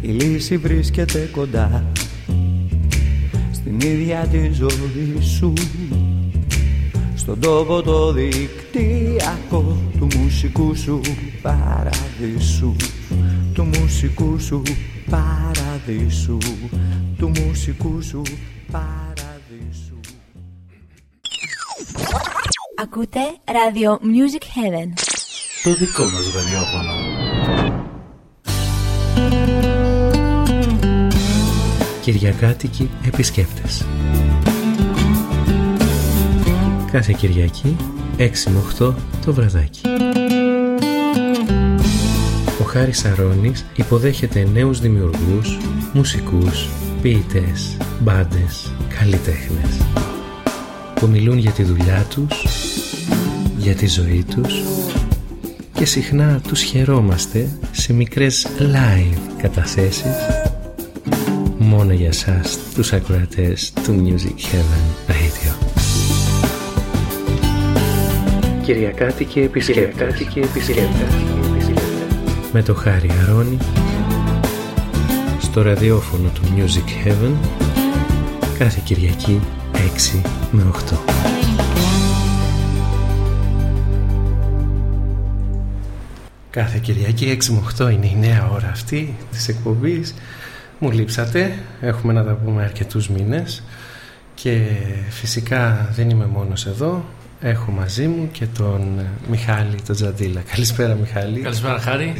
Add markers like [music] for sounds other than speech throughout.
Η λύση βρίσκεται κοντά Στην ίδια τη ζωή σου Στον τόπο το δικτυακό Του μουσικού σου παραδείσου Του μουσικού σου παραδείσου Του μουσικού σου παραδείσου Ακούτε Radio Music Heaven. Το δικό μας ραδιόφωνο. Κυριακάτικοι επισκέπτες. Κάθε Κυριακή 6 με 8 το βραδάκι. Ο Χάρης Αρώνης υποδέχεται νέους δημιουργούς, μουσικούς, ποιητές, μπάντες, καλλιτέχνες που μιλούν για τη δουλειά τους, για τη ζωή τους και συχνά τους χαιρόμαστε σε μικρές live καταθέσεις μόνο για σας τους ακροατές του Music Heaven Radio. Κυριακάτικοι επισκέπτες. επισκέπτες. Με το Χάρη Αρώνη στο ραδιόφωνο του Music Heaven κάθε Κυριακή 6 με 8. Κάθε Κυριακή 6 με 8 είναι η νέα ώρα αυτή της εκπομπής. Μου λείψατε, έχουμε να τα πούμε αρκετούς μήνες και φυσικά δεν είμαι μόνος εδώ. Έχω μαζί μου και τον Μιχάλη τον Τζαντίλα. Καλησπέρα Μιχάλη. Καλησπέρα Χάρη.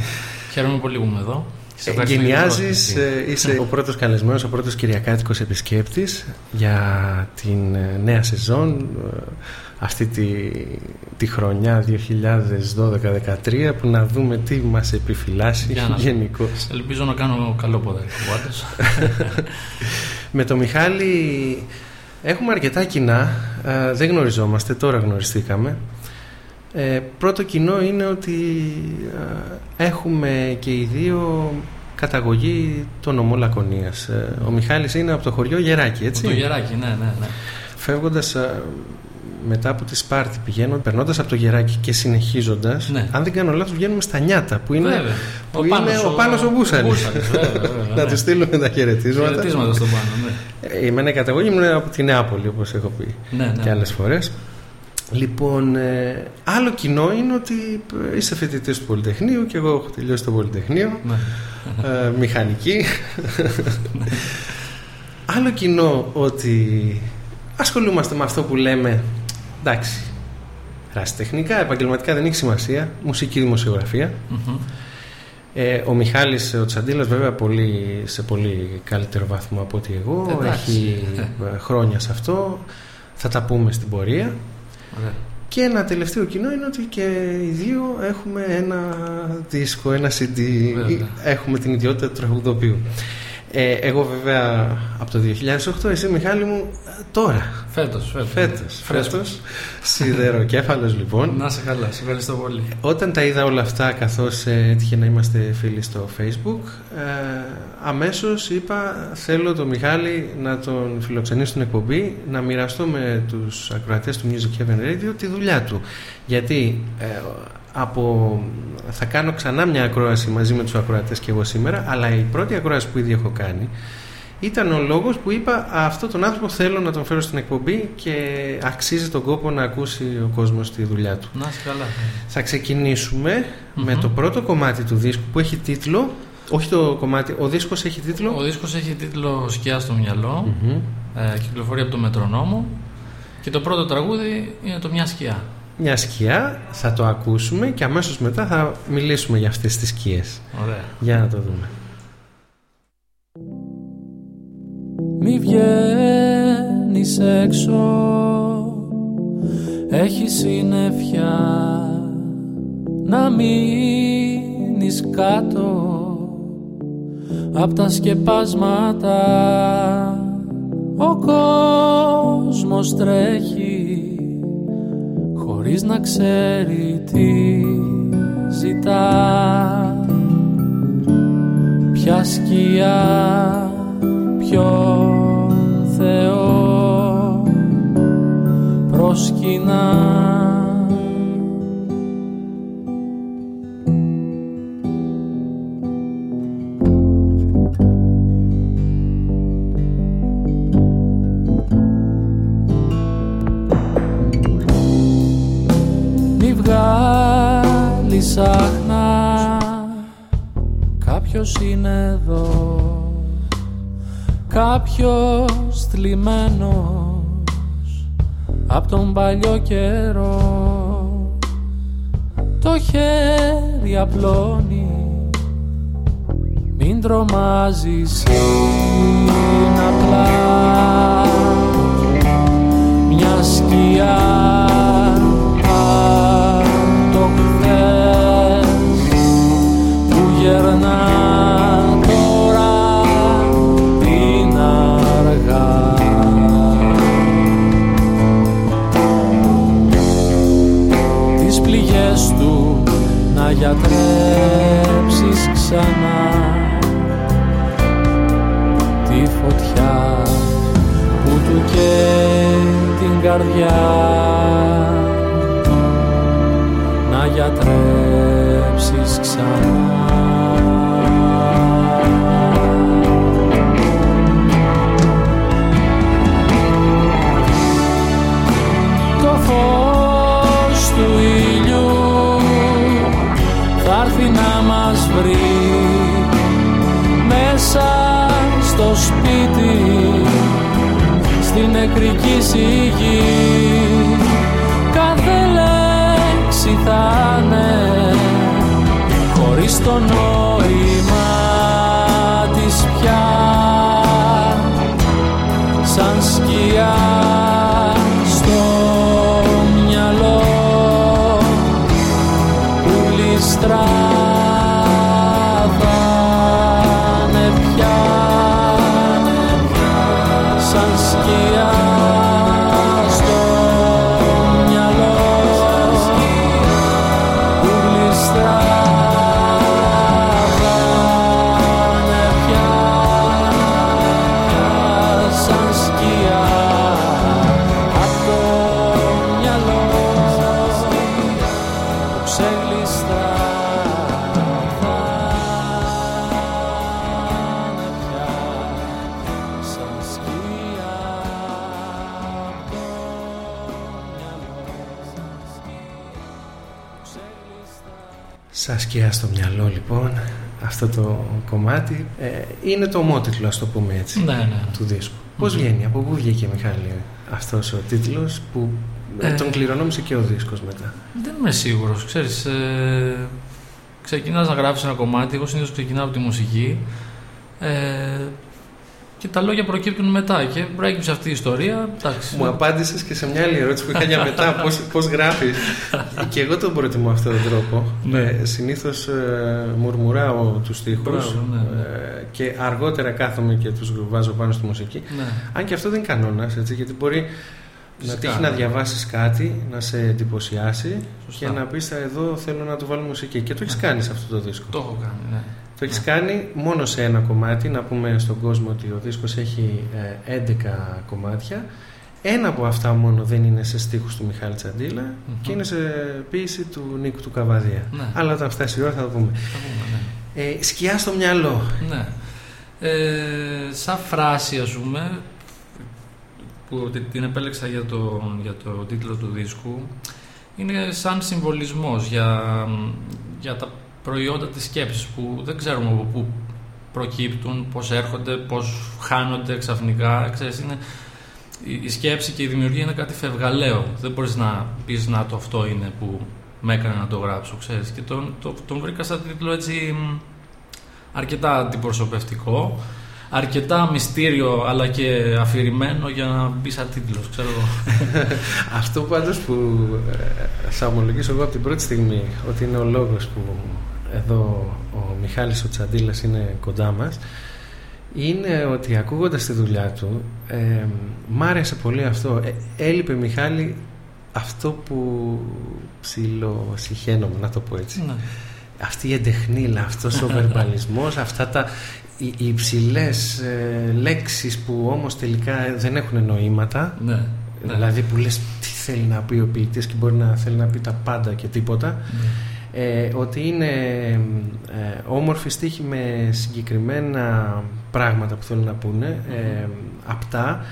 Χαίρομαι πολύ που είμαι εδώ. Εγκαινιάζεις, είσαι ο πρώτος καλεσμένος, ο πρώτος κυριακάτικος επισκέπτης για την ε, νέα σεζόν ε, αυτή τη, τη χρονιά 2012-2013 που να δούμε τι μας επιφυλάσσει γενικώς. Ελπίζω να κάνω καλό ποδαρικό [laughs] Με το Μιχάλη έχουμε αρκετά κοινά, ε, δεν γνωριζόμαστε, τώρα γνωριστήκαμε. Ε, πρώτο κοινό είναι ότι έχουμε και οι δύο καταγωγή των νομό Λακωνίας. Ε, ο Μιχάλης είναι από το χωριό Γεράκι, έτσι; Από το Γεράκι, ναι, ναι. ναι. Φεύγοντας μετά από τη Σπάρτη πηγαίνοντα, περνώντας από το Γεράκι και συνεχίζοντας, ναι. αν δεν κάνω λάθος, βγαίνουμε στα Νιάτα που είναι, που ο, είναι Πάνος, ο, Πάνος ο Μπούσαλης. [laughs] να τους στείλουμε τα χαιρετίσματα. Χαιρετίσματα στον Πάνο, ναι. Εμένα η καταγωγή μου είναι από τη Νεάπολη, όπως έχω πει ναι, ναι. και άλλες φορές. Λοιπόν, ε, άλλο κοινό είναι ότι είσαι φοιτητής του Πολυτεχνείου και εγώ έχω τελειώσει το Πολυτεχνείο. Ναι. Ε, μηχανική. άλλο κοινό ότι ασχολούμαστε με αυτό που λέμε εντάξει, ραστεχνικά, επαγγελματικά δεν έχει σημασία, μουσική Ε, ο Μιχάλης ο Τσαντήλας βέβαια πολύ, σε πολύ καλύτερο βάθμο από ότι εγώ έχει ε, χρόνια σε αυτό θα τα πούμε στην πορεία και ένα τελευταίο κοινό είναι ότι και οι δύο έχουμε ένα δίσκο, ένα CD, έχουμε την ιδιότητα του τραγουδοποιού. Ε, εγώ βέβαια από το 2008, εσύ Μιχάλη μου τώρα. Φέτος, φέτος. Φέτος, φέτος. Σιδεροκέφαλος λοιπόν. Να σε καλά, σε ευχαριστώ πολύ. Όταν τα είδα όλα αυτά καθώς ε, έτυχε να είμαστε φίλοι στο facebook ε, αμέσως είπα θέλω τον Μιχάλη να τον φιλοξενήσω στην εκπομπή να μοιραστώ με τους ακροατές του Music Heaven Radio τη δουλειά του. Γιατί ε, από... θα κάνω ξανά μια ακρόαση μαζί με τους ακροατές και εγώ σήμερα αλλά η πρώτη ακρόαση που ήδη έχω κάνει ήταν ο λόγος που είπα αυτό τον άνθρωπο θέλω να τον φέρω στην εκπομπή και αξίζει τον κόπο να ακούσει ο κόσμος τη δουλειά του. Να καλά. Θα ξεκινησουμε με το πρώτο κομμάτι του δίσκου που έχει τίτλο όχι το κομμάτι, ο δίσκος έχει τίτλο. Ο δίσκος έχει τίτλο «Σκιά στο μυαλό» ε, κυκλοφορεί από το Μετρονόμο. Και το πρώτο τραγούδι είναι το «Μια σκιά» μια σκιά, θα το ακούσουμε και αμέσως μετά θα μιλήσουμε για αυτές τις σκιές. Ωραία. Για να το δούμε. Μη βγαίνεις έξω Έχει συννεφιά Να μείνεις κάτω Απ' τα σκεπάσματα Ο κόσμος τρέχει χωρίς να ξέρει τι ζητά. Ποια σκιά, ποιον Θεό προσκυνά κάποιος είναι εδώ. Κάποιος θλιμμένος Απ' τον παλιό καιρό. Το χέρι απλώνει Μην τρομάζεις είναι απλά Μια σκιά γερνά τώρα την αργά. Τις πληγές του να γιατρέψεις ξανά. Τη φωτιά που του καίει την καρδιά. Να γιατρέψεις ξανά μέσα στο σπίτι στην νεκρική σιγή. Κάθε λέξη θα είναι χωρίς το νόημα Σα σκιά στο μυαλό λοιπόν αυτό το κομμάτι ε, είναι το ομότιτλο ας το πούμε έτσι Ναι, ναι. του δίσκου. Πώς Μμμ. βγαίνει, από πού βγήκε Μιχάλη αυτός ο τίτλος που Ε. τον κληρονόμησε και ο δίσκος μετά; Δεν είμαι σίγουρος. Ξέρεις, ε, ξεκινάς να γράφεις ένα κομμάτι, εγώ συνήθως ξεκινάω από τη μουσική ε, και τα λόγια προκύπτουν μετά και προέκυψε αυτή η ιστορία. Εντάξει, Μου απάντησες και σε μια άλλη ερώτηση που είχα για μετά [laughs] πώς, πώς γράφεις και εγώ τον προτιμώ αυτόν τον τρόπο. Ναι. Ε, συνήθως ε, μουρμουράω τους στίχους Μπράβο, ναι, ναι. ε, και αργότερα κάθομαι και τους βάζω πάνω στη μουσική. ναι. Αν και αυτό δεν είναι κανόνας, έτσι, γιατί μπορεί να Φυσικά, τύχει ναι. να διαβάσεις κάτι, να σε εντυπωσιάσει Σωστά. και να πεις «Α, εδώ θέλω να του βάλω μουσική. Και το έχεις κάνει σε αυτό το δίσκο. Το έχω κάνει, ναι. Το έχεις κάνει μόνο σε ένα κομμάτι, να πούμε στον κόσμο ότι ο δίσκος έχει ε, 11 κομμάτια. Ένα από αυτά μόνο δεν είναι σε στίχους του Μιχάλη Τσαντίλα Μμμ. και είναι σε ποίηση του Νίκου του Καβαδία. Ναι. Αλλά όταν φτάσει η ώρα θα το πούμε. Θα πούμε, ναι. Ε, σκιά στο μυαλό. Ναι. Ε, σαν φράση ας πούμε που τη- την επέλεξα για το, για το τίτλο του δίσκου είναι σαν συμβολισμός για, για τα προϊόντα της σκέψης που δεν ξέρουμε από πού προκύπτουν, πώς έρχονται, πώς χάνονται ξαφνικά. Ξέρεις, είναι, η, η σκέψη και η δημιουργία είναι κάτι φευγαλαίο. Δεν μπορείς να πεις να το αυτό είναι που με έκανε να το γράψω, ξέρεις. Και τον, το, τον βρήκα σαν τίτλο έτσι μ, αρκετά αντιπροσωπευτικό, αρκετά μυστήριο αλλά και αφηρημένο για να μπει σαν τίτλος, ξέρω εγώ. Αυτό πάντως που ε, θα ομολογήσω εγώ από την πρώτη στιγμή ότι είναι ο λόγος που εδώ ο Μιχάλης ο Τσαντίλας είναι κοντά μας είναι ότι ακούγοντας τη δουλειά του ε, μ' άρεσε πολύ αυτό. Ε, έλειπε Μιχάλη αυτό που ψιλοσυχαίνομαι να το πω έτσι. ναι. Αυτή η εντεχνίλα, αυτός ο [laughs] βερμπαλισμός, αυτά τα οι, οι υψηλές ε, λέξεις που όμως τελικά δεν έχουν νοήματα ναι. ναι. Δηλαδή που λες τι θέλει να πει ο ποιητής και μπορεί να θέλει να πει τα πάντα και τίποτα Ναι. Ε, ότι είναι ε, όμορφοι στίχοι με συγκεκριμένα πράγματα που θέλουν να πούνε ε, απτά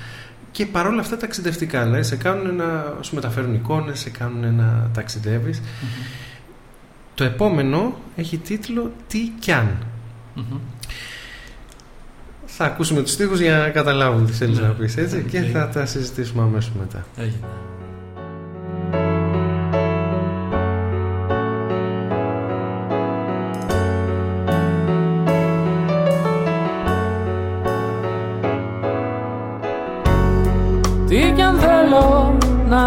και παρόλα αυτά ταξιδευτικά δηλαδή σε κάνουν να σου μεταφέρουν εικόνες σε κάνουν να ταξιδεύεις το επόμενο έχει τίτλο «Τι κι αν» Μμμ. Θα ακούσουμε τους στίχους για να καταλάβουμε τι θέλεις Ναι. να πεις έτσι και Οκ. θα τα συζητήσουμε αμέσως μετά. Έγινε.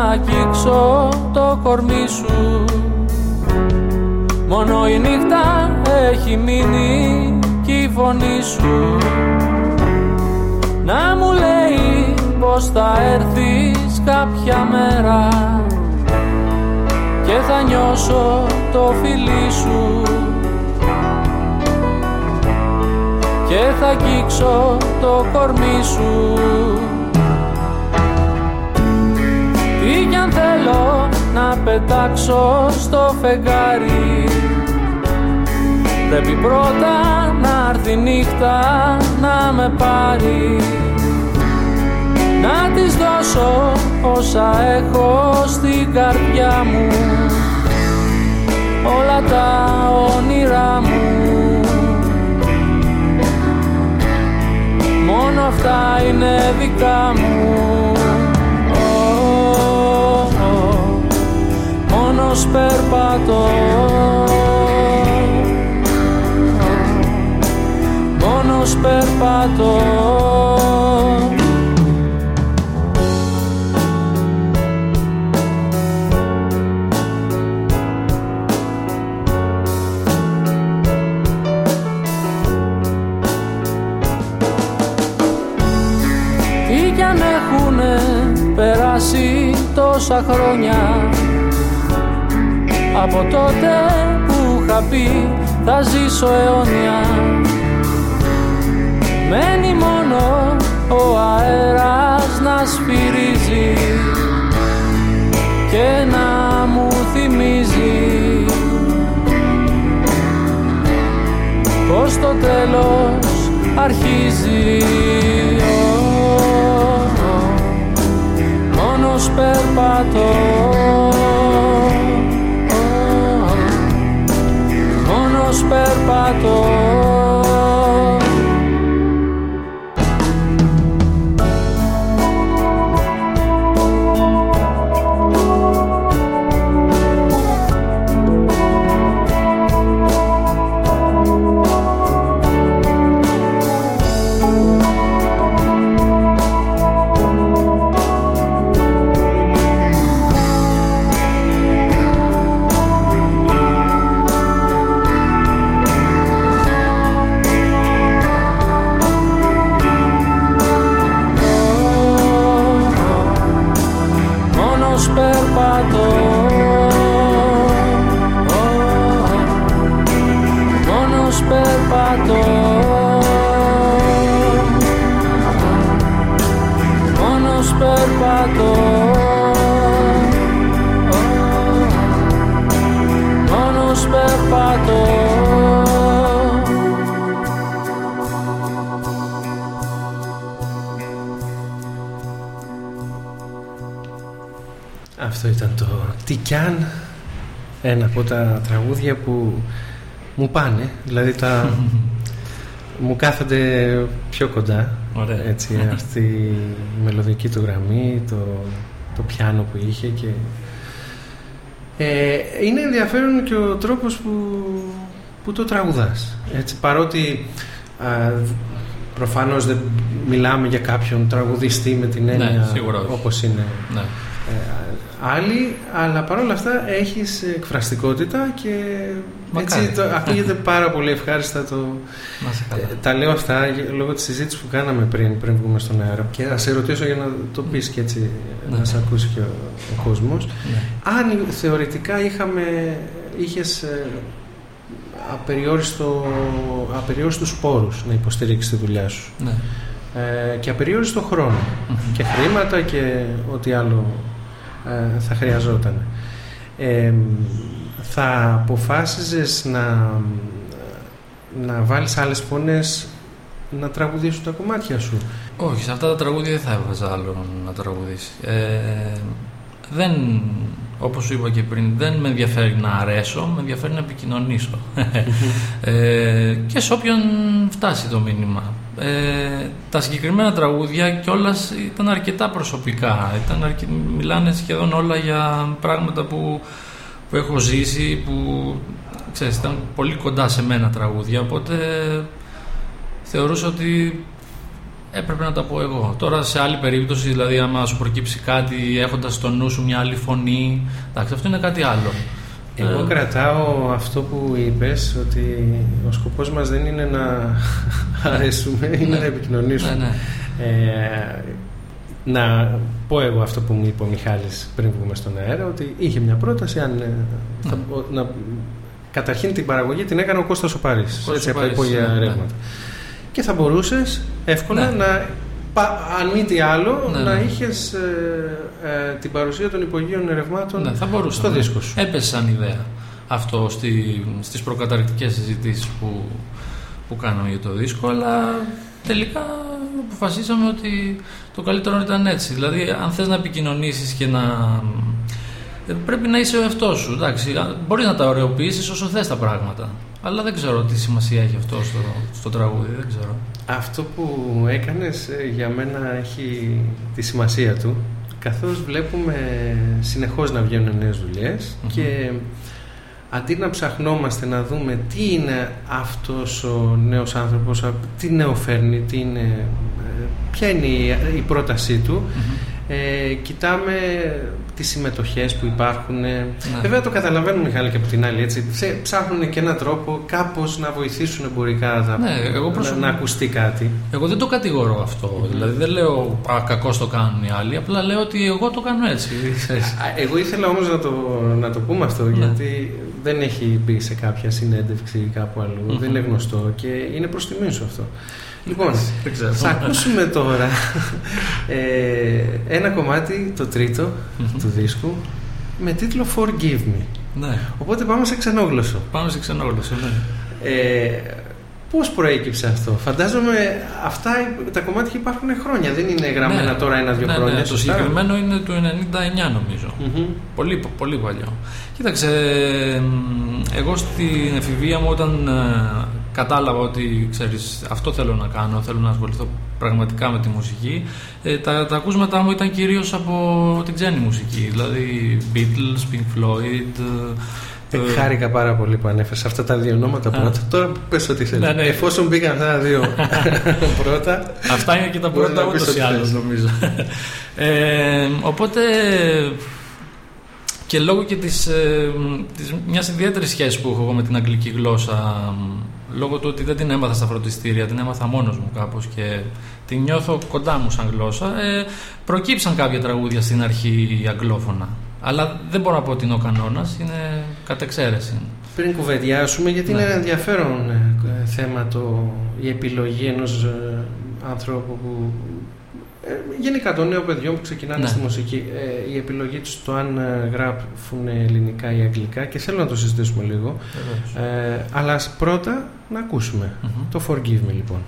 Αγγίξω το κορμί σου. Μόνο η νύχτα έχει μείνει κι η φωνή σου. Να μου λέει πως θα έρθεις κάποια μέρα Και θα νιώσω το φιλί σου. Και θα αγγίξω το κορμί σου να πετάξω στο φεγγάρι. Πρέπει πρώτα να έρθει η νύχτα να με πάρει. Να της δώσω όσα έχω στην καρδιά μου. Όλα τα όνειρά μου. Μόνο αυτά είναι δικά μου Μόνος περπατώ. Μόνος περπατώ Τι κι αν έχουνε περάσει τόσα χρόνια Από τότε που είχα πει θα ζήσω αιώνια. Μένει μόνο ο αέρας να σφυρίζει Και να μου θυμίζει Πως το τέλος αρχίζει. Ω, ω, Μόνος περπατώ Μόνος «Τι κι αν» ένα από τα τραγούδια που μου πάνε, δηλαδή τα [laughs] μου κάθονται πιο κοντά Ωραία. έτσι, αυτή η μελωδική του γραμμή, το, το πιάνο που είχε και ε, είναι ενδιαφέρον και ο τρόπος που, που το τραγουδάς έτσι, παρότι α, προφανώς δεν μιλάμε για κάποιον τραγουδιστή με την έννοια Ναι, σίγουρα όχι. όπως είναι Ναι. ε, άλλοι, αλλά παρόλα αυτά έχεις εκφραστικότητα και Μακάρι. έτσι το, ακούγεται πάρα πολύ ευχάριστα το, Να σε καλά. ε, τα λέω αυτά για- λόγω της συζήτησης που κάναμε πριν, πριν βγούμε στον αέρα και θα σε ρωτήσω για να το πεις και έτσι Ναι. να σε ακούσει και ο, ο κόσμος Ναι. αν θεωρητικά είχαμε, είχες ε, απεριόριστο, απεριόριστους πόρους να υποστηρίξεις τη δουλειά σου Ναι. ε, και απεριόριστο χρόνο Μμμ. και χρήματα και ό,τι άλλο ε, θα χρειαζόταν. Ε, θα αποφάσιζες να, να βάλεις άλλες φωνές να τραγουδήσουν τα κομμάτια σου; Όχι, σε αυτά τα τραγούδια δεν θα έβαζα άλλον να τραγουδήσεις. Ε, δεν Όπως σου είπα και πριν, δεν με ενδιαφέρει να αρέσω, με ενδιαφέρει να επικοινωνήσω. [laughs] ε, και σε όποιον φτάσει το μήνυμα. Ε, τα συγκεκριμένα τραγούδια κιόλας ήταν αρκετά προσωπικά. Ήταν αρκε... Μιλάνε σχεδόν όλα για πράγματα που, που έχω ζήσει, που ξέρεις, ήταν πολύ κοντά σε μένα τραγούδια, οπότε θεωρούσα ότι έπρεπε να τα πω εγώ. Τώρα σε άλλη περίπτωση, δηλαδή άμα σου προκύψει κάτι έχοντας στο νου σου μια άλλη φωνή, εντάξει, αυτό είναι κάτι άλλο. Εγώ Ε, κρατάω αυτό που είπες, ότι ο σκοπός μας δεν είναι να [laughs] αρέσουμε, είναι Ναι. να επικοινωνήσουμε. Ναι, ναι. Ε, να πω εγώ αυτό που μου είπε ο Μιχάλης πριν βγούμε στον αέρα, ότι είχε μια πρόταση αν, ε, θα, Ναι. ο- να, καταρχήν την παραγωγή την έκανε ο Κώστας ο Παρίσης, Κώστας έτσι ο από τα Παρίσης, υπόγεια ναι, ναι. ρεύματα. Και θα μπορούσες εύκολα Ναι. να, πα- αν μη τι άλλο, Ναι, να ναι. είχες ε, ε, την παρουσία των υπογείων ρευμάτων Ναι, θα μπορούσα. στο ναι. δίσκο σου. Έπεσε σαν ιδέα αυτό στη, στις προκαταρκτικές συζητήσεις που, που κάναμε για το δίσκο, αλλά τελικά αποφασίσαμε ότι το καλύτερο ήταν έτσι. Δηλαδή, αν θες να επικοινωνήσεις και να... ε, Πρέπει να είσαι ο εαυτός σου. Εντάξει, α- μπορείς να τα ωρεοποιήσεις όσο θες τα πράγματα. Αλλά δεν ξέρω τι σημασία έχει αυτό στο, στο τραγούδι, δεν ξέρω. Αυτό που έκανες ε, για μένα έχει τη σημασία του καθώς βλέπουμε συνεχώς να βγαίνουν νέες δουλειές Μμμ. και αντί να ψαχνόμαστε να δούμε τι είναι αυτός ο νέος άνθρωπος, α, τι νέο φέρνει, τι είναι, ε, ποια είναι η, η πρότασή του ε, κοιτάμε τις συμμετοχές που υπάρχουν. Ναι. Βέβαια το καταλαβαίνουν Μιχάλη και από την άλλη έτσι. Ψε- Ψάχνουν και έναν τρόπο κάπως να βοηθήσουν εμπορικά τα, Ναι, εγώ να, προσωπ- να ακουστεί κάτι. Εγώ δεν το κατηγορώ αυτό. Δηλαδή δεν λέω Α, κακώς το κάνουν οι άλλοι. Απλά λέω ότι εγώ το κάνω έτσι. ξέρεις. Α, Εγώ ήθελα όμως να το, να το πούμε αυτό Ναι. γιατί δεν έχει μπει σε κάποια συνέντευξη ή κάπου αλλού. Μμμ. Δεν είναι γνωστό και είναι προς τιμή σου αυτό. Λοιπόν, Δεν ξέρω. θα ακούσουμε τώρα ε, ένα κομμάτι, το τρίτο Μμμ. του δίσκου με τίτλο Forgive Me. Ναι. Οπότε πάμε σε ξενόγλωσσο. Πάμε σε ξενόγλωσσο, ναι. Ε, πώς προέκυψε αυτό; Φαντάζομαι αυτά τα κομμάτια υπάρχουν χρόνια. Δεν είναι γραμμένα Ναι. τώρα ένα-δύο ναι, χρόνια. Ναι, το σωστά; συγκεκριμένο είναι του 99 νομίζω. Μμμ. Πολύ, πολύ παλιό. Κοίταξε, εμ, εγώ στην εφηβεία μου όταν ε, κατάλαβα ότι ξέρεις, αυτό θέλω να κάνω, θέλω να ασχοληθώ πραγματικά με τη μουσική, ε, τα, τα ακούσματά μου ήταν κυρίως από την ξένη μουσική, δηλαδή Beatles, Pink Floyd, ε, Ε, ε, χάρηκα πάρα πολύ που ανέφερες αυτά τα δύο ονόματα Α. πρώτα. Τώρα πες ό,τι θέλεις. Ναι, ναι. Εφόσον μπήκαν αυτά τα δύο [laughs] πρώτα. Αυτά είναι και τα Μπορείς πρώτα να πεις ούτως ή ό,τι άλλως θες. νομίζω. Ε, οπότε και λόγω και της, ε, της μιας ιδιαίτερης σχέσης που έχω εγώ με την αγγλική γλώσσα λόγω του ότι δεν την έμαθα στα φροντιστήρια, την έμαθα μόνος μου κάπως και την νιώθω κοντά μου σαν γλώσσα ε, προκύψαν κάποια τραγούδια στην αρχή αγγλόφωνα αλλά δεν μπορώ να πω ότι είναι ο κανόνας, είναι κατ' εξαίρεση. Πριν κουβεντιάσουμε, γιατί Ναι. είναι ένα ενδιαφέρον ε, θέμα το, η επιλογή ενός ε, ανθρώπου που ε, γενικά των νέων παιδιών που ξεκινάνε Ναι. στη μουσική ε, η επιλογή τους το αν ε, γράφουν ελληνικά ή αγγλικά και θέλω να το συζητήσουμε λίγο ε, αλλά ας πρώτα να ακούσουμε Μμμ. το Forgive Me λοιπόν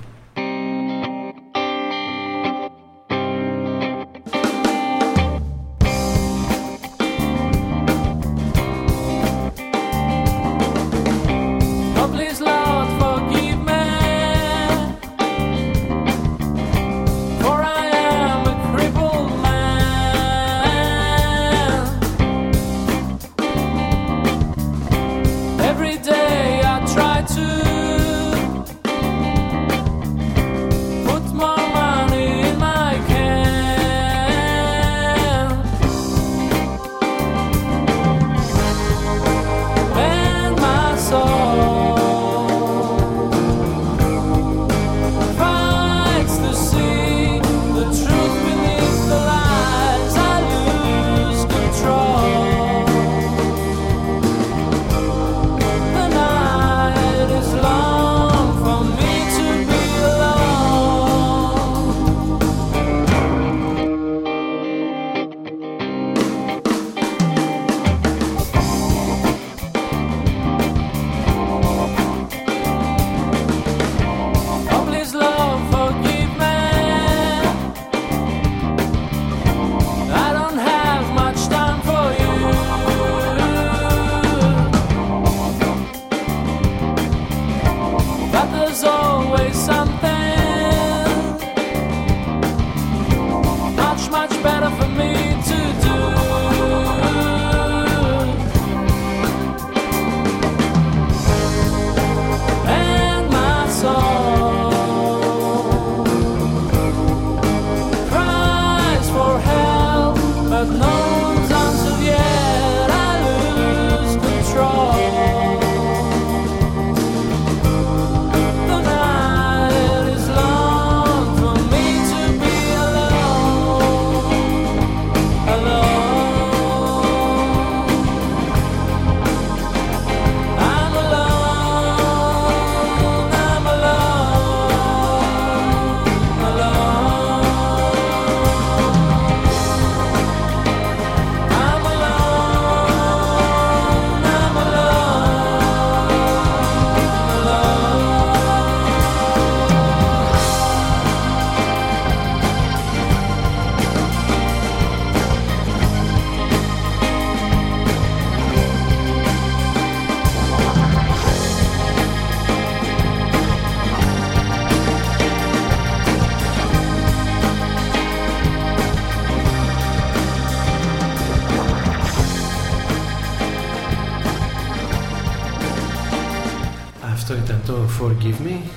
Forgive Me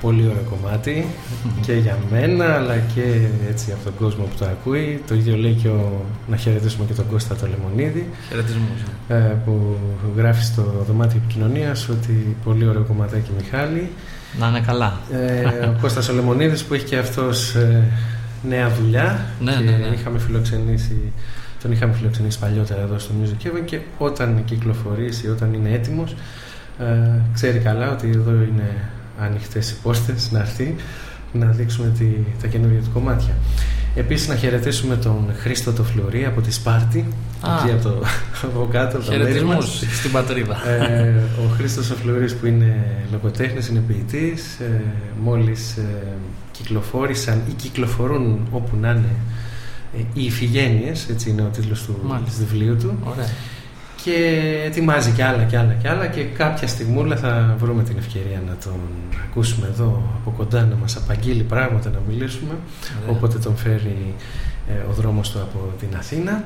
Πολύ ωραίο κομμάτι [laughs] και για μένα αλλά και έτσι από τον κόσμο που το ακούει. Το ίδιο λέει και ο... να χαιρετήσουμε και τον Κώστα το Λεμονίδη Χαιρετισμούς. ε, που γράφει στο δωμάτιο επικοινωνίας ότι πολύ ωραίο κομματάκι Μιχάλη. Να είναι καλά. Ε, ο [laughs] Κώστας ο Λεμονίδης που έχει και αυτός ε, νέα δουλειά Ναι, και ναι, ναι. είχαμε φιλοξενήσει τον είχαμε φιλοξενήσει παλιότερα εδώ στο Music Heaven και όταν κυκλοφορήσει, όταν είναι έτοιμος ε, ξέρει καλά ότι εδώ είναι ανοιχτές οι πόρτες να έρθει να δείξουμε τη, τα καινούργια του κομμάτια. Επίσης να χαιρετήσουμε τον Χρήστο το Φλουρί από τη Σπάρτη Α. εκεί από, το, από κάτω από τα μέρη μας. Χαιρετισμούς στην πατρίδα. Ε, ο Χρήστος ο Φλουρής που είναι λογοτέχνης, είναι ποιητής ε, μόλις ε, κυκλοφόρησαν ή κυκλοφορούν όπου να είναι ε, οι Ιφηγένειες, έτσι είναι ο τίτλος του Μάλιστα. βιβλίου του Ωραία. Και ετοιμάζει και άλλα και άλλα και άλλα και κάποια στιγμούλα θα βρούμε την ευκαιρία να τον ακούσουμε εδώ από κοντά να μας απαγγείλει πράγματα να μιλήσουμε. Ωραία. όποτε τον φέρει ε, ο δρόμος του από την Αθήνα.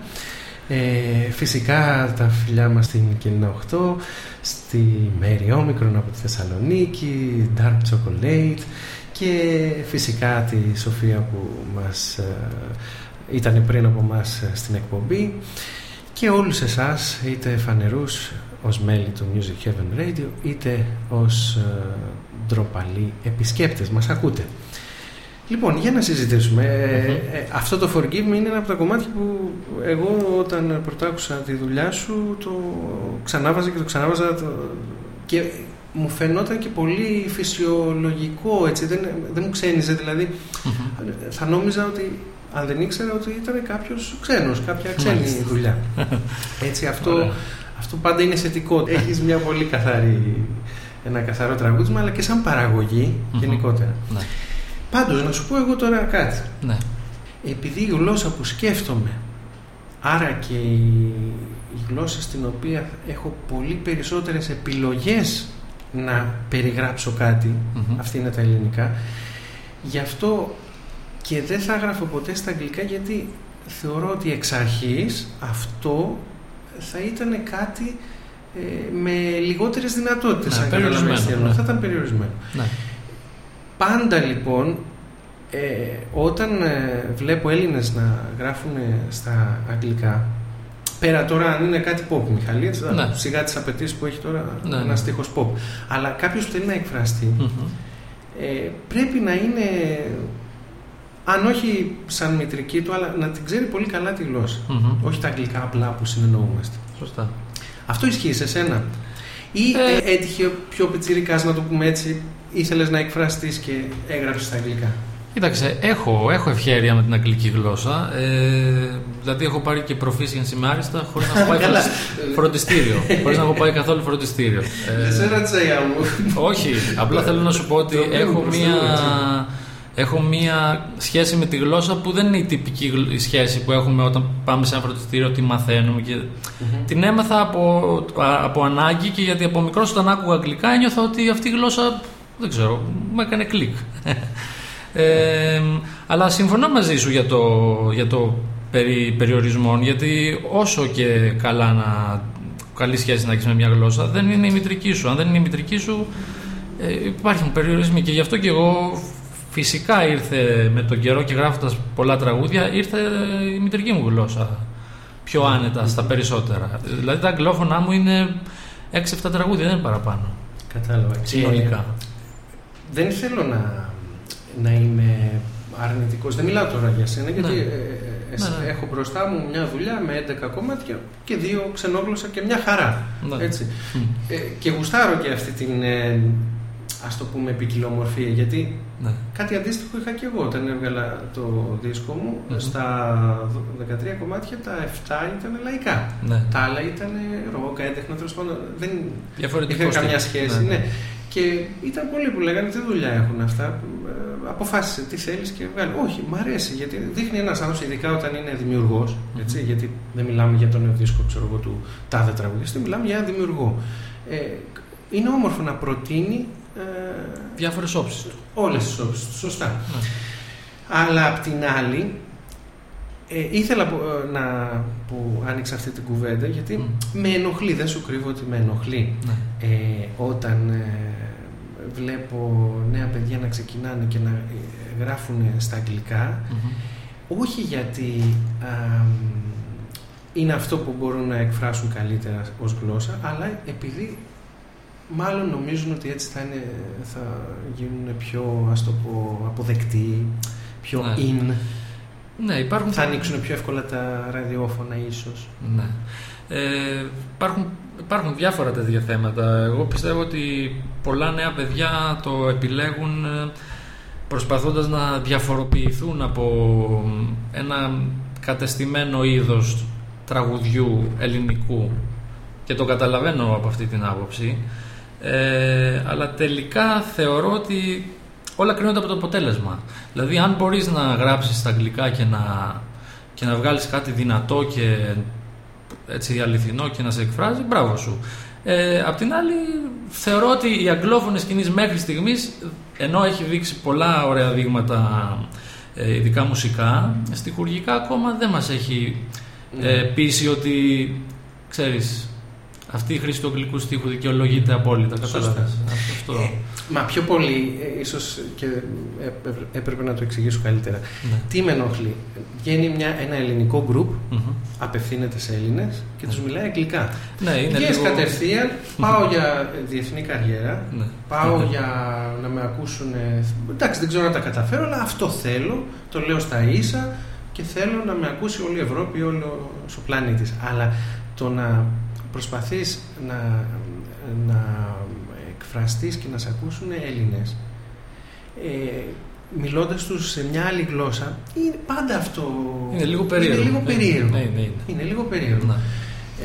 Ε, φυσικά τα φιλιά μας στην Κελίνα 8 στη Μέρη Όμικρον από τη Θεσσαλονίκη Dark Chocolate και φυσικά τη Σοφία που μας ε, ήταν πριν από μας ε, στην εκπομπή και όλους εσάς είτε φανερούς ως μέλη του Music Heaven Radio είτε ως ε, ντροπαλοί επισκέπτες. Μας ακούτε. Λοιπόν, για να συζητήσουμε. Ε, ε, αυτό το Forgive Me είναι ένα από τα κομμάτια που εγώ όταν πρωτάκουσα τη δουλειά σου το ξανάβαζα και το ξανάβαζα το... και μου φαινόταν και πολύ φυσιολογικό, έτσι, δεν, δεν μου ξένιζε, δηλαδή. Θα νόμιζα ότι αν δεν ήξερα ότι ήταν κάποιος ξένος, κάποια ξένη Μάλιστα. δουλειά. [laughs] Έτσι, αυτό, Ωραία. αυτό πάντα είναι θετικό. Έχεις μια πολύ καθαρή, ένα καθαρό τραγούδισμα, αλλά και σαν παραγωγή Μμμ. γενικότερα. Ναι. Πάντως, να σου πω εγώ τώρα κάτι. ναι. Επειδή η γλώσσα που σκέφτομαι, άρα και η, η γλώσσα στην οποία έχω πολύ περισσότερες επιλογές να περιγράψω κάτι, Μμμ. αυτή είναι τα ελληνικά, γι' αυτό και δεν θα γράφω ποτέ στα αγγλικά γιατί θεωρώ ότι εξ αρχής αυτό θα ήταν κάτι ε, με λιγότερες δυνατότητες. Ναι, αν καταλαβαίνεις περιορισμένο, τι εννοώ. ναι. Θα ήταν περιορισμένο. ναι. Πάντα λοιπόν ε, όταν ε, βλέπω Έλληνες να γράφουν ε, στα αγγλικά πέρα τώρα αν είναι κάτι pop Μιχαλή έτσι, Ναι. σιγά τις απαιτήσεις που έχει τώρα Ναι, ένας ναι. στίχος pop αλλά κάποιος που θέλει να εκφραστεί Μμμ. ε, πρέπει να είναι αν όχι σαν μητρική του αλλά να την ξέρει πολύ καλά τη γλώσσα Μμμ. όχι τα αγγλικά απλά που συνεννοούμαστε Σωστά. αυτό ισχύει σε σένα ή Ε, ε, έτυχε πιο πιτσιρικάς να το πούμε έτσι ήθελες να εκφραστείς και έγραψες στα αγγλικά; Κοίταξε, έχω, έχω ευχαίρεια με την αγγλική γλώσσα. Ε, δηλαδή, έχω πάρει και proficiency με άριστα χωρίς να έχω πάει [laughs] Καλά. φροντι- φροντιστήριο. Χωρίς να έχω πάει καθόλου φροντιστήριο. Ε, Δεν σε ρώτησα για μου. όχι, απλά θέλω να σου πω ότι Το οποίο έχω προς μία, Θεού, έτσι. Έχω μία σχέση με τη γλώσσα που δεν είναι η τυπική γλ- η σχέση που έχουμε όταν πάμε σε ένα φροντιστήριο, τι μαθαίνουμε. Και... Την έμαθα από, από ανάγκη και γιατί από μικρός όταν άκουγα αγγλικά ένιωθα ότι αυτή η γλώσσα, δεν ξέρω, μου έκανε κλικ. [laughs] Ε, αλλά συμφωνώ μαζί σου για το, για το περί περιορισμών γιατί όσο και καλά να, καλή σχέση να έχεις με μια γλώσσα δεν είναι η μητρική σου. Αν δεν είναι η μητρική σου ε, υπάρχουν περιορισμοί και γι' αυτό και εγώ φυσικά ήρθε με τον καιρό και γράφοντας πολλά τραγούδια ήρθε η μητρική μου γλώσσα πιο άνετα στα περισσότερα. Δηλαδή τα αγγλόφωνά μου είναι 6-7 τραγούδια, δεν είναι παραπάνω. Κατάλαβα. Συνολικά. Και δεν θέλω να, να είμαι αρνητικός. Δεν μιλάω τώρα για σένα, γιατί Ναι. ε, ε, εσύ- Ναι, ναι. έχω μπροστά μου μια δουλειά με 11 κομμάτια και δύο ξενόγλωσσα και μια χαρά. Ναι. Έτσι. Μμ. Ε, και γουστάρω και αυτή την, ε, ας το πούμε, ποικιλομορφία, γιατί Ναι. κάτι αντίστοιχο είχα και εγώ όταν έβγαλα το δίσκο μου. Μμμ. Στα 13 κομμάτια τα 7 ήταν λαϊκά. Ναι. Τα άλλα ήταν ροκ, έντεχνα, τέλος πάντων. Δεν Διαφορετικός είχαν καμιά στυλ. σχέση. Ναι. Ναι. Και ήταν πολλοί που λέγανε τι δουλειά έχουν αυτά. Ε, αποφάσισε τι θέλεις και βγάλει. Όχι, μ' αρέσει γιατί δείχνει ένας άνθρωπος, ειδικά όταν είναι δημιουργός, έτσι, γιατί δεν μιλάμε για τον νέο δίσκο ξέρω εγώ, του τάδε τραγουδιστή, μιλάμε για ένα δημιουργό. Ε, είναι όμορφο να προτείνει ε, Διάφορες όψεις του. όλες τις όψεις του. Σωστά. Ναι. Αλλά απ' την άλλη, Ε, ήθελα που, ε, να που άνοιξα αυτή την κουβέντα γιατί Μμ. με ενοχλεί, δεν σου κρύβω ότι με ενοχλεί Ναι. ε, όταν ε, βλέπω νέα παιδιά να ξεκινάνε και να ε, γράφουν στα αγγλικά Μμμ. όχι γιατί α, είναι αυτό που μπορούν να εκφράσουν καλύτερα ως γλώσσα αλλά επειδή μάλλον νομίζουν ότι έτσι θα, είναι, θα γίνουν πιο ας το πω αποδεκτοί πιο Ναι. in Ναι, υπάρχουν. θα ανοίξουν πιο εύκολα τα ραδιόφωνα ίσως Ναι. Ε, υπάρχουν, υπάρχουν διάφορα τέτοια θέματα. Εγώ πιστεύω ότι πολλά νέα παιδιά το επιλέγουν ε, προσπαθώντας να διαφοροποιηθούν από ένα κατεστημένο είδος τραγουδιού ελληνικού και το καταλαβαίνω από αυτή την άποψη ε, αλλά τελικά θεωρώ ότι όλα κρίνονται από το αποτέλεσμα δηλαδή αν μπορείς να γράψεις στα αγγλικά και να, και να βγάλεις κάτι δυνατό και έτσι αληθινό και να σε εκφράζει, μπράβο σου. Ε, απ' την άλλη, θεωρώ ότι η αγγλόφωνη σκηνή μέχρι στιγμής, ενώ έχει δείξει πολλά ωραία δείγματα, ε, ειδικά μουσικά, στοιχουργικά ακόμα δεν μας έχει ε, πείσει ότι, ξέρεις, αυτή η χρήση του αγγλικού στίχους δικαιολογείται απόλυτα. Σωστά. Κατάλαβες. Αυτό. Ε, Μα πιο πολύ, ε, ίσως και ε, ε, έπρεπε να το εξηγήσω καλύτερα. Ναι. Τι με ενοχλεί; Βγαίνει μια, ένα ελληνικό γκρουπ, Μμμ. απευθύνεται σε Έλληνες και τους μιλάει αγγλικά. Ναι, είναι Βγαίνεις λίγο... κατευθείαν, πάω για διεθνή καριέρα, Ναι. πάω Ναι. για να με ακούσουν. Εντάξει, δεν ξέρω να τα καταφέρω, αλλά αυτό θέλω. Το λέω στα ίσα και θέλω να με ακούσει όλη η Ευρώπη, όλο ο πλανήτης. Αλλά το να προσπαθείς να, να εκφραστείς και να σε ακούσουν Έλληνες ε, μιλώντας τους σε μια άλλη γλώσσα είναι πάντα αυτό Είναι λίγο περίεργο. είναι λίγο Ναι, περίεργο. ναι, ναι, ναι. Είναι λίγο περίεργο. Ναι.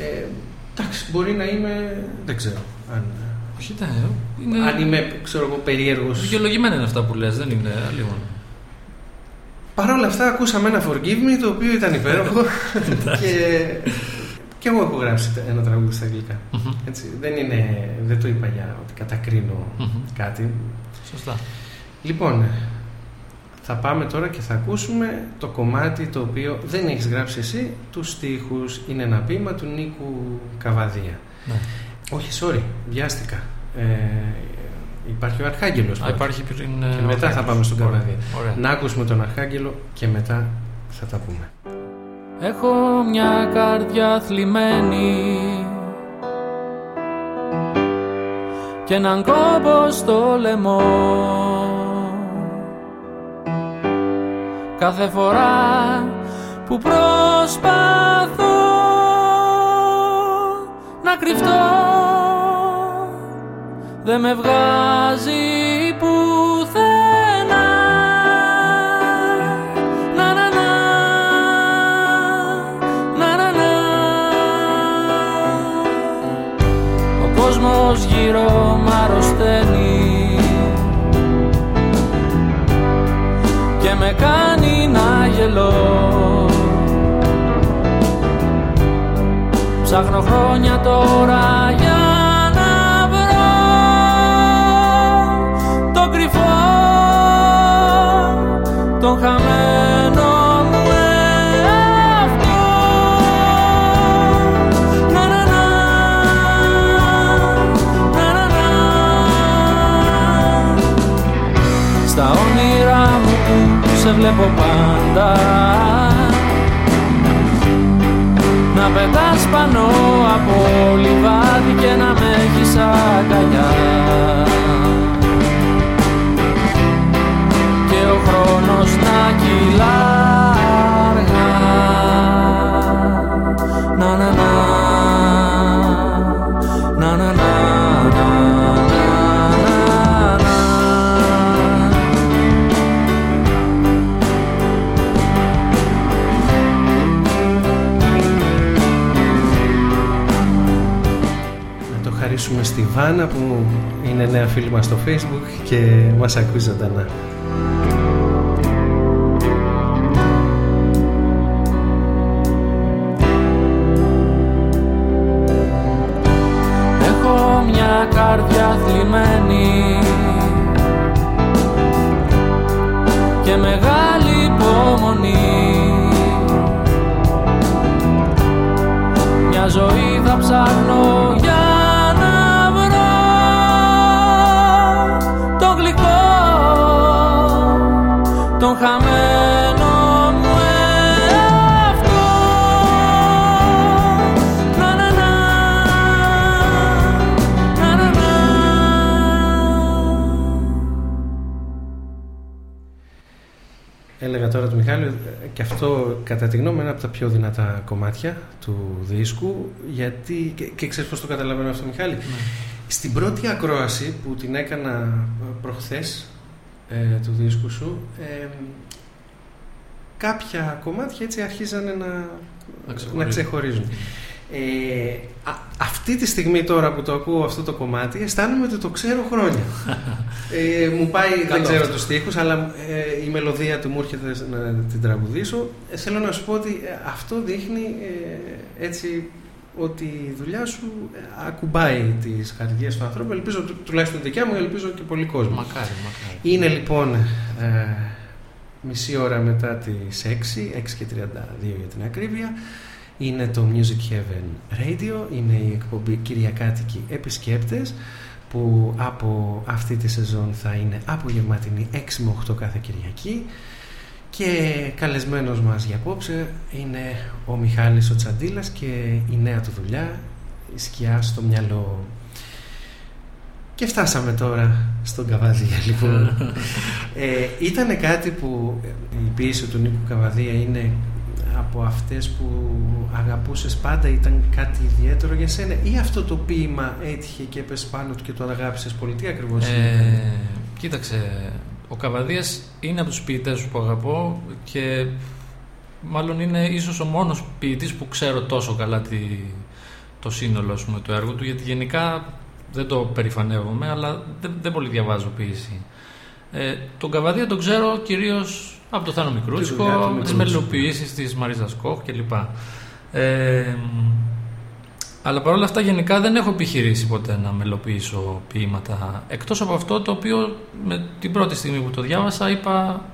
Ε, εντάξει, μπορεί να είμαι. Δεν ξέρω. Αν, Όχι, ναι, είναι... αν είμαι, ξέρω εγώ, περίεργος. Δικαιολογημένα είναι αυτά που λες, δεν είναι λίγο. Παρ' όλα αυτά, ακούσαμε ένα Forgive Me το οποίο ήταν υπέροχο. [laughs] και, και εγώ έχω γράψει ένα τραγούδι στα αγγλικά. Μμμ. Έτσι, δεν, είναι, δεν το είπα για ότι κατακρίνω Μμμ. κάτι. Σωστά. Λοιπόν, θα πάμε τώρα και θα ακούσουμε το κομμάτι το οποίο δεν έχεις γράψει εσύ, τους στίχους. Είναι ένα ποίημα του Νίκου Καβαδία. Ναι. Όχι, sorry, βιάστηκα. Ε, υπάρχει ο Αρχάγγελος. Α, πρώτα. υπάρχει πριν. Και ε, ο μετά θα Άγγελος. πάμε στον Ωραία. Καβαδία. Ωραία. Να ακούσουμε τον Αρχάγγελο και μετά θα τα πούμε. Έχω μια καρδιά θλιμμένη. Και έναν κόμπο στο λαιμό. Κάθε φορά που προσπαθώ να κρυφτώ δεν με βγάζει κόσμος γύρω μ' αρρωσταίνει και με κάνει να γελώ. Ψάχνω χρόνια τώρα για να βρω το κρυφό, τον χαμένο βλέπω πάντα. Να πετάς πάνω από λιβάδι και να με έχεις αγκαλιά. Και ο χρόνος να κυλάς στη Βάνα που είναι νέα φίλη μας στο facebook και μας ακούει ζωντανά. Κατά τη γνώμη μου είναι από τα πιο δυνατά κομμάτια του δίσκου γιατί και, και ξέρεις πώς το καταλαβαίνω αυτό Μιχάλη; Στην πρώτη ακρόαση που την έκανα προχθές ε, του δίσκου σου ε, κάποια κομμάτια έτσι αρχίζανε να, Να ξεχωρίζουν. να ξεχωρίζουν. Ε, α- αυτή τη στιγμή τώρα που το ακούω αυτό το κομμάτι αισθάνομαι ότι το ξέρω χρόνια. [laughs] ε, μου πάει, δεν Καλό ξέρω αυτό. τους στίχους αλλά ε, η μελωδία του μου έρχεται να την τραγουδήσω. Ε, θέλω να σου πω ότι ε, αυτό δείχνει ε, έτσι ότι η δουλειά σου ε, ακουμπάει τις καρδιές του ανθρώπου. Ελπίζω, του- τουλάχιστον δικιά μου, ελπίζω και πολύ κόσμο. Μακάρι, μακάρι. Είναι λοιπόν ε, μισή ώρα μετά τις 6, 6 και 32 για την ακρίβεια. Είναι το Music Heaven Radio, είναι η εκπομπή Κυριακάτικοι Επισκέπτες που από αυτή τη σεζόν θα είναι απογευματινή 6 με 8 κάθε Κυριακή και καλεσμένος μας για απόψε είναι ο Μιχάλης ο Τσαντίλας και η νέα του δουλειά, η σκιά στο μυαλό. Και φτάσαμε τώρα στον Καβαδία [laughs] λοιπόν. ε, ήτανε κάτι που ε, η ποίηση του Νίκου Καβαδία είναι από αυτές που αγαπούσες πάντα ήταν κάτι ιδιαίτερο για σένα ή αυτό το ποίημα έτυχε και έπεσε πάνω του και το αγάπησες πολύ; Τι ακριβώς είναι; Ε, κοίταξε, ο Καβαδίας είναι από τους ποιητές που αγαπώ και μάλλον είναι ίσως ο μόνος ποιητής που ξέρω τόσο καλά τη, το σύνολο ας πούμε, του έργου του γιατί γενικά δεν το περηφανεύομαι αλλά δεν, δεν πολύ διαβάζω ποίηση. Ε, τον Καβαδία τον ξέρω κυρίως από το Θάνο δουλειά του Μικρούτσικο, τις Μικρούτσικο. μελοποιήσεις της Μαρίζας Κόχ κλπ. Ε, αλλά παρόλα αυτά γενικά δεν έχω επιχειρήσει ποτέ να μελοποιήσω ποίηματα. Εκτός από αυτό το οποίο με την πρώτη στιγμή που το διάβασα είπα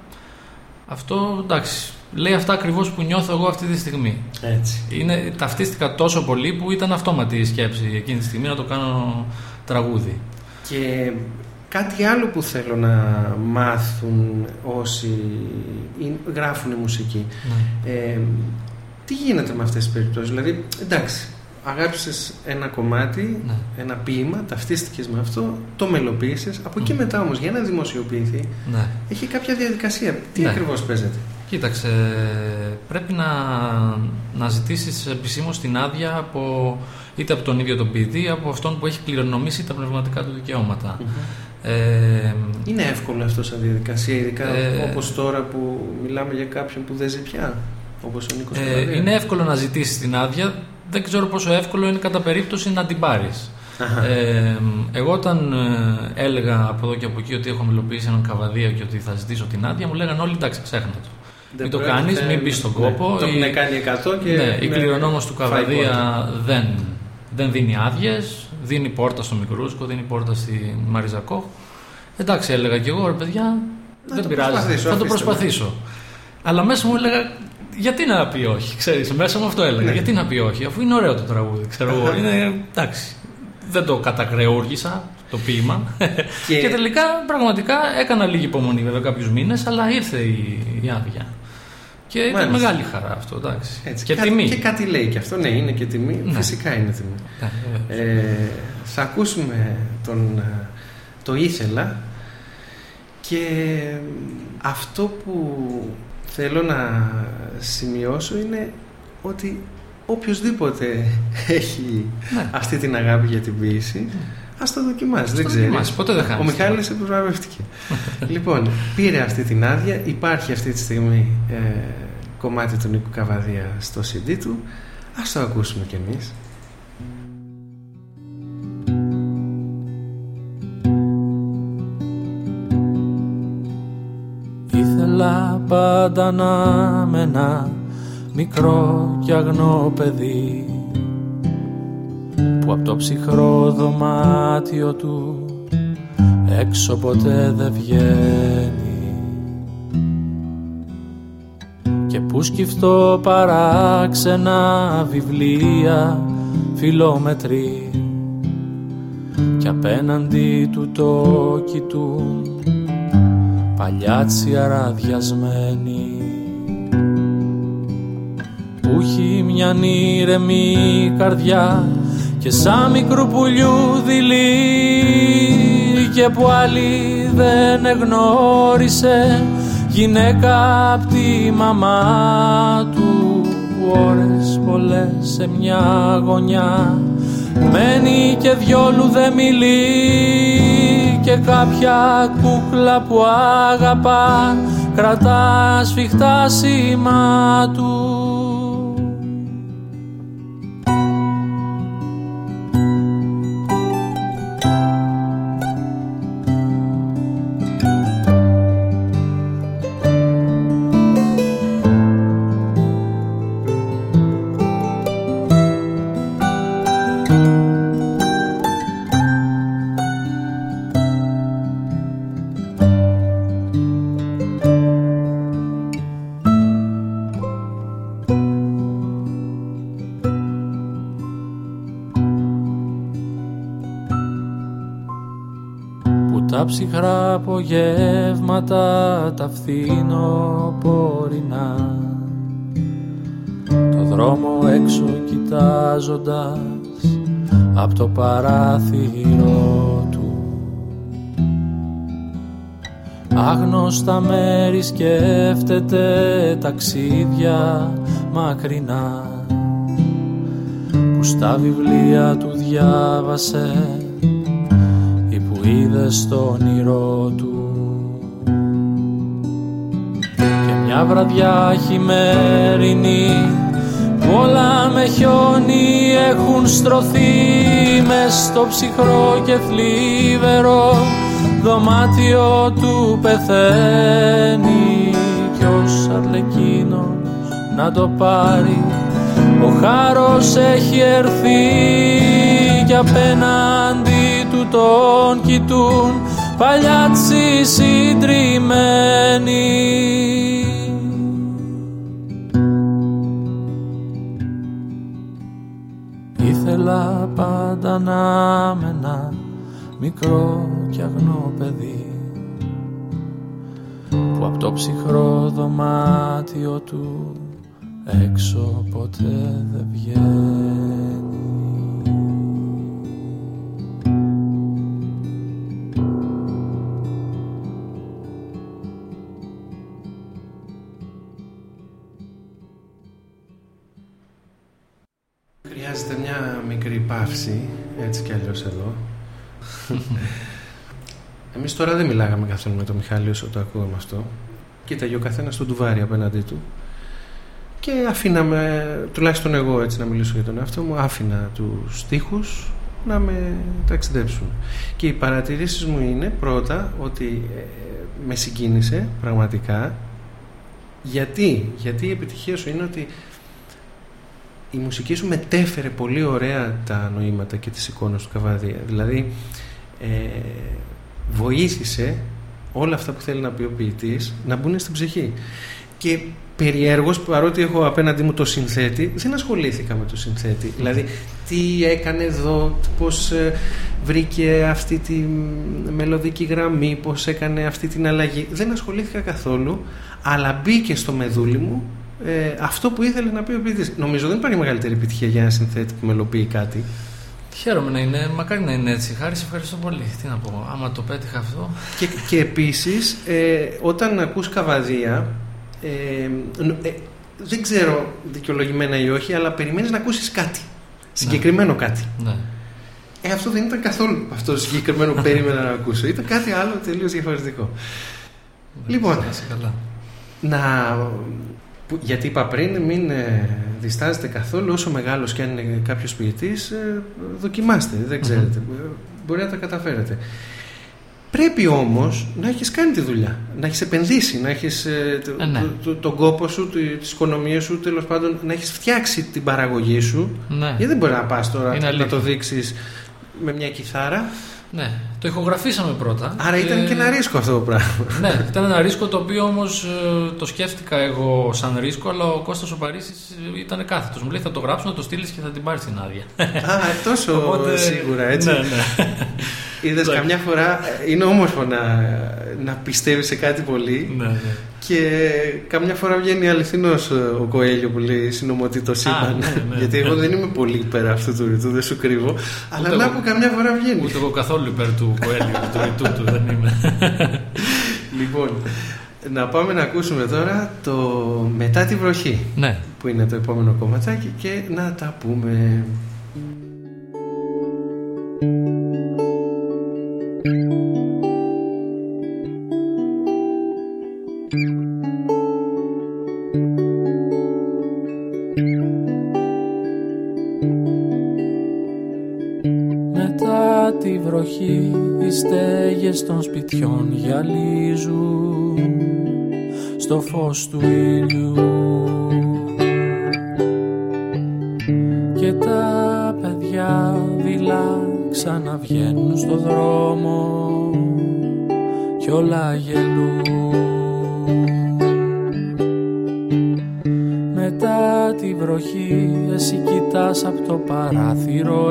αυτό εντάξει, λέει αυτά ακριβώς που νιώθω εγώ αυτή τη στιγμή. έτσι Είναι, ταυτίστηκα τόσο πολύ που ήταν αυτόματη η σκέψη εκείνη τη στιγμή να το κάνω τραγούδι. Και κάτι άλλο που θέλω να μάθουν όσοι είναι- γράφουν μουσική. Ε, τι γίνεται με αυτές τις περιπτώσεις; Δηλαδή, εντάξει, αγάπησες ένα κομμάτι, Ναι. ένα ποίημα, ταυτίστηκες με αυτό, το μελοποίησες. Από εκεί Μμ. μετά όμως, για να δημοσιοποιηθεί, Ναι. έχει κάποια διαδικασία. Τι Ναι. ακριβώς παίζεται; Κοίταξε, πρέπει να, να ζητήσεις επισήμως την άδεια από, είτε από τον ίδιο τον ποιητή, είτε από αυτόν που έχει κληρονομήσει τα πνευματικά του δικαιώματα. Ε, Είναι εύκολο αυτό σαν διαδικασία, ειδικά Ε, όπως τώρα που μιλάμε για κάποιον που δεν ζει πια, όπως ο Νίκος ε, Παπαδίας. είναι εύκολο να ζητήσεις την άδεια, δεν ξέρω πόσο εύκολο είναι κατά περίπτωση να την πάρεις. Αχα. Ε, εγώ όταν ε, έλεγα από εδώ και από εκεί ότι έχω μελοποιήσει έναν καβαδία και ότι θα ζητήσω την άδεια, μου λέγανε όλοι εντάξει ξέχνα το. Δεν μην το πρόκειται- κάνεις, μην μπεις στον ναι, κόπο. Το Η- έχουν κάνει 100 και. ναι, η είναι κληρονόμος του φάει Καβαδία πόρτα. δεν, δεν δίνει άδειες, δίνει πόρτα στο Μικρούσκο, δίνει πόρτα στη Μαριζακό. Εντάξει, έλεγα και εγώ, ρε παιδιά, Να δεν το πειράζει, προσπαθήσω, θα το αφήστε με. προσπαθήσω. Αλλά μέσα μου έλεγα, γιατί να πει όχι, ξέρεις, μέσα μου αυτό έλεγα, Ναι. γιατί να πει όχι, αφού είναι ωραίο το τραγούδι, ξέρω εγώ, [laughs] είναι, εντάξει, δεν το κατακρεούργησα το ποίημα Και- και... τελικά πραγματικά έκανα λίγη υπομονή βέβαια κάποιους μήνες, αλλά ήρθε η, η άδεια. Και ήταν Μάλιστα. μεγάλη χαρά αυτό, εντάξει. Έτσι, Και κάτι- τιμή. Και κάτι λέει και αυτό, ναι, είναι και τιμή. Ναι. Φυσικά είναι τιμή. Ναι, βέβαια. Ε, θα ακούσουμε τον, ε, το ήθελα και αυτό που θέλω να σημειώσω είναι ότι οποιοδήποτε έχει Ναι. αυτή την αγάπη για την ποίηση ας το δοκιμάσεις, δεν το ξέρεις. δοκιμάσεις, ποτέ δεν Ο χάνεις. Μιχάλης επιβραβεύτηκε. λοιπόν, πήρε αυτή την άδεια, υπάρχει αυτή τη στιγμή ε, κομμάτι του Νίκου Καβαδία στο CD του, ας το ακούσουμε κι εμείς. Ήθελα πάντα να με ένα μικρό και αγνό παιδί που από το ψυχρό δωμάτιο του έξω ποτέ δεν βγαίνει. Και που σκυφτώ παράξενα βιβλία φιλόμετροι και απέναντι του το κοιτούν παλιάτσι αραδιασμένη που έχει μια ήρεμη καρδιά και σαν μικρού πουλιού δειλή και που άλλη δεν εγνώρισε γυναίκα απ' τη μαμά του που ώρες πολλές σε μια γωνιά μένει και διόλου δεν μιλεί και κάποια κούκλα που αγαπά κρατά σφιχτά σήμα του ψυχρά απογεύματα τα πορεινά το δρόμο έξω κοιτάζοντας από το παράθυρο του. Άγνωστα μέρη σκέφτεται ταξίδια μακρινά. Που στα βιβλία του διάβασε είδες στο όνειρό του. Και μια βραδιά χειμερινή όλα με χιόνι έχουν στρωθεί μες στο ψυχρό και θλίβερο δωμάτιο του πεθαίνει. Ποιος αρλεκίνος να το πάρει ο χάρος έχει έρθει και απέναντι του τον κοιτούν παλιάτσι συντριμμένοι. Ήθελα πάντα να με ένα μικρό κι αγνό παιδί που από το ψυχρό δωμάτιο του έξω ποτέ δεν βγαίνει. Παύση, έτσι κι αλλιώς εδώ. Εμείς τώρα δεν μιλάγαμε καθόλου με τον Μιχάλη όσο το ακούγαμε αυτό. Κοίταγε ο καθένας τον τουβάρι απέναντί του και αφήναμε, τουλάχιστον εγώ έτσι να μιλήσω για τον εαυτό μου, άφηνα τους στίχους να με ταξιδέψουν. Και οι παρατηρήσεις μου είναι πρώτα ότι ε, με συγκίνησε πραγματικά γιατί, γιατί η επιτυχία σου είναι ότι η μουσική σου μετέφερε πολύ ωραία τα νοήματα και τις εικόνες του Καβαδία. Δηλαδή, ε, βοήθησε όλα αυτά που θέλει να πει ο ποιητής να μπουν στην ψυχή. Και περιέργως, παρότι έχω απέναντί μου το συνθέτη, δεν ασχολήθηκα με το συνθέτη. Δηλαδή, τι έκανε εδώ, πώς ε, βρήκε αυτή τη μελωδική γραμμή, πώς έκανε αυτή την αλλαγή. Δεν ασχολήθηκα καθόλου, αλλά μπήκε στο μεδούλι μου ε, αυτό που ήθελε να πει ο ποιητής. Νομίζω δεν υπάρχει μεγαλύτερη επιτυχία για ένα συνθέτη που μελοποιεί κάτι. Χαίρομαι να είναι, μακάρι να είναι έτσι. Χάρη, σε ευχαριστώ πολύ. Τι να πω, άμα το πέτυχα αυτό. Και, και επίσης, ε, όταν ακούς καβαδία, ε, ε, δεν ξέρω δικαιολογημένα ή όχι, αλλά περιμένεις να ακούσεις κάτι. Συγκεκριμένο ναι. κάτι. Ναι. Ε, αυτό δεν ήταν καθόλου αυτό το συγκεκριμένο που περίμενα να ακούσω. Ήταν κάτι άλλο τελείως διαφορετικό. λοιπόν, να γιατί είπα πριν, μην ε, διστάζετε καθόλου, όσο μεγάλος και αν είναι κάποιος ποιητής, ε, δοκιμάστε, δεν ξερετε Μπορεί να τα καταφέρετε. Πρέπει όμως να έχεις κάνει τη δουλειά, να έχεις επενδύσει, να έχεις ε, ναι. το, τον κόπο σου, τις οικονομίες σου, τέλος πάντων να έχεις φτιάξει την παραγωγή σου. Ναι. Γιατί δεν μπορεί να πας τώρα να το δείξεις με μια κιθάρα. Ναι, το ηχογραφήσαμε πρώτα. Άρα ήταν και ένα ρίσκο αυτό το πράγμα. ναι, ήταν ένα ρίσκο το οποίο όμως ε, το σκέφτηκα εγώ σαν ρίσκο, αλλά ο Κώστας ο Παρίσι ήταν κάθετος. Μου λέει θα το γράψω, να το στείλεις και θα την πάρεις την άδεια. Α, τόσο Οπότε, σίγουρα έτσι. Ναι, ναι. Είδες Εντάξει. καμιά φορά ε, είναι όμορφο να, να πιστεύεις σε κάτι πολύ Ναι, ναι. Και καμιά φορά βγαίνει αληθινός ε, ο Κοέλιο που λέει συνομωτή το σύμπαν. ναι, ναι. Γιατί εγώ δεν είμαι πολύ υπέρ αυτού του ρητού, δεν σου κρύβω. Αλλά εγώ. να που καμιά φορά βγαίνει. Ούτε εγώ καθόλου υπέρ του Κοέλιου, του ρητού του δεν είμαι. [laughs] Λοιπόν, να πάμε να ακούσουμε τώρα το μετά τη βροχή ναι. που είναι το επόμενο κομματάκι και να τα πούμε. Βροχή οι στέγες των σπιτιών γυαλίζουν στο φως του ήλιου. Και τα παιδιά δειλά ξαναβγαίνουν στο δρόμο κι όλα γελούν. Μετά τη βροχή εσύ κοιτάς από το παράθυρο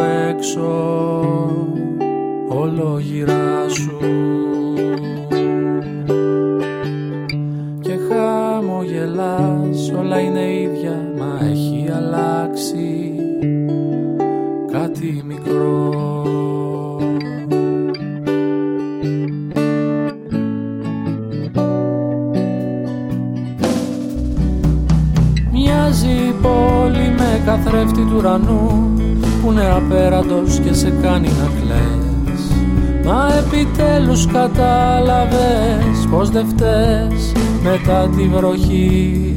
βροχή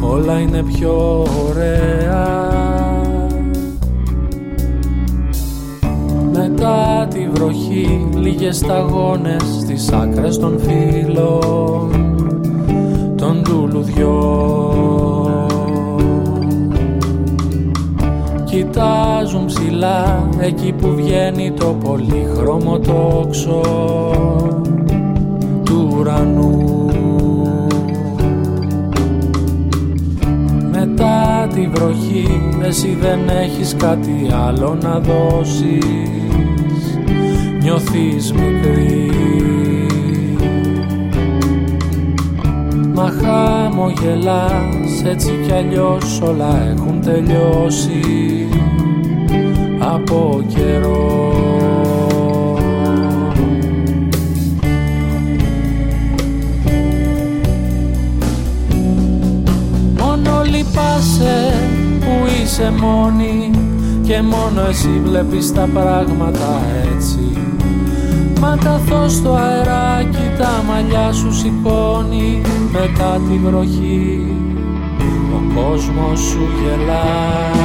όλα είναι πιο τη βροχή. Ο κόσμος σου γελά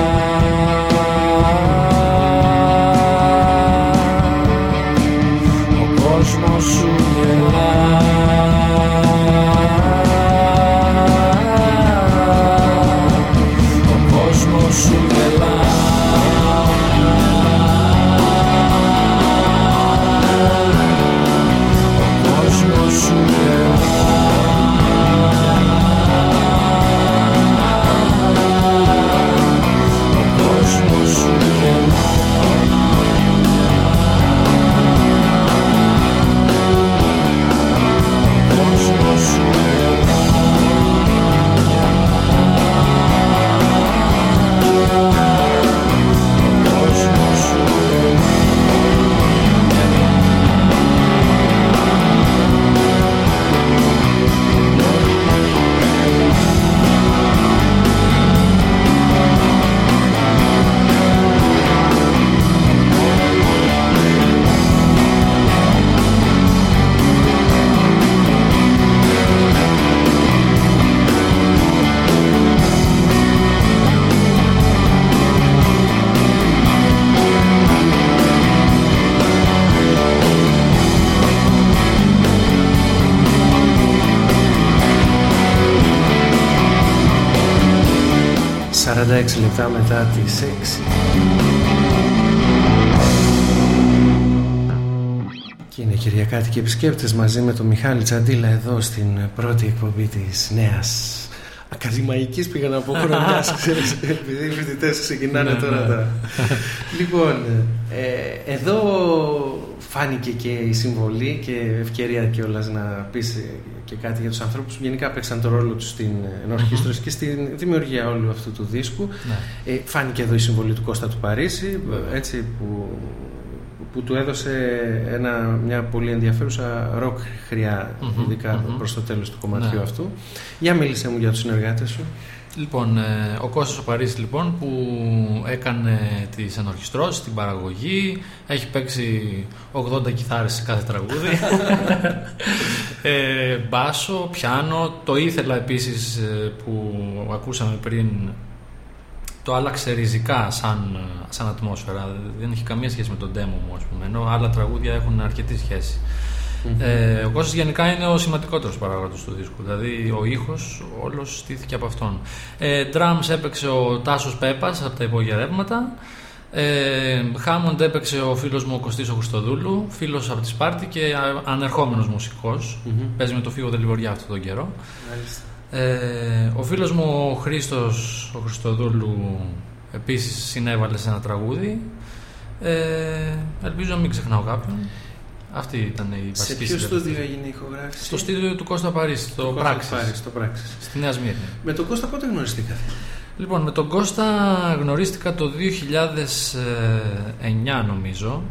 λεπτά μετά τις 6 Και είναι Κυριακάτικοι επισκέπτες μαζί με τον Μιχάλη Τσαντίλα εδώ στην πρώτη εκπομπή της νέας ακαδημαϊκής πήγα να πω χρονιάς ξέρεις, [laughs] επειδή οι φοιτητές ξεκινάνε Ναι, τώρα ναι. τα... [laughs] λοιπόν, ε, εδώ φάνηκε και η συμβολή και ευκαιρία κιόλας να πεις και κάτι για τους ανθρώπους που γενικά παίξαν το ρόλο τους στην ενορχιστρωση και στη δημιουργία όλου αυτού του δίσκου. Ναι. Ε, φάνηκε εδώ η συμβολή του Κώστα του Παρίσι, έτσι, που, που του έδωσε ένα, μια πολύ ενδιαφέρουσα ροκ χρειά, Μμμ, ειδικά μμμ. προς το τέλος του κομματιού Ναι. αυτού. Για μίλησε μου για τους συνεργάτες σου. Λοιπόν, ε, ο Κώστας ο Παρίσι λοιπόν που έκανε τις ενορχιστρώσεις, την παραγωγή, έχει παίξει 80 κιθάρες σε κάθε τραγούδι, [laughs] ε, μπάσο, πιάνο, το ήθελα επίσης ε, που ακούσαμε πριν, το άλλαξε ριζικά σαν, σαν ατμόσφαιρα, δεν έχει καμία σχέση με τον demo μου ας πούμε, ενώ άλλα τραγούδια έχουν αρκετή σχέση. Ε, ο Κώστας γενικά είναι ο σημαντικότερος παράγοντος του δίσκου, δηλαδή ο ήχος όλος στήθηκε από αυτόν. Ε, drums έπαιξε ο Τάσος Πέπας από τα υπόγεια ρεύματα. Ε, Hammond έπαιξε ο φίλος μου ο Κωστής ο Χριστοδούλου, φίλος από τη Σπάρτη και α- ανερχόμενος μουσικός. Μμμ. Παίζει με το Φίβο Δελιβοριά αυτόν τον καιρό. Μάλιστα. Ε, ο φίλος μου ο Χρήστος ο Χριστοδούλου επίσης συνέβαλε σε ένα τραγούδι. Ε, ελπίζω να μην ξεχνάω κάποιον. Αυτή ήταν η Σε βασική ποιο συνταγή. στούντιο έγινε η ηχογράφηση; Στο στήριο του Κώστα Παρίσι, στο Κώστα Πράξης, Πάρης, στο Πράξης. στη Νέα Σμύρνη. Με τον Κώστα πότε γνωριστήκατε; Λοιπόν, με τον Κώστα γνωρίστηκα το 2009 νομίζω,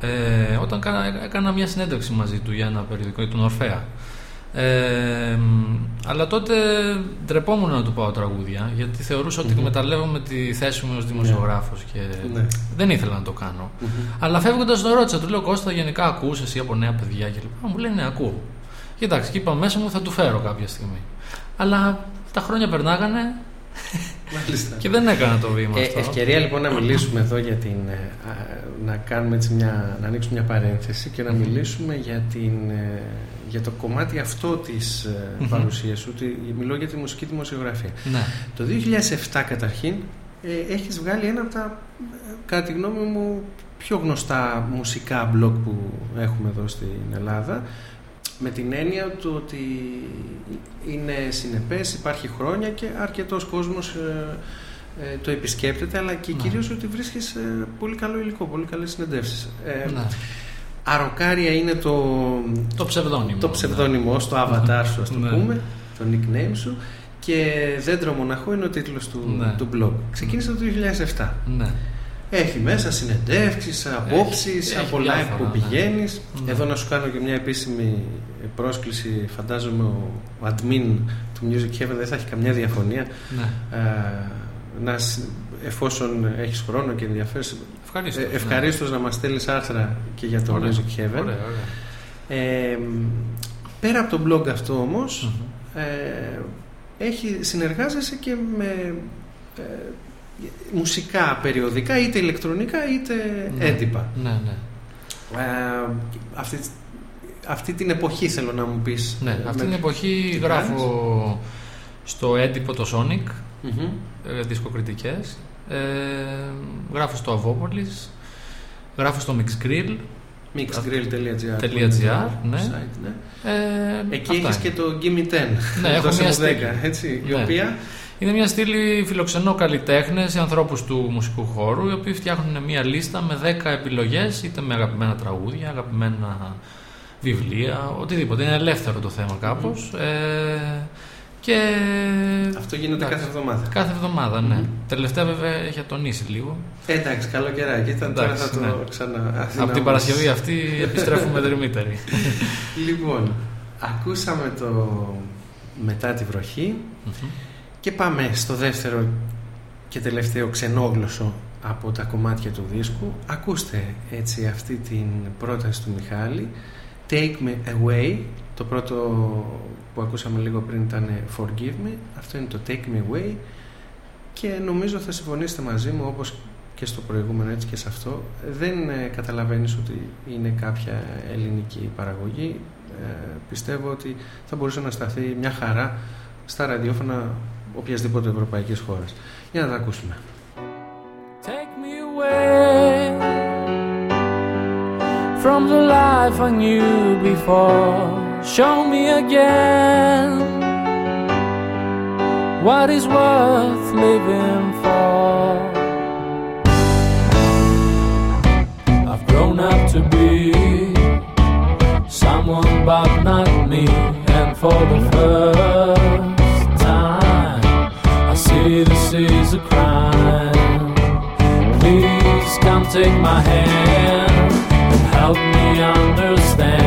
ε, όταν κάνα- έκανα μια συνέντευξη μαζί του για ένα περιοδικό, τον Ορφέα. Ε, μ, αλλά τότε ντρεπόμουν να του πάω τραγούδια γιατί θεωρούσα ότι εκμεταλλεύομαι τη θέση μου ως δημοσιογράφος και Ναι. δεν ήθελα να το κάνω. Αλλά φεύγοντας τον ρώτησα, του λέω Κώστα, γενικά ακούς εσύ από νέα παιδιά και λοιπά. Μου λέει ναι, ακούω. Κοιτάξτε, και είπα μέσα μου θα του φέρω κάποια στιγμή. Αλλά τα χρόνια περνάγανε Μάλιστα. [laughs] και δεν έκανα το βήμα Ε, αυτό. ευκαιρία λοιπόν να μιλήσουμε εδώ για την. ε, α, να κάνουμε έτσι μια. να ανοίξουμε μια παρένθεση και να μιλήσουμε για, την, ε, για το κομμάτι αυτό της ε, Μμμ. παρουσίας σου. ότι Μιλώ για τη μουσική δημοσιογραφία. Ναι. Το 2007 καταρχήν ε, έχεις βγάλει ένα από τα, ε, κατά τη γνώμη μου, πιο γνωστά μουσικά blog που έχουμε εδώ στην Ελλάδα με την έννοια του ότι είναι συνεπές, υπάρχει χρόνια και αρκετός κόσμος ε, ε, το επισκέπτεται αλλά και Ναι. κυρίως ότι βρίσκεις ε, πολύ καλό υλικό, πολύ καλές συνεντεύσεις. Ε, ναι. Αροκάρια είναι το, Το ψευδόνυμο. το ψευδόνυμό στο avatar σου, ας το Ναι. πούμε, το nickname σου και Δέντρο Μοναχό είναι ο τίτλος του, Ναι. του blog. Ξεκίνησε το 2007. Ναι. Έχει μέσα συνεντεύξεις, απόψεις, έχει από live διάφορα, που ναι. πηγαίνεις. Ναι. Εδώ να σου κάνω και μια επίσημη πρόσκληση. Φαντάζομαι ο admin του Music Heaven δεν θα έχει καμιά διαφωνία. ναι. Ε, να, σ- εφόσον έχεις χρόνο και ενδιαφέρεσαι, Ευχαρίστως. ε, ευχαρίστως να μας στέλνεις άρθρα και για το Ωραία. Music Heaven. Ωραία, ωραία. Ε, πέρα από το blog αυτό όμως, ε, έχει, συνεργάζεσαι και με ε, μουσικά περιοδικά, είτε ηλεκτρονικά είτε Ναι. έντυπα. Ναι, ναι. Ε, αυτή, αυτή την εποχή θέλω να μου πεις. ναι. ε, Αυτή με- την εποχή τι γράφω στο έντυπο το Sonic, Μμμ. ε, δισκοκριτικές. Ε, γράφω στο Αβόπολης, γράφω στο Mixgrill. mixgrill.gr .gr, ναι. site, ναι. Ε, Εκεί αυτά έχεις είναι. και το Gimme 10. Ναι, έχω Δώσε μια μου στήλη. 10, έτσι, η Ναι. οποία Είναι μια στήλη φιλοξενώ καλλιτέχνες, ανθρώπους του μουσικού χώρου, οι οποίοι φτιάχνουν μια λίστα με 10 επιλογές, είτε με αγαπημένα τραγούδια, αγαπημένα βιβλία, οτιδήποτε. Είναι ελεύθερο το θέμα κάπως. Ε, και. αυτό γίνεται Εντάξει. κάθε εβδομάδα. Κάθε εβδομάδα, ναι. Μμμ. Τελευταία βέβαια έχει ατονίσει λίγο. Ε, εντάξει, καλοκαιράκι ήταν, τώρα Εντάξει, θα το ναι. ξανα... Από την αδυναμώσεις. Παρασκευή αυτή επιστρέφουμε [laughs] δερμήτεροι. Λοιπόν, ακούσαμε το μετά τη βροχή Μμμ. και πάμε στο δεύτερο και τελευταίο ξενόγλωσσο από τα κομμάτια του δίσκου. Ακούστε έτσι αυτή την πρόταση του Μιχάλη Take Me Away το πρώτο που ακούσαμε λίγο πριν ήταν Forgive Me αυτό είναι το Take Me Away και νομίζω θα συμφωνήσετε μαζί μου όπως και στο προηγούμενο έτσι και σε αυτό. Δεν ε, καταλαβαίνεις ότι είναι κάποια ελληνική παραγωγή. Ε, πιστεύω ότι θα μπορούσε να σταθεί μια χαρά στα ραδιόφωνα οποιασδήποτε ευρωπαϊκής χώρας. Για να τα ακούσουμε. Take me away from the life I knew before. Show me again what is worth living for. I've grown up to be someone, but not me, and for the first time, I see this is a crime. Please come take my hand and help me understand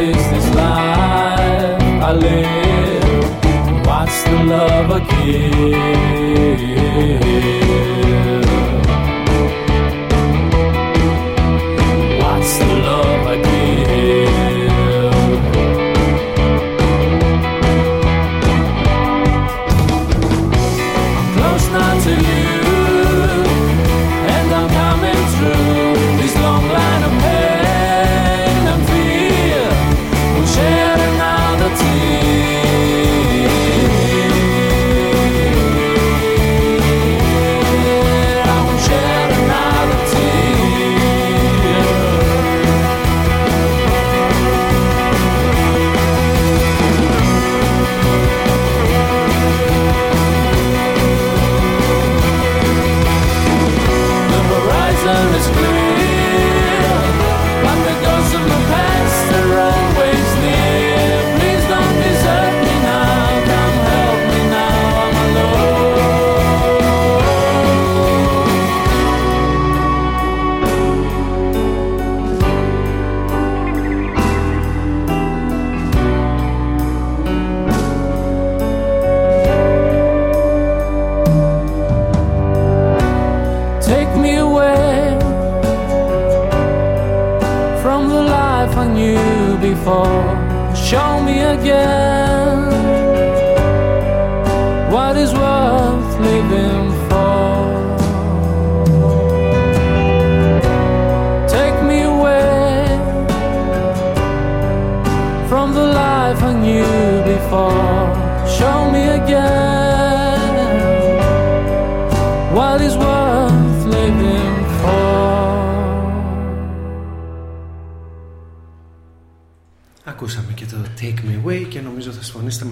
is this life I live? What's the love I give?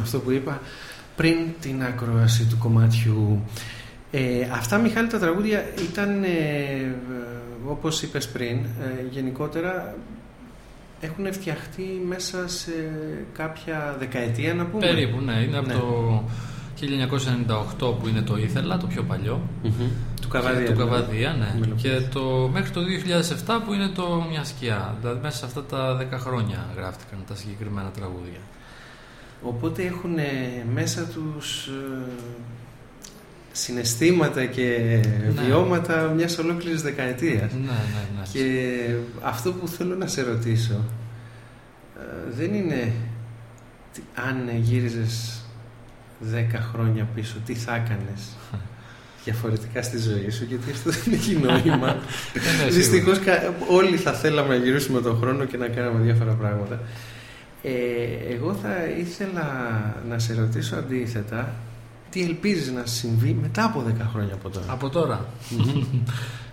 Αυτό που είπα πριν την ακρόαση του κομμάτιου. Ε, αυτά Μιχάλη τα τραγούδια ήταν ε, ε, όπως είπες πριν ε, γενικότερα έχουν φτιαχτεί μέσα σε κάποια δεκαετία να πούμε. Περίπου, ναι. Είναι Ναι. από το 1998 που είναι το Ήθελα, το πιο παλιό. Μμμ. Του Καβαδία. Και του δηλαδή. Καβαδία, ναι. Μελωδίες. Και το, μέχρι το 2007 που είναι το Μια Σκιά. Δηλαδή μέσα σε αυτά τα 10 χρόνια γράφτηκαν τα συγκεκριμένα τραγούδια. Οπότε έχουν ε, μέσα τους ε, συναισθήματα και Ναι. βιώματα μιας ολόκληρης δεκαετίας. Ναι, ναι, ναι. Και αυτό που θέλω να σε ρωτήσω ε, δεν είναι τι- αν γύριζες 10 χρόνια πίσω, τι θα έκανες [laughs] διαφορετικά στη ζωή σου, γιατί αυτό δεν έχει νόημα. [laughs] Ε, ναι, Δυστυχώς σίγουρα. όλοι θα θέλαμε να γυρίσουμε τον χρόνο και να κάναμε διάφορα πράγματα. Ε, εγώ θα ήθελα να σε ρωτήσω αντίθετα τι ελπίζεις να συμβεί μετά από 10 χρόνια από τώρα; Από τώρα.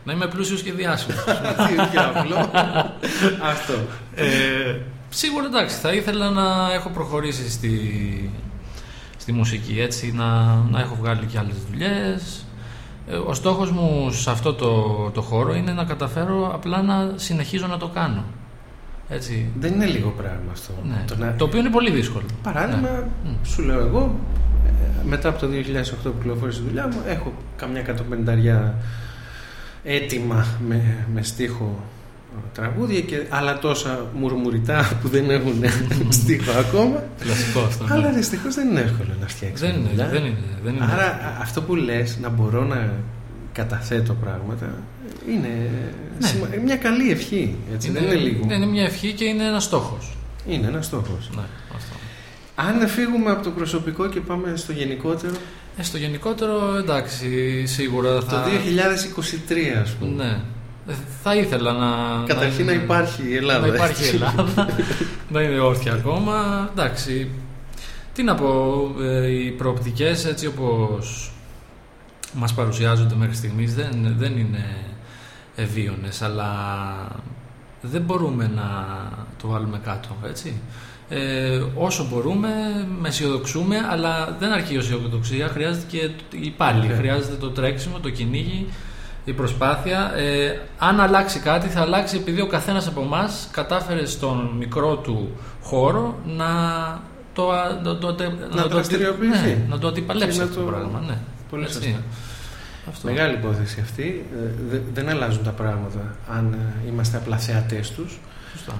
να είμαι πλούσιος και διάσημος. [laughs] Τι πιο απλό. Αυτό. Ε, σίγουρα εντάξει, θα ήθελα να έχω προχωρήσει στη, στη μουσική, έτσι, να, να έχω βγάλει και άλλες δουλειές. Ε, ο στόχος μου σε αυτό το, το χώρο είναι να καταφέρω απλά να συνεχίζω να το κάνω. Έτσι. Δεν είναι λίγο πράγμα αυτό. Ναι. Το να- Το οποίο είναι πολύ δύσκολο. Παράδειγμα, Ναι. Μμ. σου λέω εγώ, ε, μετά από το 2008 που κυκλοφόρησε η δουλειά μου, έχω καμιά εκατοπενταριά έτοιμα με, με στίχο ε, τραγούδια και άλλα τόσα μουρμουριτά [laughs] που δεν έχουν στίχο ακόμα. Κλασικό αυτό. ναι. Αλλά δυστυχώς δεν είναι εύκολο να φτιάξεις. δεν, είναι, δουλειά. δεν είναι. Δεν είναι. Άρα α- αυτό που λες να μπορώ να καταθέτω πράγματα είναι Ναι. σημα- μια καλή ευχή. Έτσι, δεν είναι λίγο. Είναι μια ευχή και είναι ένας στόχος. Είναι ένας στόχος. Ναι, αυτό. Αν φύγουμε από το προσωπικό και πάμε στο γενικότερο, Ε, στο γενικότερο, εντάξει, σίγουρα θα... το 2023 ας πούμε. Ναι. Ε, Θα ήθελα να... Καταρχήν να είναι- υπάρχει η Ελλάδα. Να υπάρχει η έτσι. Ελλάδα. να είναι όρθια ακόμα. Εντάξει. Τι να πω, ε, οι προοπτικές έτσι όπως μας παρουσιάζονται μέχρι στιγμής δεν, δεν είναι ευίωνες, αλλά δεν μπορούμε να το βάλουμε κάτω, έτσι. Ε, όσο μπορούμε, με αισιοδοξούμε, αλλά δεν αρκεί η αισιοδοξία, χρειάζεται και η πάλι, Βέβαια. χρειάζεται το τρέξιμο, το κυνήγι, η προσπάθεια. Ε, αν αλλάξει κάτι, θα αλλάξει επειδή ο καθένας από εμάς κατάφερε στον μικρό του χώρο να το, το, το, να, το, δραστηριοποιηθεί. Ναι, να το αντιπαλέψει αυτό το πράγμα. Ναι. Πολύ Έτσι. σωστά. Αυτό. Μεγάλη υπόθεση αυτή. Ε, δεν αλλάζουν τα πράγματα αν ε, είμαστε απλά θεατές τους.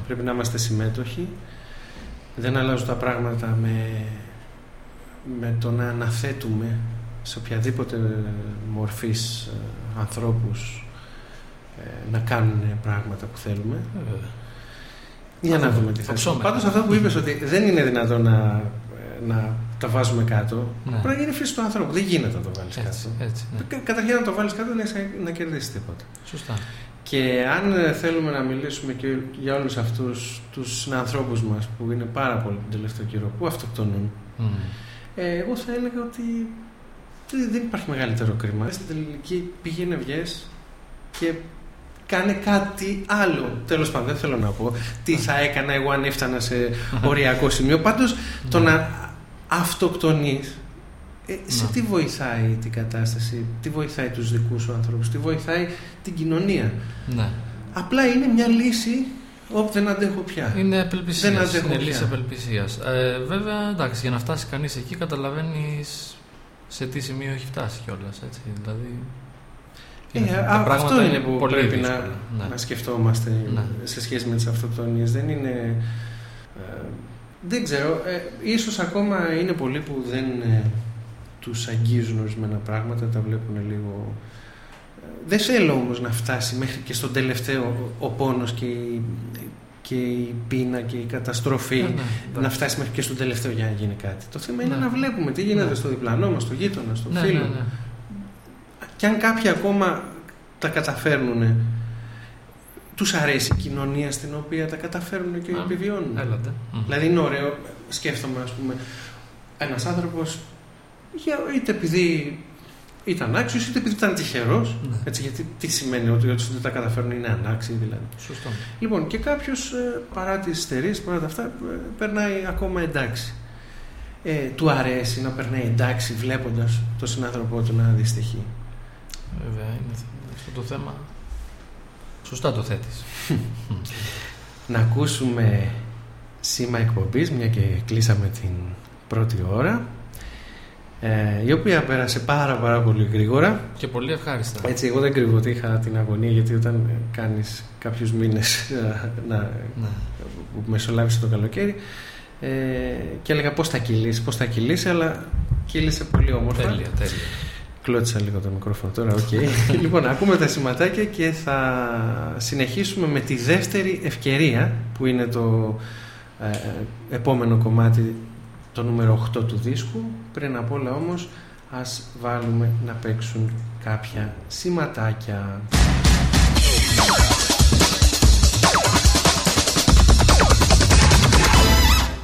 Πρέπει να είμαστε συμμέτοχοι. Δεν αλλάζουν τα πράγματα με, με το να αναθέτουμε σε οποιαδήποτε μορφής ε, ανθρώπους να κάνουν πράγματα που θέλουμε. Για να δούμε τι θα συμβεί. Πάντως αυτό που είπες ότι δεν είναι δυνατόν να, να τα βάζουμε κάτω. Ναι. Πρέπει να γίνει φύση του ανθρώπου. Δεν γίνεται να το βάλεις κάτω. Έτσι, ναι. Καταρχήν να το βάλεις κάτω δεν έχει να κερδίσεις τίποτα. Σωστά. Και αν θέλουμε να μιλήσουμε και για όλους αυτούς τους ανθρώπου μας που είναι πάρα πολύ τον τελευταίο καιρό, που αυτοκτονούν, mm. ε, εγώ θα έλεγα ότι δεν υπάρχει μεγαλύτερο κρίμα. Στην τελική πήγαινε βγες και κάνε κάτι άλλο. Τέλος πάντων, δεν θέλω να πω τι θα έκανα εγώ αν έφτανα σε οριακό σημείο. Πάντως, το να αυτοκτονείς, ε, σε τι βοηθάει την κατάσταση, τι βοηθάει τους δικούς σου ανθρώπους, τι βοηθάει την κοινωνία; Ναι. Απλά είναι μια λύση όπου δεν αντέχω πια. Είναι απελπισίας. Είναι λύση απελπισίας. Ε, βέβαια, εντάξει, για να φτάσει κανείς εκεί, καταλαβαίνεις σε τι σημείο έχει φτάσει κιόλας. Δηλαδή, ε, αυτό είναι που πρέπει να, ναι. να σκεφτόμαστε ναι. σε σχέση με τις αυτοκτονίες. Δεν είναι... Ε, δεν ξέρω, ε, ίσως ακόμα είναι πολλοί που δεν ε, τους αγγίζουν ορισμένα πράγματα, τα βλέπουν λίγο... Ε, δεν θέλω όμως να φτάσει μέχρι και στον τελευταίο ο πόνος και η, και η πείνα και η καταστροφή ναι, ναι να φτάσει μέχρι και στον τελευταίο για να γίνει κάτι. Το θέμα είναι να βλέπουμε τι γίνεται στο διπλανό μας, στο γείτονα, στο φίλο. και αν κάποιοι ακόμα τα καταφέρνουν τους αρέσει η κοινωνία στην οποία τα καταφέρνουν και επιβιώνουν. Έλατε. Δηλαδή είναι ωραίο, σκέφτομαι ας πούμε, ένας άνθρωπος είτε επειδή ήταν άξιος είτε επειδή ήταν τυχερός. Ναι. Έτσι, γιατί τι σημαίνει ότι ότι δεν τα καταφέρνουν είναι ανάξιοι δηλαδή. Σωστό. Λοιπόν, και κάποιος ε, παρά τις εταιρείε, παρά τα αυτά, ε, περνάει ακόμα εντάξει. Ε, του αρέσει να περνάει εντάξει βλέποντας τον συνάνθρωπό του να δυστυχεί. Βέβαια, είναι αυτό το θέμα. Σωστά το θέτεις. [laughs] να ακούσουμε σήμα εκπομπής, μια και κλείσαμε την πρώτη ώρα. Ε, η οποία πέρασε πάρα πάρα πολύ γρήγορα και πολύ ευχάριστα έτσι εγώ δεν κρύβω ότι είχα την αγωνία γιατί όταν κάνεις κάποιους μήνες ε, να, ναι. που μεσολάβησε το καλοκαίρι ε, και έλεγα πώς θα κυλήσει, πώς θα κυλήσει αλλά κύλησε πολύ όμορφα τέλεια, τέλεια. Κλώτσησα λίγο το μικρόφωνο τώρα, ok. Okay. [laughs] λοιπόν, ακούμε τα σηματάκια και θα συνεχίσουμε με τη δεύτερη ευκαιρία που είναι το ε, επόμενο κομμάτι, το νούμερο 8 του δίσκου. Πριν απ' όλα όμως, ας βάλουμε να παίξουν κάποια σηματάκια.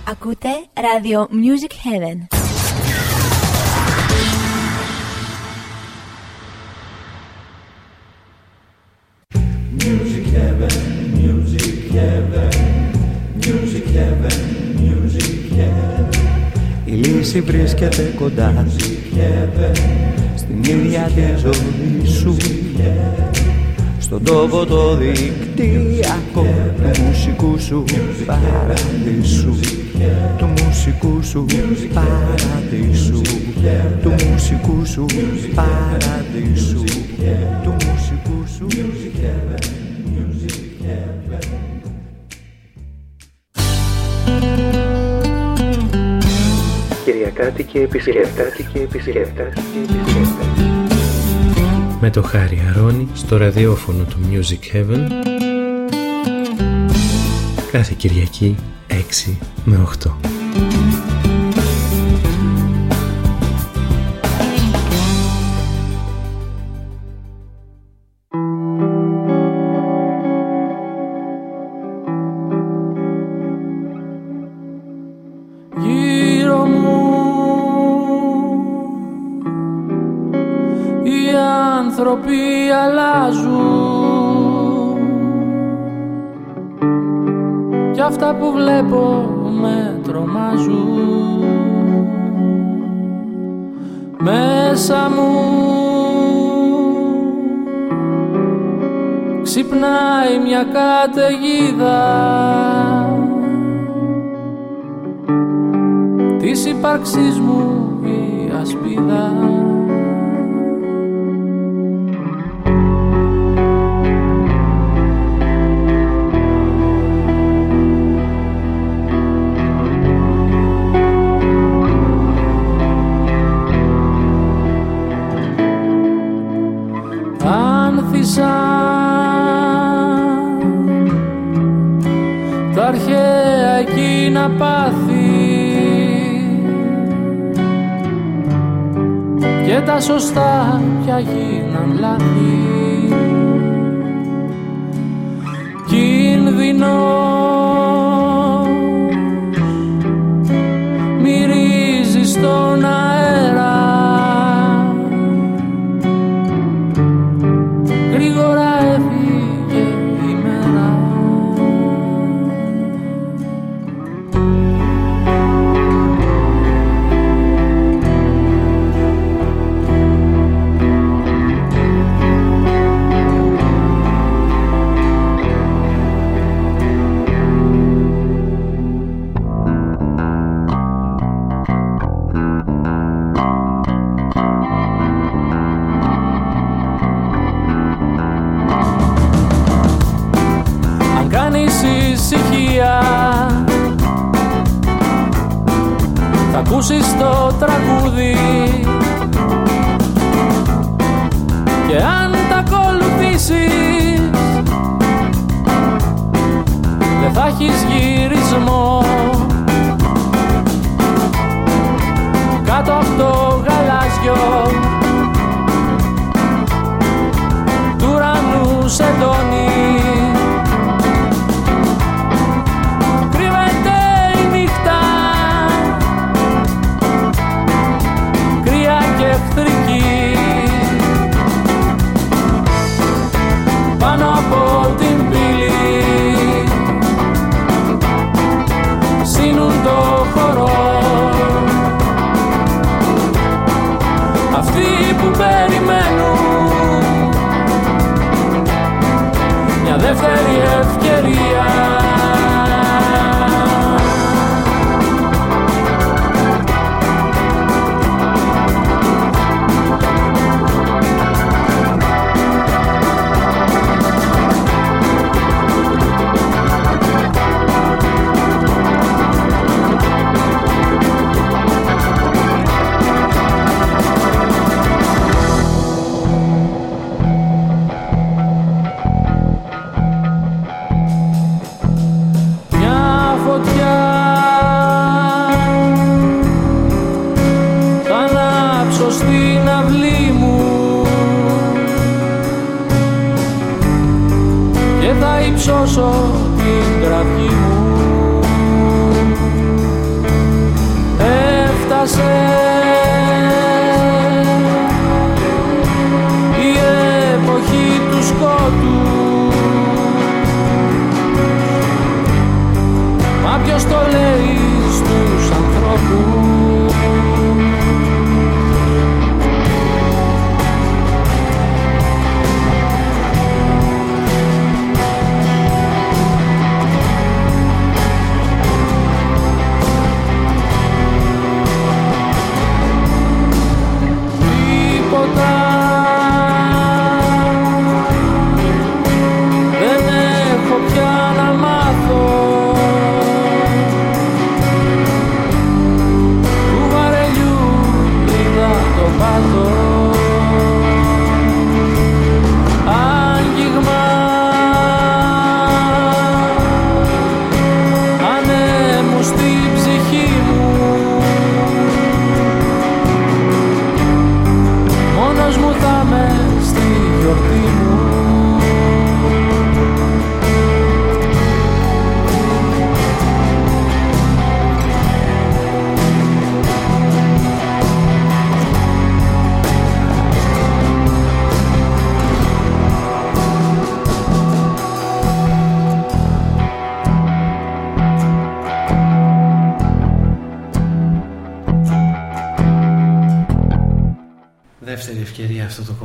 Ακούτε Radio Music Heaven. Music heaven, music heaven, music heaven, music heaven. Η λύση βρίσκεται κοντά. Στην ίδια τη ζωή σου. στον τόπο το δικτυακό του μουσικού σου παραδείσου. του μουσικού σου παραδείσου. του μουσικού σου παραδείσου. του Κυριακάτη και επισκέπτες και επισκέπτες με το Χάρη Αρώνη στο ραδιόφωνο του Music Heaven κάθε Κυριακή 6 με 8.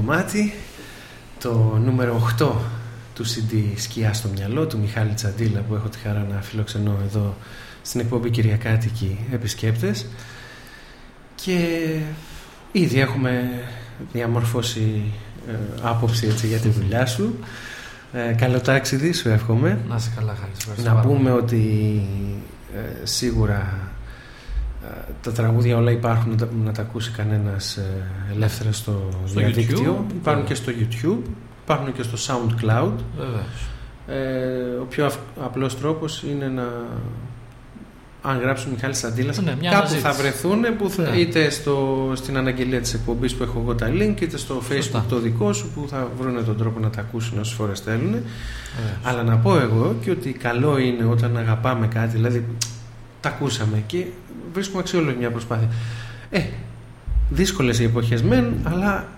Κομμάτι Το νούμερο 8 του CD Σκιά στο μυαλό του Μιχάλη Τσαντίλα που έχω τη χαρά να φιλοξενώ εδώ στην εκπομπή Κυριακάτικη επισκέπτες και ήδη έχουμε διαμορφώσει ε, άποψη έτσι, για τη δουλειά σου. Ε, καλό ταξίδι σου εύχομαι. Να είσαι καλά, Χάρη. σε ευχαριστώ Να πάρα πούμε πολύ. ότι ε, σίγουρα ε, τα τραγούδια όλα υπάρχουν να τα, να τα ακούσει κανένας ε, ελεύθερα στο, Στο διαδίκτυο. YouTube, υπάρχουν βέβαια. και στο YouTube, υπάρχουν και στο SoundCloud. Βεβαίως. Ε, ο πιο αυ- απλός τρόπος είναι να αν γράψουν Μιχάλης Σαντήλας Ναι, μια κάπου αναζήτηση. θα βρεθούν που θα, Ναι. είτε στο, στην αναγγελία της εκπομπής που έχω εγώ τα link είτε στο facebook Σωστά. το δικό σου που θα βρουν τον τρόπο να τα ακούσουν όσες φορές θέλουν Βεβαίως. αλλά να πω εγώ και ότι καλό είναι όταν αγαπάμε κάτι δηλαδή τα ακούσαμε και βρίσκουμε αξιόλογη μια προσπάθεια. Ε, δύσκολες οι εποχές μεν αλλά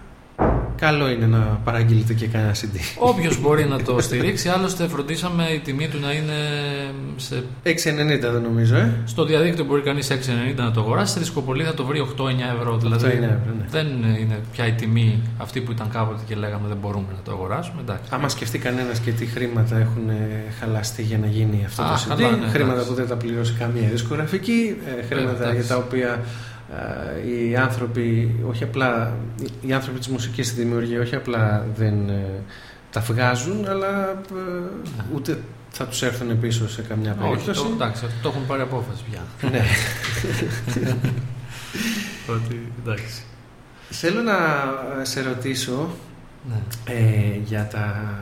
καλό είναι να παραγγείλετε και κανένα CD Όποιος μπορεί να το στηρίξει, άλλωστε φροντίσαμε η τιμή του να είναι σε... 6,90 δεν νομίζω ε στο διαδίκτυο μπορεί κανείς 6,90 να το αγοράσει. Στη δισκοπολή θα το βρει 8-9 ευρώ. Δηλαδή 8-9 ευρώ, ναι. δεν είναι πια η τιμή αυτή που ήταν κάποτε και λέγαμε δεν μπορούμε να το αγοράσουμε. Εντάξει. Άμα σκεφτεί κανένας και τι χρήματα έχουν ε, χαλαστεί για να γίνει αυτό Α, το CD, καλά, ναι, χρήματα εντάξει. που δεν τα πληρώσει καμία δισκογραφική, ε, χρήματα εντάξει. για τα οποία ε, οι άνθρωποι, όχι απλά, οι άνθρωποι της μουσικής στη δημιουργία όχι απλά δεν ε, τα βγάζουν, αλλά ε, ούτε θα τους έρθουν πίσω σε καμιά Όχι, περίπτωση. το, εντάξει, αυτό το έχουν πάρει απόφαση πια. ναι. [laughs] Ότι, εντάξει. Θέλω να ε, σε ρωτήσω Ναι. ε, για τα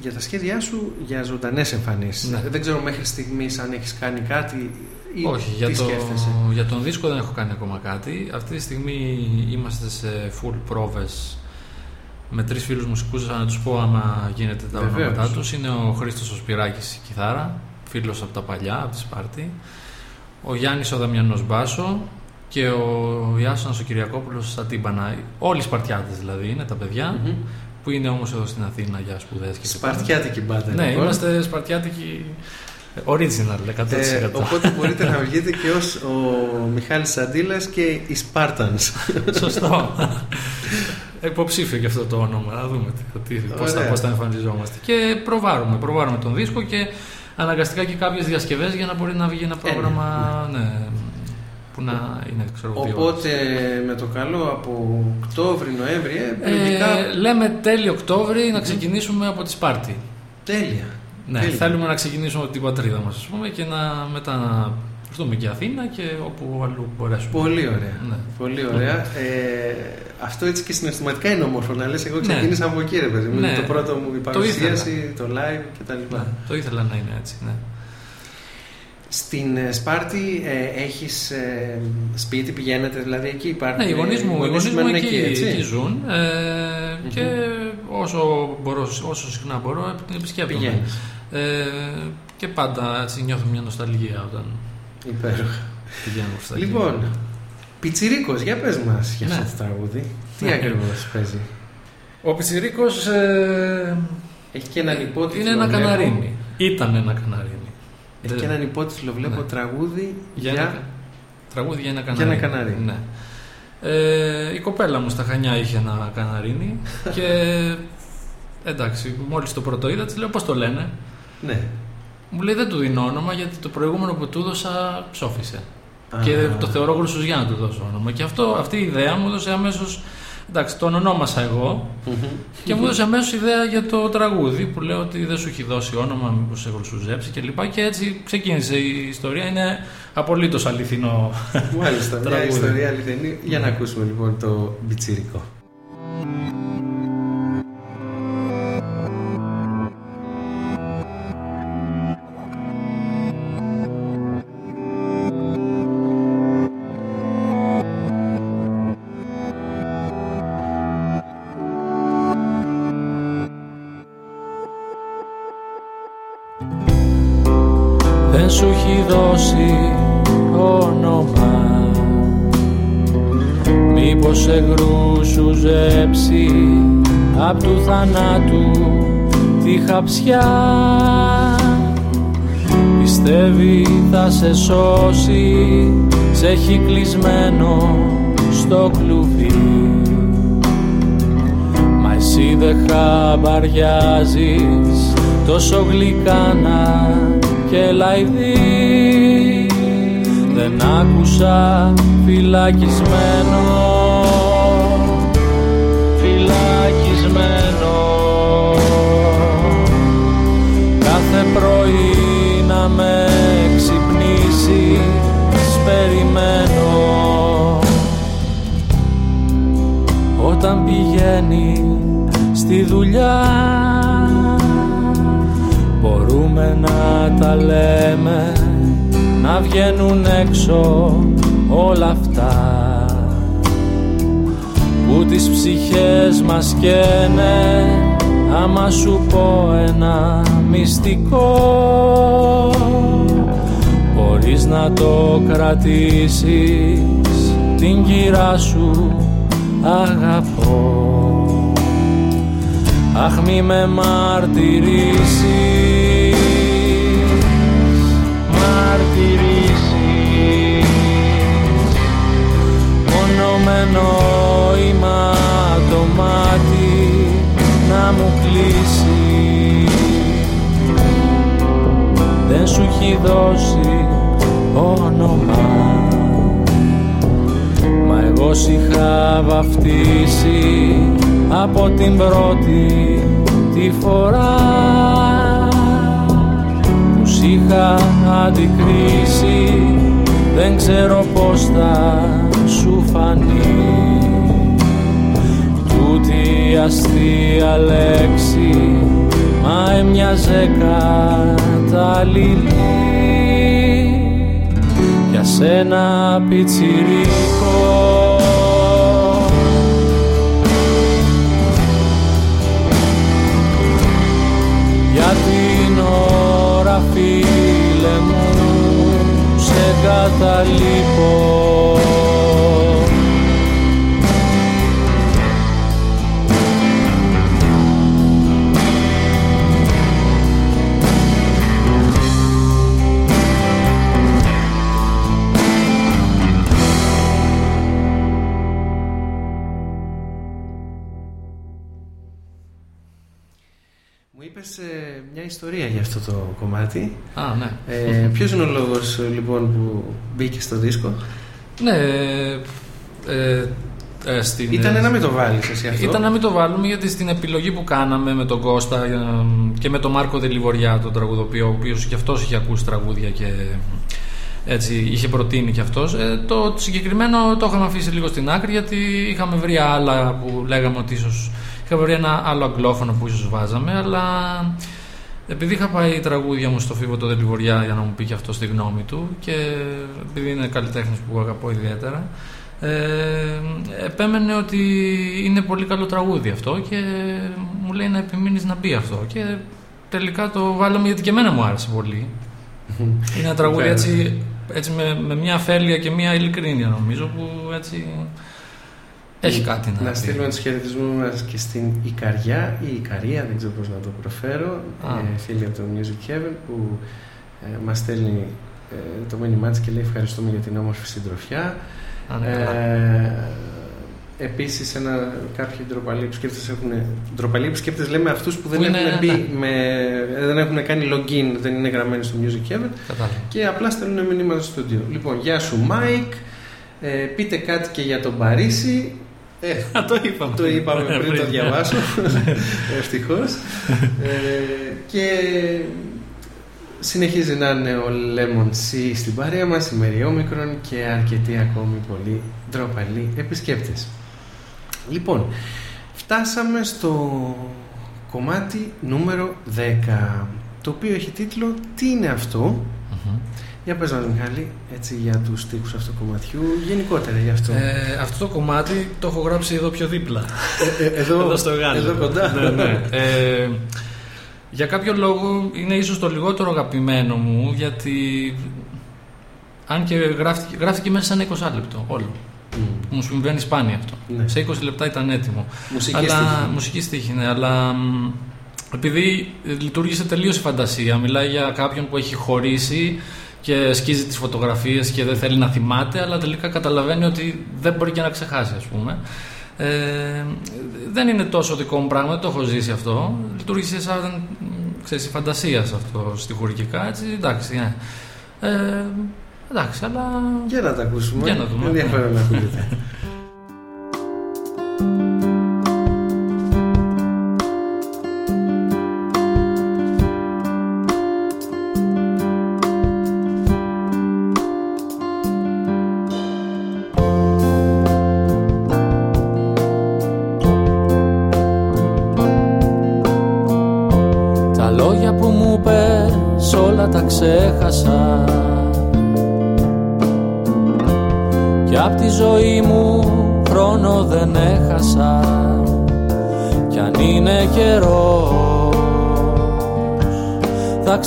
για τα σχέδιά σου για ζωντανές εμφανίσεις. Ναι. Δεν ξέρω μέχρι στιγμής αν έχεις κάνει κάτι ή Όχι, τι για, το, σκέφτεσαι. για τον δίσκο δεν έχω κάνει ακόμα κάτι. Αυτή τη στιγμή είμαστε σε full πρόβες με τρεις φίλους μουσικούς, να τους πω άμα γίνεται τα Βεβαίως. ονόματά τους. Είναι ο Χρήστος ο Σπυράκης η κιθάρα, φίλος από τα παλιά, από τη Σπάρτη. Ο Γιάννης ο Δαμιανός Μπάσο και ο Ιάσονας ο Κυριακόπουλος στα τύμπανα. Όλοι οι Σπαρτιάτες δηλαδή είναι τα παιδιά, Μμμ. που είναι όμως εδώ στην Αθήνα για σπουδές και λοιπά. Σπαρτιάτικη μπάντα. Ναι, λοιπόν. είμαστε Σπαρτιάτικοι original, 100%. Ε, οπότε μπορείτε να βγείτε και ως ο Μιχάλης Σαντήλας και οι Spartans. Σωστό. Υποψήφιο και αυτό το όνομα. Να δούμε τι, τι, πώς, θα, Ωραία. πώς θα εμφανιζόμαστε. Και προβάρουμε, προβάρουμε τον δίσκο και αναγκαστικά και κάποιες διασκευές για να μπορεί να βγει ένα πρόγραμμα ναι, που να είναι ξέρω, δύο ώρες. Οπότε με το καλό από Οκτώβρη, Νοέμβρη, ε, λογικά Ε, λέμε τέλη Οκτώβρη να ξεκινήσουμε από τη Σπάρτη. τέλεια. Ναι, Τέλεια. θέλουμε να ξεκινήσουμε από την πατρίδα μας ας πούμε και να μετά να έρθουμε και Αθήνα και όπου αλλού μπορέσουμε. Πολύ ωραία. Ναι. Πολύ ωραία. Ε, αυτό έτσι και συναισθηματικά είναι όμορφο να λες εγώ Ναι. ξεκίνησα από εκεί ρε παιδί μου. Ναι. Είναι Το πρώτο μου η Το παρουσίαση, το, live κτλ. Ναι, το ήθελα να είναι έτσι, ναι. Στην ε, Σπάρτη ε, έχεις ε, σπίτι, πηγαίνετε δηλαδή εκεί υπάρχουν. Ναι, οι γονείς μου, οι γονείς μου μένουν εκεί, έτσι; εκεί ζουν ε, και όσο, μπορώ, όσο συχνά μπορώ την επισκέπτομαι. Πηγαίνεις. Ε, και πάντα έτσι νιώθω μια νοσταλγία όταν Υπέροχα. πηγαίνω προς τα εκεί. Λοιπόν, Πιτσιρίκος, για πες μας για Ναι. αυτό το τραγούδι. Τι Ναι. ακριβώς παίζει; Ο Πιτσιρίκος ε, Έχει και έναν υπότιτλο. είναι ένα βλέπω. καναρίνι. Ήταν ένα καναρίνι. Έχει και έναν υπότιτλο, βλέπω Ναι. τραγούδι Για, για... ένα, τραγούδι για ένα Για καναρίνι. ένα καναρίνι. Ναι. Ε, η κοπέλα μου στα Χανιά είχε ένα καναρίνι [laughs] και εντάξει, μόλις το πρώτο είδα της λέω πώς το λένε; Ναι. Μου λέει δεν του δίνω όνομα γιατί το προηγούμενο που του έδωσα ψόφισε. Α. Και το θεωρώ γλωσσούς για να του δώσω όνομα. Και αυτό, αυτή η ιδέα μου έδωσε αμέσω. Εντάξει, τον ονόμασα εγώ Μμμ. και μου έδωσε αμέσως ιδέα για το τραγούδι που λέω ότι δεν σου έχει δώσει όνομα, μήπως σε γλωσσουζέψει κλπ. Και έτσι ξεκίνησε η ιστορία. Είναι απολύτως αληθινό. Μάλιστα, μια Τραγούδι. ιστορία αληθινή. Για να ακούσουμε λοιπόν το μπιτσιρικό. Τη χαψιά. Πιστεύει θα σε σώσει, σε έχει κλεισμένο στο κλουβί. Μα εσύ δεν χαμπαριάζεις τόσο γλυκάνα και λαϊδί δεν άκουσα φυλακισμένο φυλακισμένο όταν πηγαίνει στη δουλειά. Μπορούμε να τα λέμε να βγαίνουν έξω όλα αυτά. Που τις ψυχές μας καίνε άμα σου πω ένα μυστικό. Μπορείς να το κρατήσεις την κυρά σου αγαπώ. Αχ μη με μαρτυρήσεις Μαρτυρήσεις. Μόνο με νόημα το μάτι να μου κλείσει. Δεν σου έχει δώσει όνομα Μα εγώ σ' είχα βαφτίσει από την πρώτη τη φορά. Που σ' είχα αντικρίσει δεν ξέρω πως θα σου φανεί. Τούτη αστεία λέξη μα έμοιαζε κατάλληλη για σένα πιτσιρίκο φίλε μου σε καταλείπω ιστορία για αυτό το κομμάτι. Α, ναι. Ε, ποιος είναι ο λόγος ε, λοιπόν που μπήκε στο δίσκο; Ναι, ε, ε, στην, Ήταν να μην το βάλεις εσύ αυτό; Ήταν να μην το βάλουμε γιατί στην επιλογή που κάναμε με τον Κώστα ε, και με τον Μάρκο Δελιβοριά, τον τραγουδοποιό, ο οποίος και αυτός είχε ακούσει τραγούδια και έτσι είχε προτείνει και αυτός. Ε, το συγκεκριμένο το είχαμε αφήσει λίγο στην άκρη γιατί είχαμε βρει άλλα που λέγαμε ότι ίσω. Είχαμε βρει ένα άλλο αγγλόφωνο που ίσως βάζαμε, αλλά επειδή είχα πάει τραγούδια μου στο Φίβο το Δελιβοριά για να μου πει και αυτό στη γνώμη του και επειδή είναι καλλιτέχνης που αγαπώ ιδιαίτερα, ε, επέμενε ότι είναι πολύ καλό τραγούδι αυτό και μου λέει να επιμείνεις να μπει αυτό και τελικά το βάλαμε γιατί και εμένα μου άρεσε πολύ είναι ένα τραγούδι Βέβαια. έτσι, έτσι με, με μια αφέλεια και μια ειλικρίνεια νομίζω που έτσι έχει κάτι να, Να πει. στείλουμε τους χαιρετισμούς μας και στην Ικαριά ή Ικαρία, δεν ξέρω πώς να το προφέρω, Α. ε, φίλη από το Music Heaven που ε, μας στέλνει ε, το μήνυμά της και λέει ευχαριστούμε για την όμορφη συντροφιά. Α, ναι, καλά. Ε, Επίσης, κάποιοι ντροπαλοί επισκέπτες έχουν. Ντροπαλοί επισκέπτες λέμε αυτούς που δεν Που είναι, έχουν μπει, ναι. με, δεν έχουν κάνει login, δεν είναι γραμμένοι στο Music Heaven Κατάλαβα. και απλά στέλνουν μηνύματα στο στούντιο. Λοιπόν, γεια σου, Μάικ. Ε, πείτε κάτι και για τον Παρίσι. Ε, Α, το είπαμε. το είπαμε Ναι, πριν το ναι. διαβάσω. [laughs] Ευτυχώς. Ε, και συνεχίζει να είναι ο Lemon C στην παρέα μας, η Μεριόμικρον και αρκετοί ακόμη πολύ ντροπαλοί επισκέπτες. Λοιπόν, φτάσαμε στο κομμάτι νούμερο 10, το οποίο έχει τίτλο «Τι είναι αυτό» Μμμ. Για πες μας Μιχάλη, έτσι για τους στίχους αυτού του κομματιού, γενικότερα για αυτό. Ε, αυτό το κομμάτι το έχω γράψει εδώ πιο δίπλα. Ε, ε, εδώ, Εδώ στο Γάλλο. Εδώ κοντά. ναι, ναι. Ε, για κάποιο λόγο είναι ίσως το λιγότερο αγαπημένο μου γιατί αν και γράφτηκε, γράφτηκε μέσα σε ένα 20 λεπτό όλο. Μμ. Μου συμβαίνει σπάνια αυτό. Ναι. Σε 20 λεπτά ήταν έτοιμο. Μουσική αλλά, στίχη. Μουσική στίχη, ναι. Αλλά μ, επειδή λειτουργήσε τελείως η φαντασία, μιλάει για κάποιον που έχει χωρίσει και σκίζει τις φωτογραφίες και δεν θέλει να θυμάται, αλλά τελικά καταλαβαίνει ότι δεν μπορεί και να ξεχάσει, ας πούμε. Ε, δεν είναι τόσο δικό μου πράγμα, δεν το έχω ζήσει αυτό. Λειτουργήσε σαν ξέρεις, η φαντασία σε αυτό στοιχουργικά, έτσι, εντάξει, ναι. Ε, Εντάξει, αλλά. Για να τα ακούσουμε. Για να δούμε. Ενδιαφέρον να ακούγεται. [laughs]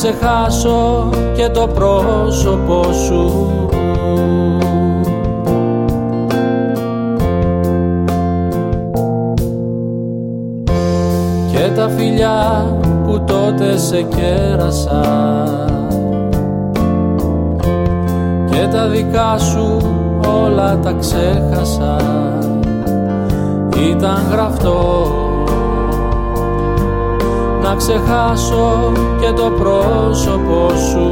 ξεχάσω και το πρόσωπο σου. Και τα φιλιά που τότε σε κέρασα. Και τα δικά σου όλα τα ξέχασα. Ήταν γραφτό να ξεχάσω και το πρόσωπο σου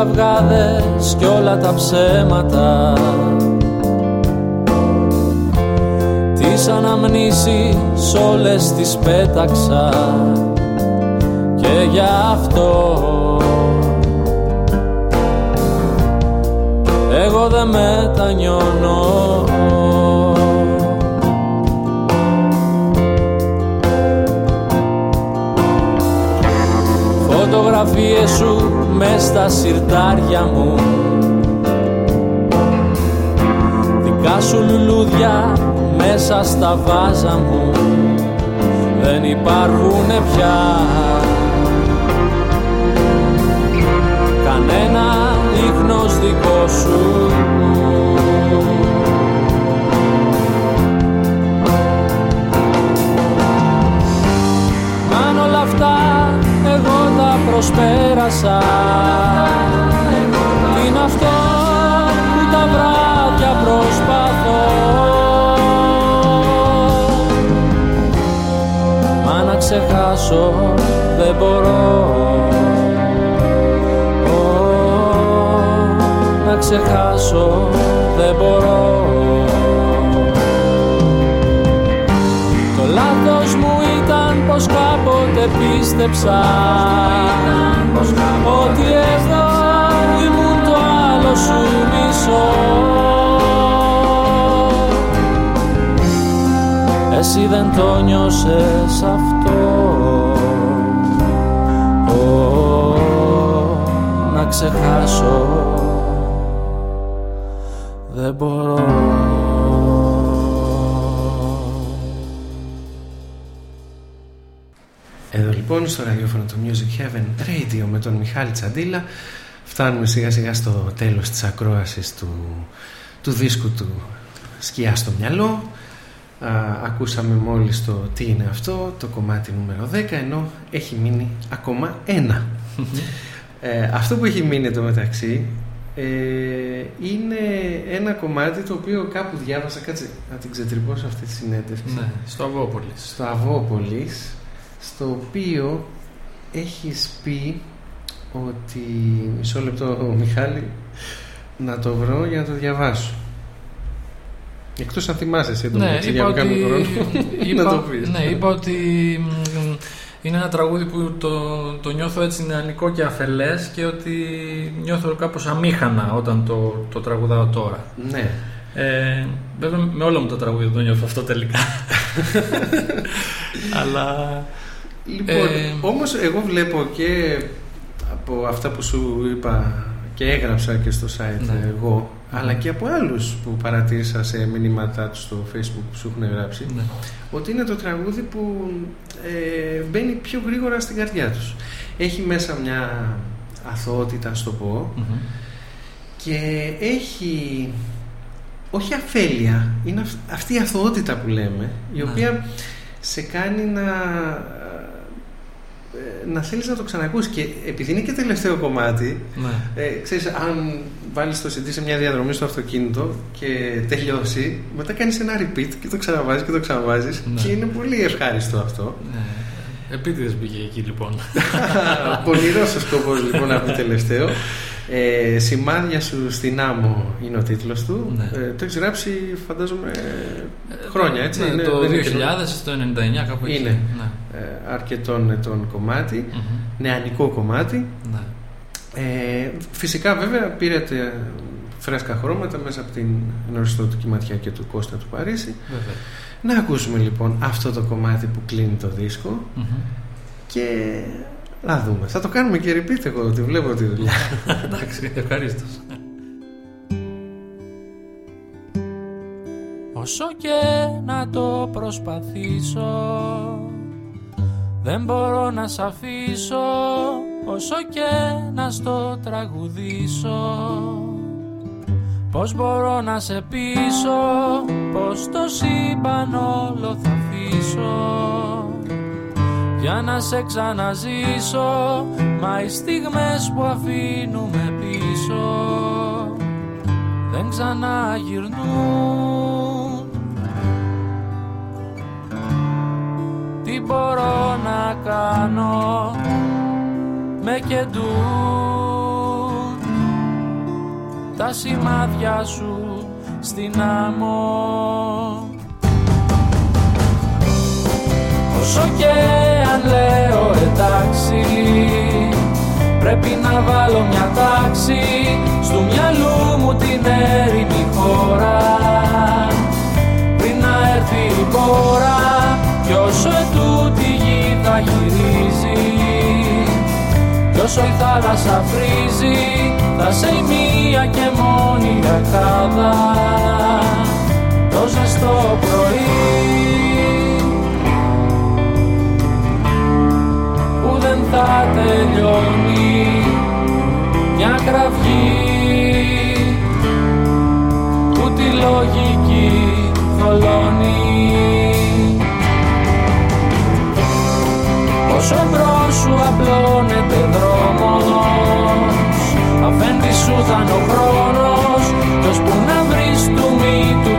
καυγάδες και όλα τα ψέματα. Τις αναμνήσεις όλες τις πέταξα και γι' αυτό εγώ δεν μετανιώνω. Φωτογραφίες σου μες στα συρτάρια μου. Δικά σου λουλούδια μέσα στα βάζα μου. Δεν υπάρχουνε πια. Κανένα ίχνος δικό σου εγώ τα προσπέρασα. Τι είναι αυτό που τα βράδια προσπαθώ. Μα να ξεχάσω δεν μπορώ. Ω, Να ξεχάσω δεν μπορώ πως κάποτε πίστεψα Ότι εδώ ήμουν το άλλο σου μισό. Εσύ δεν το νιώσες αυτό. Ω, Να ξεχάσω. Δεν μπορώ λοιπόν στο ραδιόφωνο του Music Heaven Radio με τον Μιχάλη Τσαντίλα. Φτάνουμε σιγά σιγά στο τέλος της ακρόασης του, του δίσκου του Σκιά στο μυαλό Α, ακούσαμε μόλις το τι είναι αυτό το κομμάτι νούμερο 10 ενώ έχει μείνει ακόμα ένα. [laughs] Ε, αυτό που έχει μείνει το μεταξύ ε, είναι ένα κομμάτι το οποίο κάπου διάβασα. Κάτσε να την ξετρυπώσω αυτή τη συνέντευξη. Ναι, στο Αβόπολης. στο Αβόπολης στο οποίο έχεις πει ότι μισό λεπτό Μιχάλη να το βρω για να το διαβάσω εκτός αν θυμάσαι εσύ Ναι, εντωμεταξύ, είπα για να κάνουμε ότι, χρόνο είπα, [laughs] να το πεις ναι, είπα ότι μ, είναι ένα τραγούδι που το, το νιώθω έτσι νεανικό και αφελές και ότι νιώθω κάπως αμήχανα όταν το, το τραγουδάω τώρα. ναι. Ε, βέβαια με όλα μου τα τραγούδια το νιώθω αυτό τελικά. [laughs] Αλλά Λοιπόν, Ε, όμως εγώ βλέπω και από αυτά που σου είπα και έγραψα και στο site Ναι. εγώ, αλλά και από άλλους που παρατήρησα σε μηνύματά τους στο facebook που σου έχουν γράψει, Ναι. ότι είναι το τραγούδι που ε, μπαίνει πιο γρήγορα στην καρδιά τους. Έχει μέσα μια αθωότητα, ας το πω, Μμμ. και έχει όχι αφέλεια, είναι αυ- αυτή η αθωότητα που λέμε, η Ναι. οποία σε κάνει να ε, να θέλεις να το ξανακούσεις και επειδή είναι και τελευταίο κομμάτι Ναι. ε, ξέρεις αν βάλεις το CD σε μια διαδρομή στο αυτοκίνητο και τελειώσει μετά κάνεις ένα repeat και το ξαναβάζεις και το ξαναβάζεις Ναι. και είναι πολύ ευχάριστο αυτό Ναι. Επίτηδες πήγε εκεί λοιπόν. [laughs] Πονηρός ο σκοπός λοιπόν να πει τελευταίο ε, Σημάδια σου στην άμμο είναι ο τίτλος του Ναι. ε, Το έχεις γράψει φαντάζομαι χρόνια έτσι Ναι, είναι, το δεν είναι 2000, καινούριο. το 99 κάπου εκεί. Είναι. Ναι. ε, αρκετών ετών κομμάτι Μμμ. νεανικό κομμάτι Ναι. ε, φυσικά βέβαια πήρατε φρέσκα χρώματα μέσα από την ενωριστοτική ματιά και του Κώστα του Παρίσι Βέβαια. να ακούσουμε λοιπόν αυτό το κομμάτι που κλείνει το δίσκο Μμμ. και να δούμε. Θα το κάνουμε και repeat εγώ ότι βλέπω τη δουλειά. [laughs] Εντάξει, ευχαρίστως. Όσο και να το προσπαθήσω Δεν μπορώ να σ' αφήσω. Όσο και να στο τραγουδήσω Πώς μπορώ να σε πείσω Πως το σύμπαν όλο θα αφήσω Για να σε ξαναζήσω Μα οι στιγμές που αφήνουμε πίσω δεν ξαναγυρνούν. Τι μπορώ να κάνω με κεντούν τα σημάδια σου στην άμμο Όσο και αν λέω εντάξει Πρέπει να βάλω μια τάξη Στο μυαλού μου την έρημη χώρα. Πριν να έρθει η πόρα Κι όσο ετούτη η γη θα γυρίζει Κι όσο η θάλασσα φρίζει Θα σε η μία και μόνη ρακάδα. Το ζεστό πρωί θα τελειώνει μια κραυγή που τη λογική θολώνει. Όσο εμπρός σου απλώνεται δρόμος Αφέντη σου θα είναι ο χρόνος Κι ώσπου να βρεις του μύτου την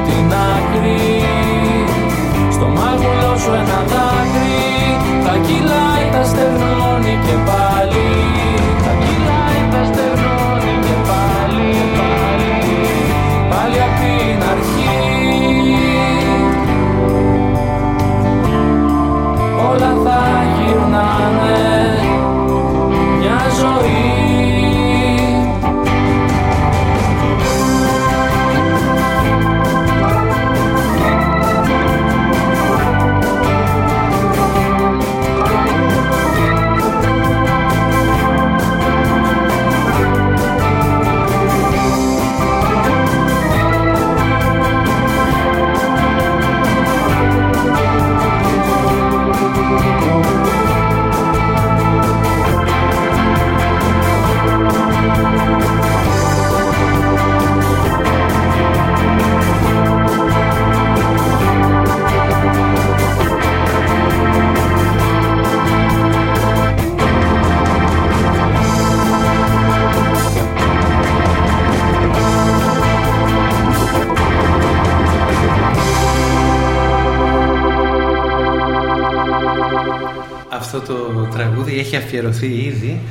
αυτό το τραγούδι έχει αφιερωθεί ήδη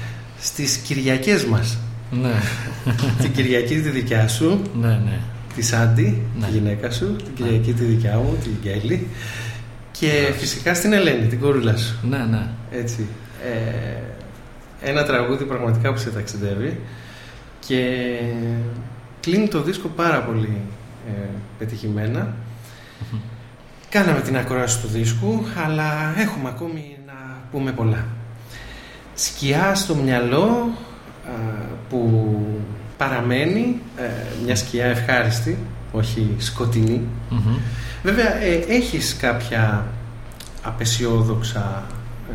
στις Κυριακές μας Ναι, [laughs] την Κυριακή τη δικιά σου ναι, ναι. τη Σάντι, Ναι. τη γυναίκα σου, την Κυριακή τη δικιά μου, την Γκέλη και φυσικά στην Ελένη, την κορούλα σου. Ναι, ναι. Έτσι. Ε, ένα τραγούδι πραγματικά που σε ταξιδεύει και κλείνει το δίσκο πάρα πολύ ε, πετυχημένα. Κάναμε την ακρόαση του δίσκου, αλλά έχουμε ακόμη να πούμε πολλά. Σκιά στο μυαλό, που παραμένει ε, μια σκιά ευχάριστη, όχι σκοτεινή. Μμμ. Βέβαια ε, έχεις κάποια απεσιόδοξα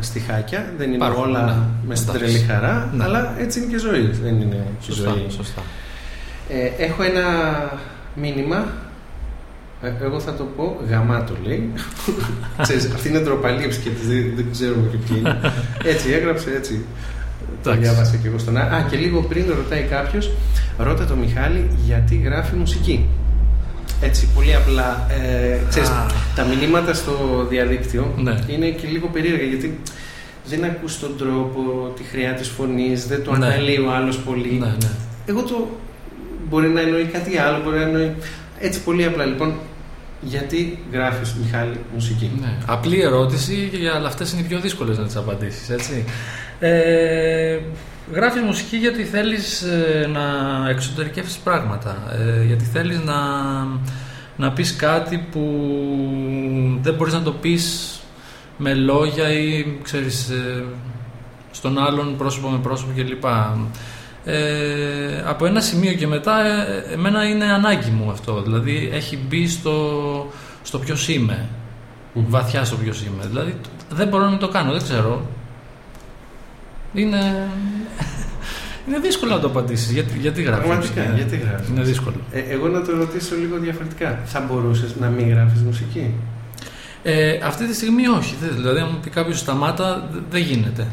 στιχάκια, δεν είναι Υπάρχουν, όλα ναι. με στην Εντάξει. τρελή χαρά, Ναι. αλλά έτσι είναι και η ζωή, δεν είναι και η Σωστά, ζωή. σωστά. Ε, έχω ένα μήνυμα. Ε, εγώ θα το πω γαμάτο λέει. Ξέρεις, αυτή είναι ντροπαλή επισκέπτη, δεν, δεν ξέρουμε και ποιοι είναι. Έτσι έγραψε, έτσι. Το Εντάξει. διάβασα και εγώ στον Α. Α, και λίγο πριν ρωτάει κάποιος, ρώτα το Μιχάλη γιατί γράφει μουσική. Έτσι, πολύ απλά. Ε, ξέρεις, Α. τα μηνύματα στο διαδίκτυο Ναι. είναι και λίγο περίεργα γιατί δεν ακούς τον τρόπο, τη χρειά της φωνής, δεν το Ναι. αναλύει ο άλλος πολύ. Ναι, ναι. Εγώ το μπορεί να εννοεί κάτι άλλο, μπορεί να εννοεί. Έτσι πολύ απλά λοιπόν. Γιατί γράφεις Μιχάλη μουσική; Ναι. Απλή ερώτηση, και- αλλά αυτές είναι οι πιο δύσκολες να τις απαντήσεις, έτσι. Ε, γράφεις μουσική γιατί θέλεις ε, να εξωτερικεύσεις πράγματα, ε, γιατί θέλεις να, να πεις κάτι που δεν μπορείς να το πεις με λόγια ή ξέρεις, ε, στον άλλον πρόσωπο με πρόσωπο κλπ. Ε, από ένα σημείο και μετά ε, εμένα είναι ανάγκη μου αυτό, δηλαδή έχει μπει στο, στο ποιος είμαι βαθιά στο ποιος είμαι. Δηλαδή δεν μπορώ να μην το κάνω, δεν ξέρω. Είναι, [laughs] είναι δύσκολο να το απαντήσεις. Γιατί, γιατί γράφεις. Πραγματικά, γιατί γράφεις. Είναι δύσκολο. Ε, εγώ να το ρωτήσω λίγο διαφορετικά. Θα μπορούσες να μην γράφεις μουσική; Ε, αυτή τη στιγμή όχι. Δεν- Δηλαδή, αν μου πει κάποιος σταμάτα, δε- δεν γίνεται.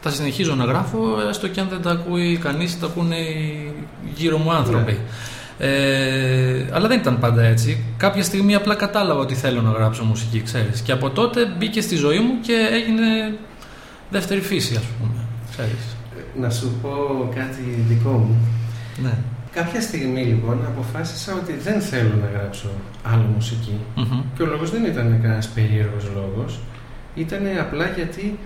Θα συνεχίζω να γράφω, έστω και αν δεν τα ακούει κανείς, τα ακούνε οι γύρω μου άνθρωποι. Ε, αλλά δεν ήταν πάντα έτσι. Κάποια στιγμή απλά κατάλαβα ότι θέλω να γράψω μουσική, ξέρεις. Και από τότε μπήκε στη ζωή μου και έγινε δεύτερη φύση, ας πούμε. Ξέρεις. Ε, Να σου πω κάτι δικό μου. Ναι. Κάποια στιγμή λοιπόν αποφάσισα ότι δεν θέλω να γράψω άλλο μουσική. Μμμ. Και ο λόγος δεν ήταν κανένας περίεργος λόγος. Ήταν απλά γιατί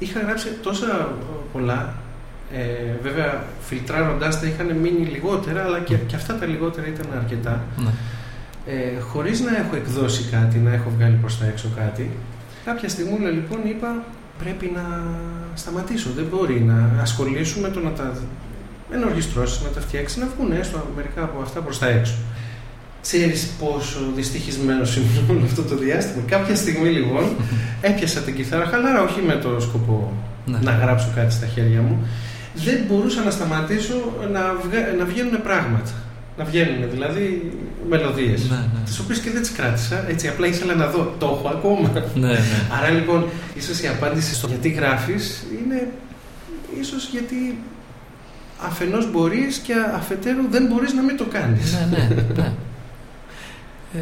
είχα γράψει τόσα πολλά. Ε, βέβαια, φιλτράροντάς τα είχαν μείνει λιγότερα, αλλά και, και αυτά τα λιγότερα ήταν αρκετά. Ναι. Ε, χωρίς να έχω εκδώσει κάτι, να έχω βγάλει προς τα έξω κάτι. Κάποια στιγμούλα λοιπόν είπα πρέπει να σταματήσω. Δεν μπορεί να ασχολήσουμε το να τα ενορχιστρώσεις, να τα φτιάξεις, να βγουν έστω μερικά από αυτά προς τα έξω. Ξέρεις πόσο δυστυχισμένος ήμουν [laughs] όλο αυτό το διάστημα. Κάποια στιγμή λοιπόν [laughs] έπιασα την κιθάρα χαλάρα, όχι με το σκοπό Ναι. να γράψω κάτι στα χέρια μου. Δεν μπορούσα να σταματήσω να, βγα... να βγαίνουν πράγματα. Να βγαίνουν δηλαδή μελωδίες. Ναι, ναι. Τις οποίες και δεν τις κράτησα, έτσι απλά ήθελα να δω, το έχω ακόμα. Ναι, ναι. [laughs] Άρα λοιπόν, ίσως η απάντηση στο γιατί γράφεις είναι ίσως γιατί αφενός μπορείς και αφετέρου δεν μπορείς να μην το κάνεις. ναι, ναι, ναι. Ε,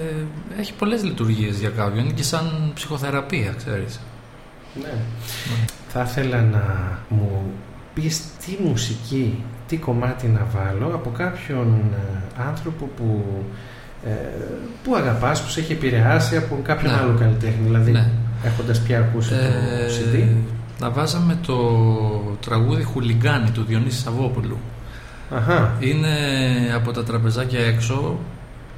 έχει πολλές λειτουργίες για κάποιον. Είναι και σαν ψυχοθεραπεία, ξέρεις. Ναι. Θα ήθελα να μου πεις τι μουσική, τι κομμάτι να βάλω από κάποιον ε, άνθρωπο που, ε, που αγαπάς, που σε έχει επηρεάσει από κάποιον Ναι. άλλο καλλιτέχνη. Δηλαδή, Ναι. έχοντας πια ακούσει Ε, το CD. να βάζαμε το τραγούδι «Χουλιγκάνι» του Διονύσης Σαββόπουλου. Αχα. Είναι από τα τραπεζάκια έξω.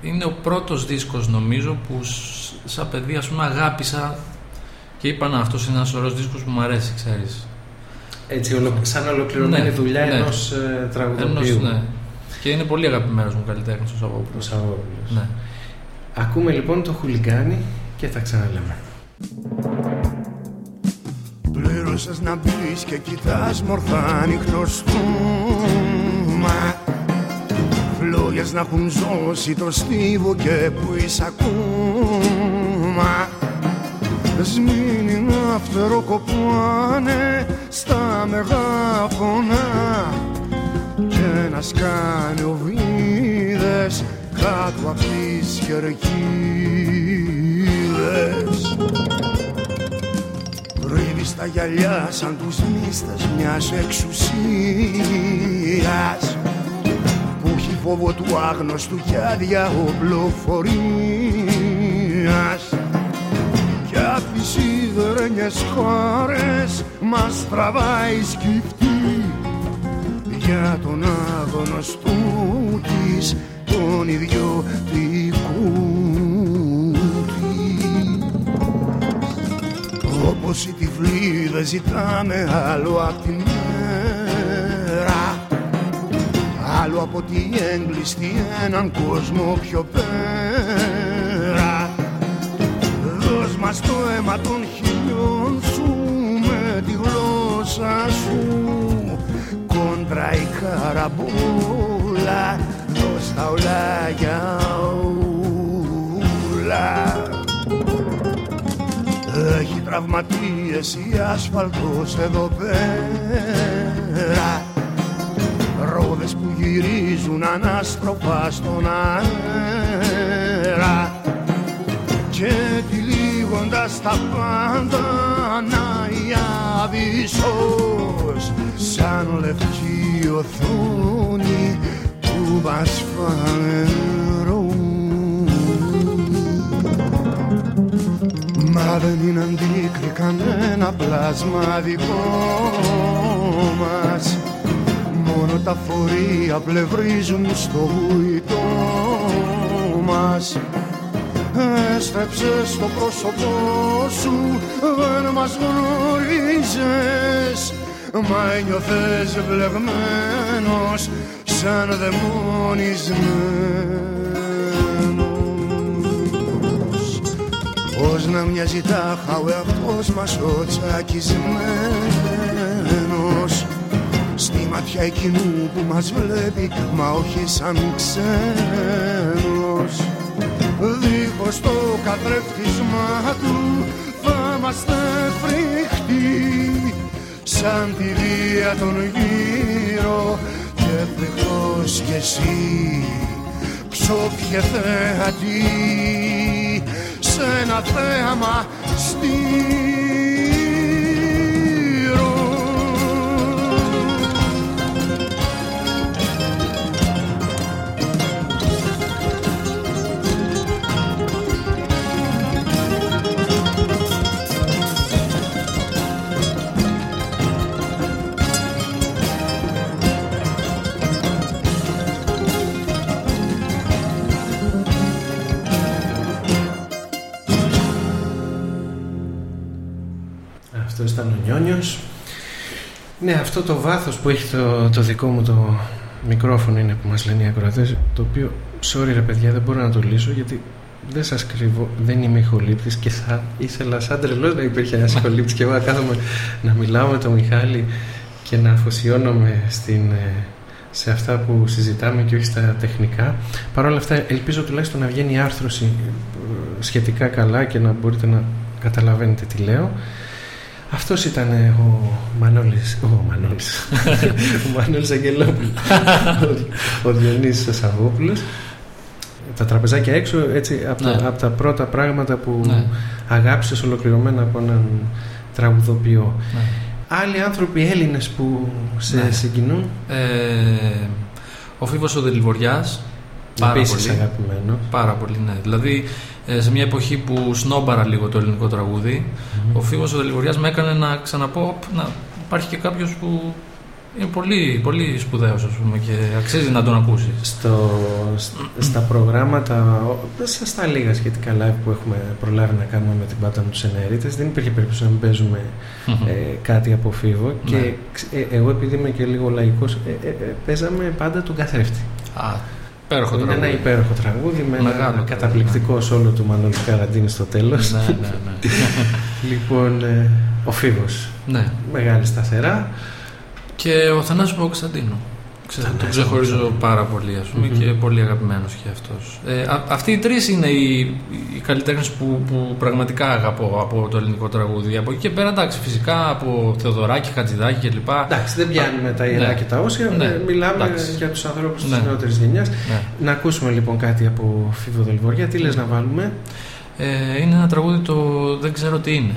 Είναι ο πρώτος δίσκος νομίζω που σ- σαν παιδί ας πούμε αγάπησα και είπα να αυτός είναι ένας ωραίος δίσκος που μου αρέσει ξέρεις. Έτσι, ολο, σαν ολοκληρωμένη Ναι, δουλειά ναι. ενός ε, τραγουδοποιού. Ενός, ναι. Και είναι πολύ αγαπημένος μου καλλιτέχνης ο Ο Σαββόπουλος. Σαββόπουλος. Ναι. Ακούμε λοιπόν το χουλιγκάνι και θα ξαναλέμε. Πλήρωσες να μπεις και κοιτάς μορφά ανοιχτός στούμα Φλόγες να έχουν ζώσει το στίβο και που είσαι ακόμα. Δεσμήνοι να φτεροκοπάνε στα μεγάφωνα. Και να σκάνε οβίδες κάτω απ' τις κερκίδες. Ρίβεις τα γυαλιά σαν τους μίστες μιας εξουσίας. που έχει φόβο του άγνωστου και αδιαοπλοφορίας κι απ' τις σιδερένιες χώρες μας τραβάει σκυφτή. Για τον άγνωστο της τον ιδιωτικού της. Όπως οι τυφλοί δεν ζητάμε άλλο απ' τη άλλο από τη έγκλειστη έναν κόσμο πιο πέρα. Δώσ' μας το αίμα των χιλιών σου με τη γλώσσα σου. Κόντρα η καραμπούλα δώσ' τα όλα για ούλα. Έχει τραυματίες η άσφαλτος εδώ πέρα Ρόδες που γυρίζουν ανάστροφα στον αέρα. Και τυλίγοντας τα πάντα να η άβυσσος Σαν λευκή οθόνη που μας Μα δεν είναι αντίκρι κανένα πλάσμα δικό μας Μόνο τα φορεία πλευρίζουν στο βουητό μας. Έστρεψε στο πρόσωπό σου, δεν μας γνωρίζεις Μα ένιωθες βλεγμένος σαν δαιμονισμένος. Πώς να μοιάζει τάχα ο εαυτός μας ο τσακισμένος; Στη ματιά εκείνου που μας βλέπει μα όχι σαν ξένος. Δίχως το καθρέφτισμά του θα είμαστε φρικτοί Σαν τη βία των γύρω και φρικτός κι εσύ. Ψόφιε θεατή σε ένα θέαμα στήρω Νιόνιος. Ναι, αυτό το βάθος που έχει το, το δικό μου το μικρόφωνο είναι που μας λένε οι ακροατές, το οποίο, sorry ρε παιδιά, δεν μπορώ να το λύσω γιατί δεν σας κρύβω, δεν είμαι ηχολήπτης και θα ήθελα σαν τρελός να υπήρχε ένας ηχολήπτης και εγώ να κάθομαι να μιλάω με τον Μιχάλη και να αφοσιώνομαι στην, ε, σε αυτά που συζητάμε και όχι στα τεχνικά. Παρ' όλα αυτά ελπίζω τουλάχιστον να βγαίνει η άρθρωση ε, σχετικά καλά και να μπορείτε να καταλαβαίνετε τι λέω. Αυτός ήταν ε, ο Μανώλης, ο Μανώλης, [laughs] ο Μανώλης Αγγελόπουλος, ο, [laughs] ο Διονύσης ο Σαββόπουλος. Τα τραπεζάκια έξω, έτσι, από, Ναι. τα, από τα πρώτα πράγματα που Ναι. αγάπησες ολοκληρωμένα από έναν τραγουδοποιό. Ναι. Άλλοι άνθρωποι Έλληνες που σε Ναι. συγκινούν, Ε, ο Φίβος ο Δελιβοριάς, πάρα επίσης πολύ. αγαπημένος. Πάρα πολύ, ναι. Δηλαδή, ε, σε μια εποχή που σνόμπαρα λίγο το ελληνικό τραγούδι, ο Φίβος ο Δελιβοριάς με έκανε να ξαναπώ «Οπ, να υπάρχει και κάποιος που είναι πολύ, πολύ σπουδαίος, ας πούμε, και αξίζει να τον ακούσεις. Στο, σ- στα προγράμματα, ο- στα, στα λίγα σχετικά live που έχουμε προλάβει να κάνουμε με την πάτα μου τους εναερίτες, δεν υπήρχε περίπτωση να μην παίζουμε ε, κάτι από φίβο και Ναι. ξ- ε, εγώ επειδή είμαι και λίγο λαϊκός ε, ε, ε, παίζαμε πάντα τον καθρέφτη Α, υπέροχο είναι τραγούδι. ένα υπέροχο τραγούδι με Μεγάλο ένα τραγούδι, καταπληκτικό σόλο του Μανώλη Καραντίνη στο τέλος ναι, ναι, ναι. [laughs] λοιπόν ε, ο φίβος ναι. μεγάλη σταθερά Και ο Θανάσης Παπακοσταντίνου. Ξε, τον Θανάση ξεχωρίζω Παπακοσταντίνου. πάρα πολύ, ας πούμε, Μμμ. και πολύ αγαπημένος και αυτός. Ε, α- αυτοί οι τρεις είναι οι, οι καλλιτέχνες που, που πραγματικά αγαπώ από το ελληνικό τραγούδι. Από εκεί και πέρα, εντάξει, φυσικά από Θεοδωράκη, Χατζηδάκη κλπ. εντάξει δεν πιάνουμε τα ιερά Ναι. και τα όσια Ναι. ε, μιλάμε Εντάξει. για τους ανθρώπους της Ναι. νεότερης γενιάς Ναι. να ακούσουμε λοιπόν κάτι από Φίβο Δελβοριά τι λες να βάλουμε; Ε, είναι ένα τραγούδι το δεν ξέρω τι είναι.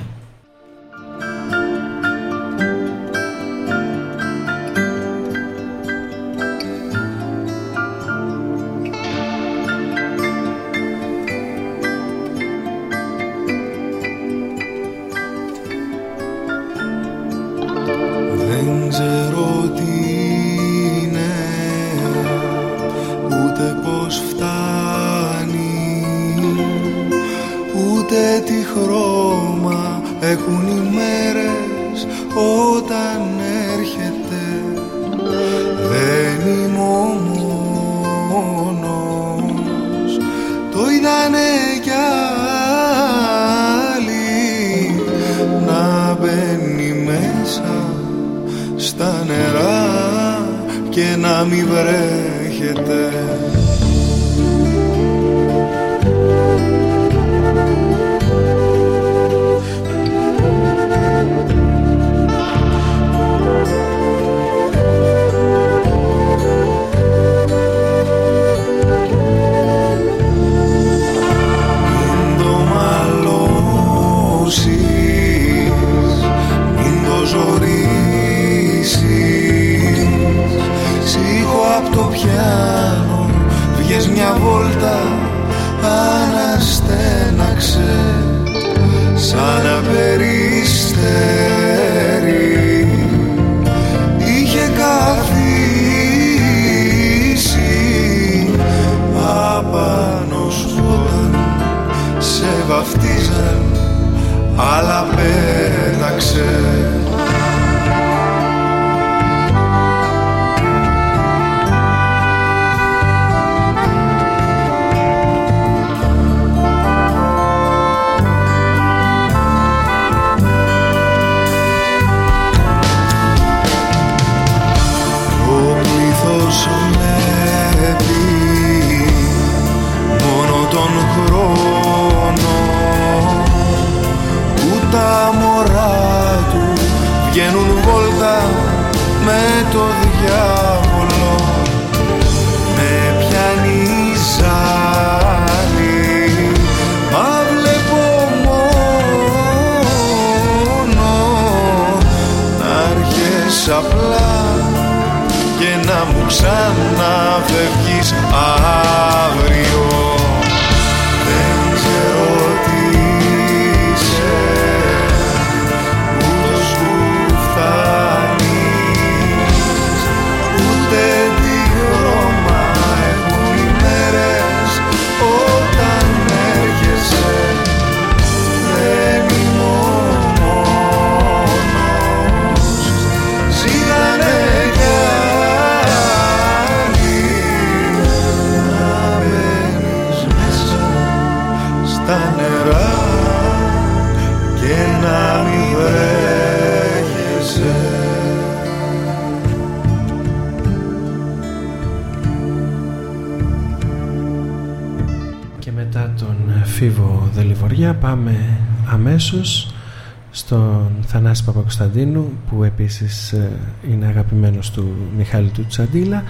Που επίσης ε, είναι αγαπημένος του Μιχάλη του Τσαντίλα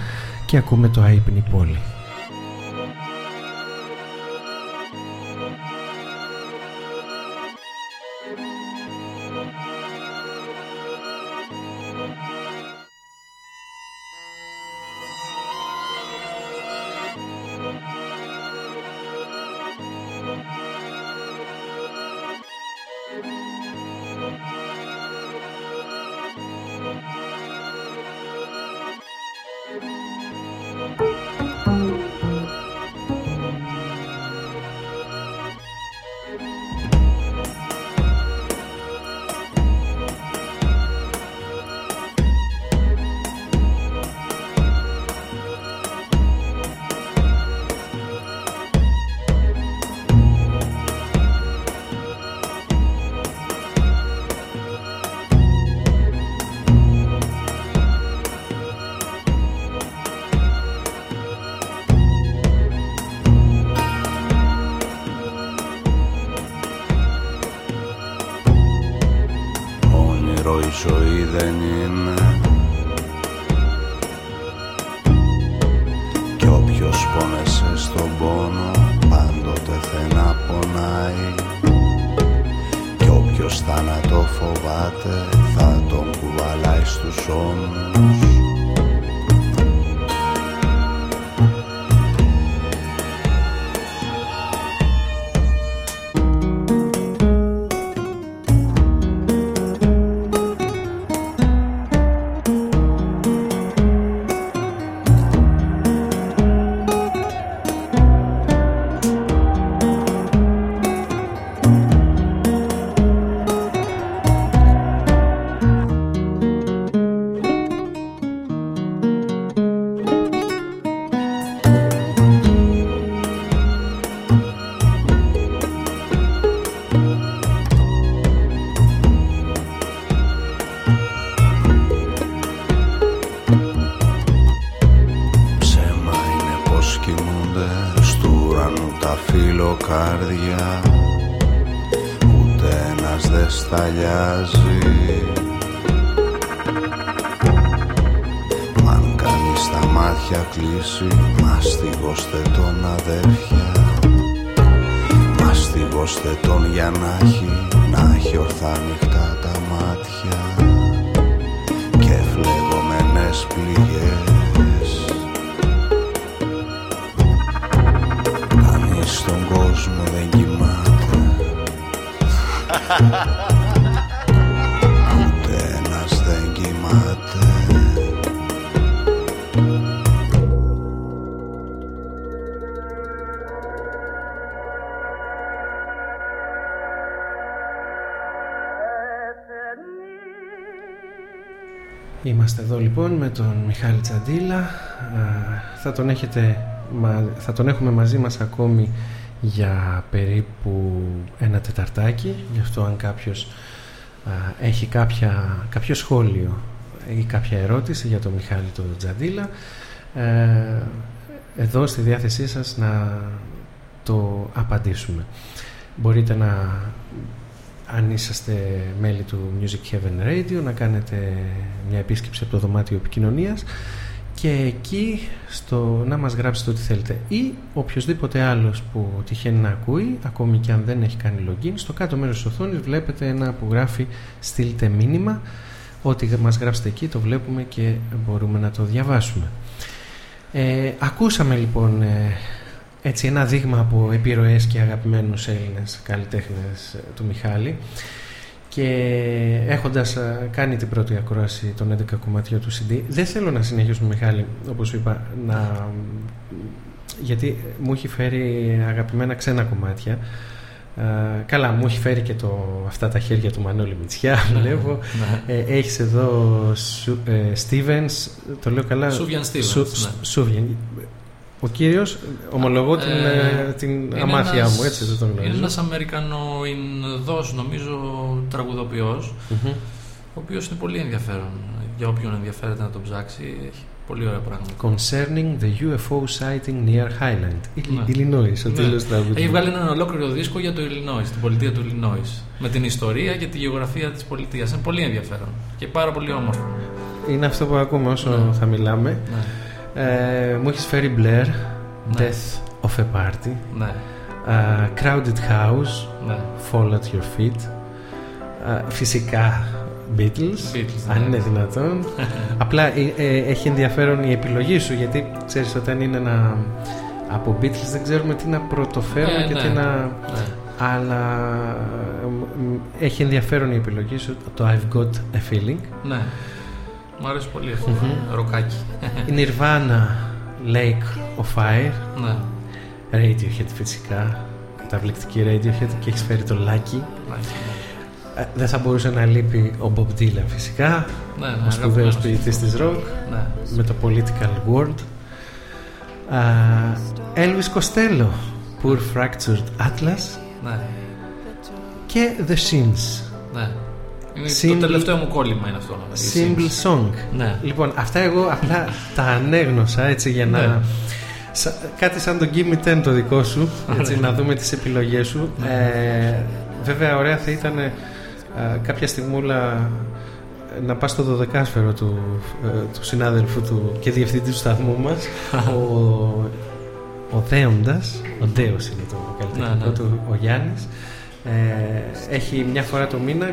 και ακούμε το «Άϊπνη Πόλη». Ξυλοκάρδια Ούτε ένας δεν σταλιάζει. Αν κανείς τα μάτια κλείσει Μαστιγώστε τον αδέρφια. Μαστιγώστε τον για να έχει Να έχει ορθά νυχτά τα μάτια. Και φλεγωμένες πληγές εδώ λοιπόν με τον Μιχάλη Τσαντίλα. Α, Θα τον, έχετε, μα- θα τον έχουμε μαζί μας ακόμη για περίπου ένα τεταρτάκι. Γι' αυτό αν κάποιος α, έχει κάποια, κάποιο σχόλιο ή κάποια ερώτηση για τον Μιχάλη τον Τσαντίλα ε, εδώ στη διάθεσή σας να το απαντήσουμε. Μπορείτε να αν είσαστε μέλη του Music Heaven Radio να κάνετε μια επίσκεψη από το δωμάτιο επικοινωνίας και εκεί στο, να μας γράψετε ό,τι θέλετε. Ή οποιοδήποτε άλλος που τυχαίνει να ακούει ακόμη και αν δεν έχει κάνει login στο κάτω μέρος της οθόνης βλέπετε ένα που γράφει στείλτε μήνυμα ό,τι μας γράψετε εκεί το βλέπουμε και μπορούμε να το διαβάσουμε. Ε, ακούσαμε λοιπόν ε, έτσι ένα δείγμα από επιρροές και αγαπημένους Έλληνες καλλιτέχνες ε, του Μιχάλη και έχοντας ε, κάνει την πρώτη ακρόαση των 11 κομματιών του CD δεν θέλω να συνεχίσουμε Μιχάλη όπως σου είπα να... γιατί μου έχει φέρει αγαπημένα ξένα κομμάτια Ε, καλά, μου έχει φέρει και το, αυτά τα χέρια του Μανώλη Μητσιά, βλέπω. ναι. Ε, έχεις εδώ Σου, ε, Stevens, το λέω καλά. Σούβιαν Stevens, Σου- ναι. Σούβιαν. Ο κύριος, ομολογώ την, Ε, ε, την είναι αμάθειά ένας- μου, έτσι δεν τον Είναι γνωρίζω. ένας Αμερικανοϊνδός, νομίζω, τραγουδοποιός, Μμμ. ο οποίος είναι πολύ ενδιαφέρον. Για όποιον ενδιαφέρεται να τον ψάξει, έχει πολύ ωραία πράγματα. Concerning the UFO sighting near Highland. Ναι. Illinois, ο Ναι. τίτλος τραγουδιού. Έχει βγάλει έναν ολόκληρο δίσκο για το Illinois, την πολιτεία του Illinois. Με την ιστορία και τη γεωγραφία της πολιτείας. Είναι πολύ ενδιαφέρον και πάρα πολύ όμορφο. Είναι αυτό που ακούμε όσο Ναι. θα μιλάμε. Ναι. Ε, μου έχεις φέρει Blair, Ναι. Death of a Party, Ναι. ε, Crowded House, Ναι. Fall at Your Feet, ε, φυσικά Beatles, Beatles, αν ναι. είναι δυνατόν. [laughs] Απλά ε, ε, έχει ενδιαφέρον η επιλογή σου γιατί ξέρεις όταν είναι ένα από Beatles δεν ξέρουμε τι να πρωτοφέρουμε Ε, και ναι. τι να... Ναι. Αλλά ε, μ, μ, έχει ενδιαφέρον η επιλογή σου το I've got a feeling. ναι. Μ' αρέσει πολύ αυτό. Ροκάκι. Η Nirvana Lake of Fire, ναι. Radiohead φυσικά, καταπληκτική Radiohead και έχεις φέρει το Lucky. Ε, δεν θα μπορούσε να λείπει ο Bob Dylan φυσικά, Ναι, ναι, ο σπουδαίος αγαπημένος. ποιητής της rock, Ναι. με το Political World. Α, Elvis Costello, Poor Fractured Atlas Ναι. και The Shins, Ναι. Είναι Simple- Το τελευταίο μου κόλλημα είναι αυτό. η Simple Song. Ναι. Λοιπόν, αυτά εγώ απλά τα ανέγνωσα έτσι για να... Ναι. Σα- κάτι σαν το Give Me 10 το δικό σου, έτσι, να δούμε τις επιλογές σου. Ε, βέβαια, ωραία θα ήταν ε, κάποια στιγμούλα ε, να πας στο δωδεκάσφαιρο του, ε, του συνάδελφου του και διευθυντή του σταθμού μας, [laughs] ο, ο Δέοντας, ο Δέος είναι το καλλιτεχνικό Ναι, ναι. του, ο Γιάννης, ε, έχει μια φορά το μήνα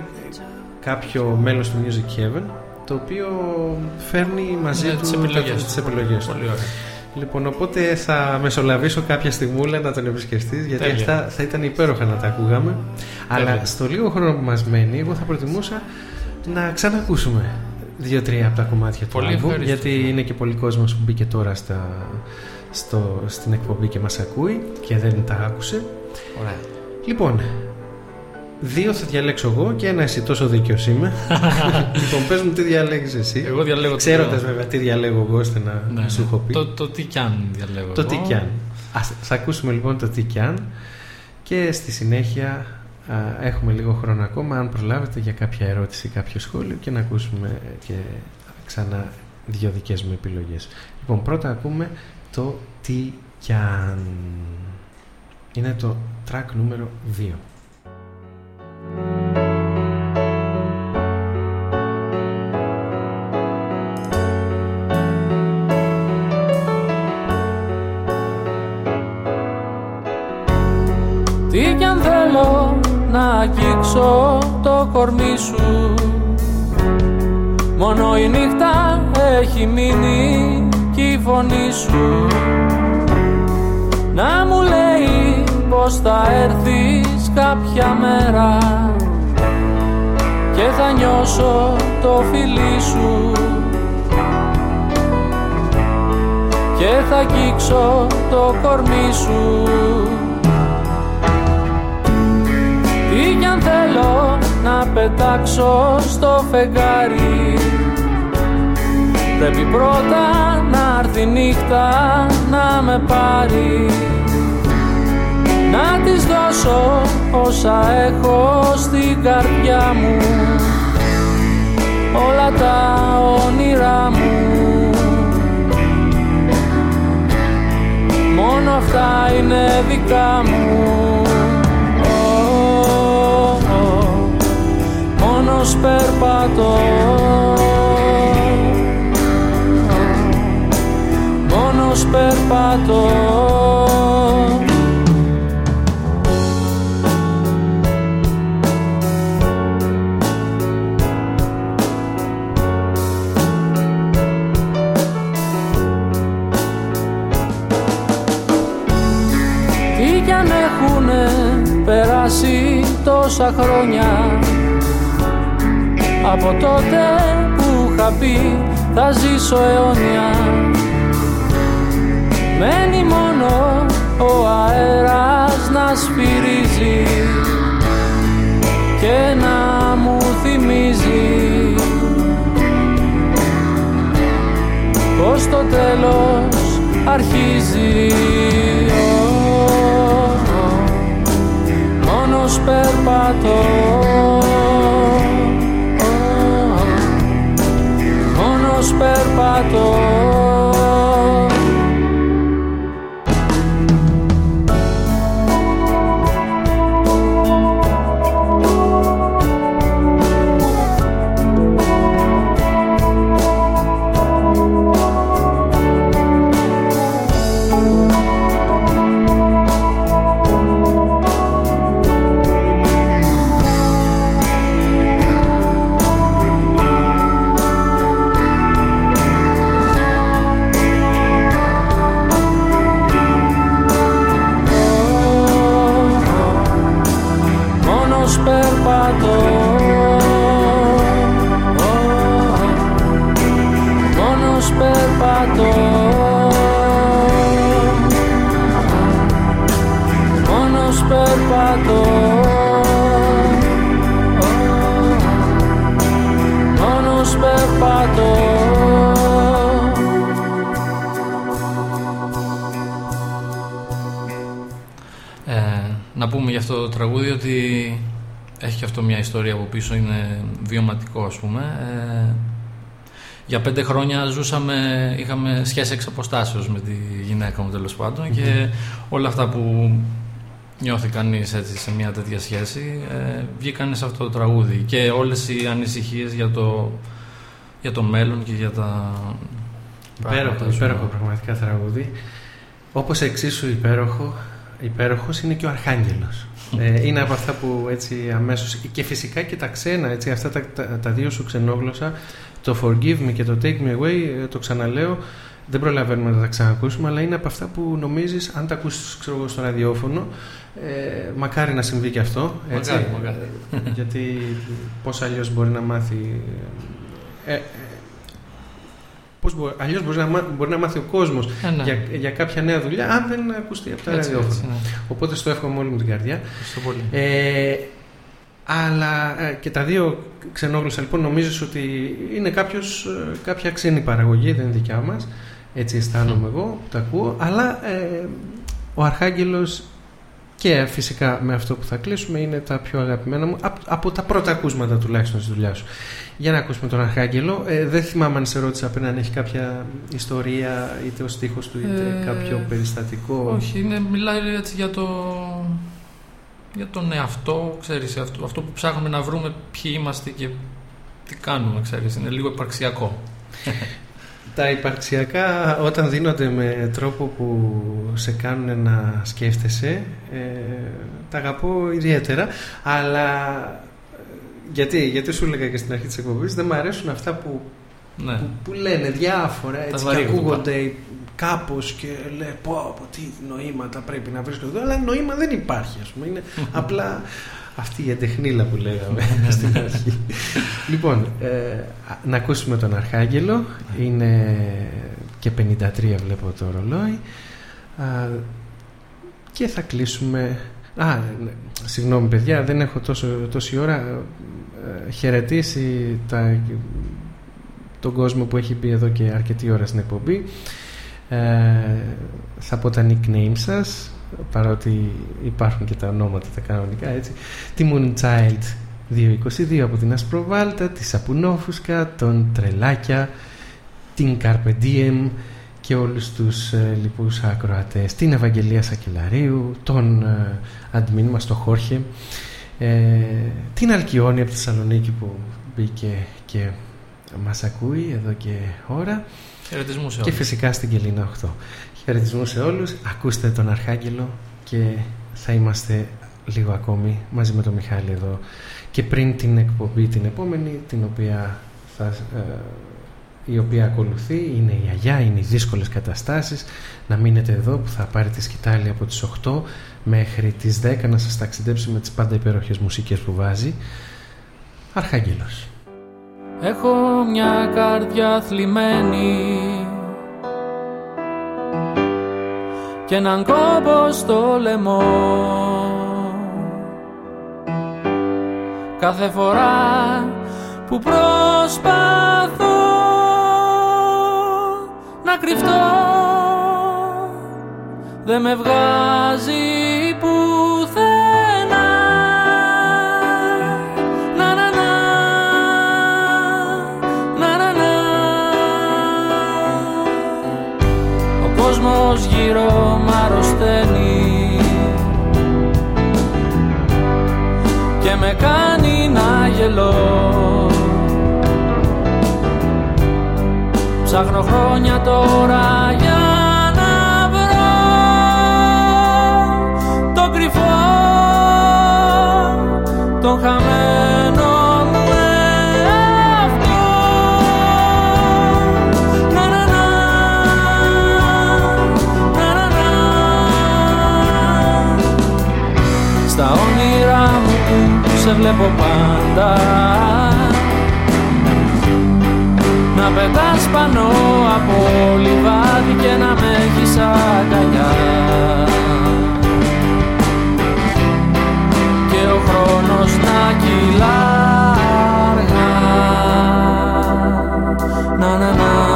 κάποιο μέλος του Music Heaven το οποίο φέρνει μαζί Ναι, του τις τα- επιλογές τις του. επιλογές του. Πολύ ωραία. Λοιπόν, οπότε θα μεσολαβήσω κάποια στιγμούλα να τον επισκεφτείς γιατί Τέλεια. αυτά θα ήταν υπέροχα να τα ακούγαμε. Αλλά Τέλεια. στο λίγο χρόνο που μας μένει, εγώ θα προτιμούσα να ξανακούσουμε δύο-τρία από τα κομμάτια του Πολύ άλμπουμ, ευχαριστώ. γιατί είναι και πολλοί κόσμος που μπήκε τώρα στα, στο, στην εκπομπή και μας ακούει και δεν τα άκουσε. Ωραία. Λοιπόν, δύο θα διαλέξω εγώ και ένα εσύ τόσο δίκαιος είμαι. [laughs] λοιπόν, πες μου τι διαλέγεις εσύ. Εγώ διαλέγω Ξέροντας το- βέβαια τι διαλέγω εγώ ώστε να Ναι, σου ναι. έχω πει. Το, το τι κι αν διαλέγω. Το εγώ. τι κι αν. Ας, θα ακούσουμε λοιπόν το τι κι αν και στη συνέχεια α, έχουμε λίγο χρόνο ακόμα αν προλάβετε για κάποια ερώτηση, κάποιο σχόλιο και να ακούσουμε και ξανά δύο δικές μου επιλογές. Λοιπόν, πρώτα ακούμε το τι κι αν. Είναι το track νούμερο 2. Τι κι αν θέλω να αγγίξω το κορμί σου. Μόνο η νύχτα έχει μείνει κι η φωνή σου. Να μου λέει πως θα έρθεις κάποια μέρα Και θα νιώσω το φιλί σου. Και θα αγγίξω το κορμί σου. Τι κι αν θέλω να πετάξω στο φεγγάρι Πρέπει πρώτα να έρθει η νύχτα να με πάρει Να της δώσω όσα έχω στην καρδιά μου. Όλα τα όνειρά μου. Μόνο αυτά είναι δικά μου. Ω, ω, Μόνος περπατώ Μόνος περπατώ τόσα χρόνια. Από τότε που είχα πει θα ζήσω αιώνια. Μένει μόνο ο αέρας να σφυρίζει Και να μου θυμίζει Πως το τέλος αρχίζει Μόνος περπατώ Ω, ω, Μόνος περπατώ πίσω, είναι βιωματικό ας πούμε. Ε, για πέντε χρόνια ζούσαμε, είχαμε σχέση εξ αποστάσεως με τη γυναίκα μου τέλος πάντων και όλα αυτά που νιώθει κανείς έτσι σε μια τέτοια σχέση ε, βγήκαν σε αυτό το τραγούδι και όλες οι ανησυχίες για το, για το μέλλον και για τα Υπέροχο, πράγματα, ας υπέροχο πούμε. πραγματικά τραγούδι. Όπως εξίσου υπέροχο, υπέροχος είναι και ο Αρχάγγελος. Ε, είναι από αυτά που έτσι αμέσως... Και φυσικά και τα ξένα, έτσι, αυτά τα, τα, τα δύο σου ξενόγλωσσα, το Forgive Me και το Take Me Away, ε, το ξαναλέω, δεν προλαβαίνουμε να τα ξανακούσουμε, αλλά είναι από αυτά που νομίζεις, αν τα ακούσεις ξέρω εγώ, στο ραδιόφωνο, ε, μακάρι να συμβεί και αυτό. Έτσι, Μακάρι, μακάρι. Ε, γιατί πώς αλλιώς μπορεί να μάθει... Ε, ε, Πώς μπορεί, αλλιώς μπορεί να, μά- μπορεί να μάθει ο κόσμος Ε, ναι. για, για κάποια νέα δουλειά αν δεν ακουστεί από τα Έτσι, ραδιόφωνα. έτσι, ναι. Οπότε στο εύχομαι όλη μου την καρδιά. Ευχαριστώ πολύ. Ε, αλλά ε, και τα δύο ξενόγλωσσα λοιπόν νομίζεις ότι είναι κάποιος, ε, κάποια ξένη παραγωγή, δεν είναι δικιά μας. Έτσι αισθάνομαι εγώ που τα ακούω. Αλλά ε, ο Αρχάγγελος και φυσικά με αυτό που θα κλείσουμε είναι τα πιο αγαπημένα μου από, από τα πρώτα ακούσματα τουλάχιστον στη δουλειά σου. Για να ακούσουμε τον Αρχάγγελο. Ε, δεν θυμάμαι αν σε ρώτησα πριν αν έχει κάποια ιστορία είτε ο στίχος του είτε Ε, κάποιο περιστατικό. Όχι, είναι, μιλάει έτσι για το, για τον εαυτό, ξέρεις, αυτό, αυτό που ψάχνουμε να βρούμε ποιοι είμαστε και τι κάνουμε, ξέρεις, είναι λίγο υπαρξιακό. [laughs] Τα υπαρξιακά όταν δίνονται με τρόπο που σε κάνουν να σκέφτεσαι ε, τα αγαπώ ιδιαίτερα αλλά ε, γιατί, γιατί σου έλεγα και στην αρχή της εκπομπής δεν μου αρέσουν αυτά που, ναι. που, που λένε διάφορα έτσι, και βαρύγδουπα. ακούγονται κάπως και λέει πω, πω τι νοήματα πρέπει να βρίσκω εδώ αλλά νοήμα δεν υπάρχει ας πούμε. Είναι [laughs] απλά αυτή η εντεχνίλα που λέγαμε στην αρχή. Λοιπόν ε, να ακούσουμε τον Αρχάγγελο. Είναι και 53 βλέπω το ρολόι. Α, και θα κλείσουμε. Α, ναι, συγγνώμη παιδιά, δεν έχω τόσο, τόση ώρα. ε, χαιρετήσει τα, τον κόσμο που έχει μπει εδώ και αρκετή ώρα στην εκπομπή. Ε, θα πω τα nickname σας, παρότι υπάρχουν και τα ονόματα τα κανονικά, έτσι. Τη Moonchild 222 από την Ασπροβάλτα, τη Σαπουνόφουσκα, τον Τρελάκια, την Carpe Diem και όλους τους ε, λοιπούς ακροατές, την Ευαγγελία Σακελαρίου, τον ε, admin μας, τον Χόρχε, ε, την Αλκιόνη από τη Θεσσαλονίκη που μπήκε και μας ακούει εδώ και ώρα Χαιρετισμού σε και όλους. φυσικά στην Κελίνα 8. Χαιρετισμού σε όλους, ακούστε τον Αρχάγγελο και θα είμαστε λίγο ακόμη μαζί με τον Μιχάλη εδώ και πριν την εκπομπή την επόμενη την οποία θα, ε, η οποία ακολουθεί είναι η Αγιά, είναι οι δύσκολες καταστάσεις να μείνετε εδώ που θα πάρει τη σκητάλη από τις 8 μέχρι τις 10 να σας ταξιδέψει με τις πάντα υπέροχες μουσικές που βάζει. Αρχάγγελος Έχω μια καρδιά θλιμμένη και έναν κόμπο στο λαιμό. Κάθε φορά που προσπαθώ να κρυφτώ δεν με βγάζει πουθενά. Να να να. Να να να. Ο κόσμος γύρω μ' αρρωσταίνει. Και με κάνει να γελώ. Ψάχνω χρόνια τώρα για σε βλέπω πάντα. Να πετάς πάνω από λιβάδι και να με έχεις αγκαλιά. Και ο χρόνος να κυλά αργά. Να να να να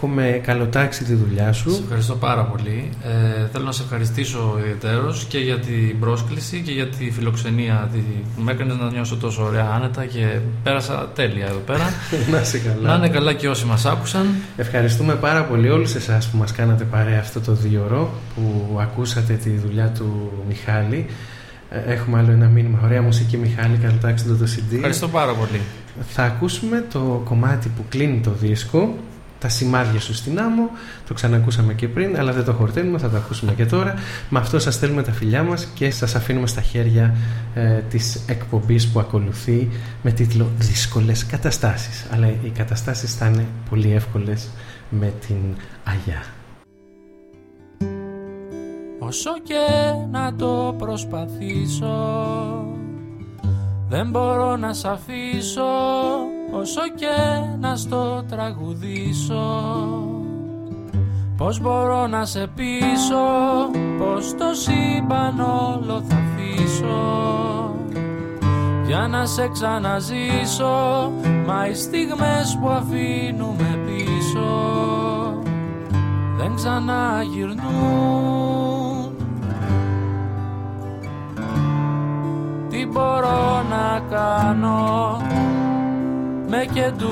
Εύχομαι καλοτάξει τη δουλειά Σε σου ευχαριστώ πάρα πολύ. Ε, θέλω να σε ευχαριστήσω ιδιαίτερως και για την πρόσκληση και για τη φιλοξενία. Τη... Με έκανες να νιώσω τόσο ωραία άνετα και πέρασα τέλεια εδώ πέρα. [laughs] Να είσαι καλά να είναι καλά και όσοι μας άκουσαν. Ευχαριστούμε πάρα πολύ όλους εσάς που μας κάνατε παρέα αυτό το δύο ώρο που ακούσατε τη δουλειά του Μιχάλη. Ε, Έχουμε άλλο ένα μήνυμα. Ωραία μουσική Μιχάλη, καλοτάξτε το το CD. Ευχαριστώ πάρα πολύ. θα ακούσουμε το κομμάτι που κλείνει το δίσκο τα σημάδια σου στην άμμο το ξανακούσαμε και πριν αλλά δεν το χορταίνουμε θα το ακούσουμε και τώρα. Με αυτό σας στέλνουμε τα φιλιά μας και σας αφήνουμε στα χέρια ε, της εκπομπής που ακολουθεί με τίτλο δύσκολες καταστάσεις αλλά οι καταστάσεις θα είναι πολύ εύκολες με την Αγιά. Όσο και να το προσπαθήσω Δεν μπορώ να σ' αφήσω Όσο και να στο τραγουδήσω. Πώς μπορώ να σε πείσω Πως το σύμπαν όλο θα αφήσω. Για να σε ξαναζήσω Μα οι στιγμές που αφήνουμε πίσω Δεν ξαναγυρνούν Τι μπορώ να κάνω Με κεντούν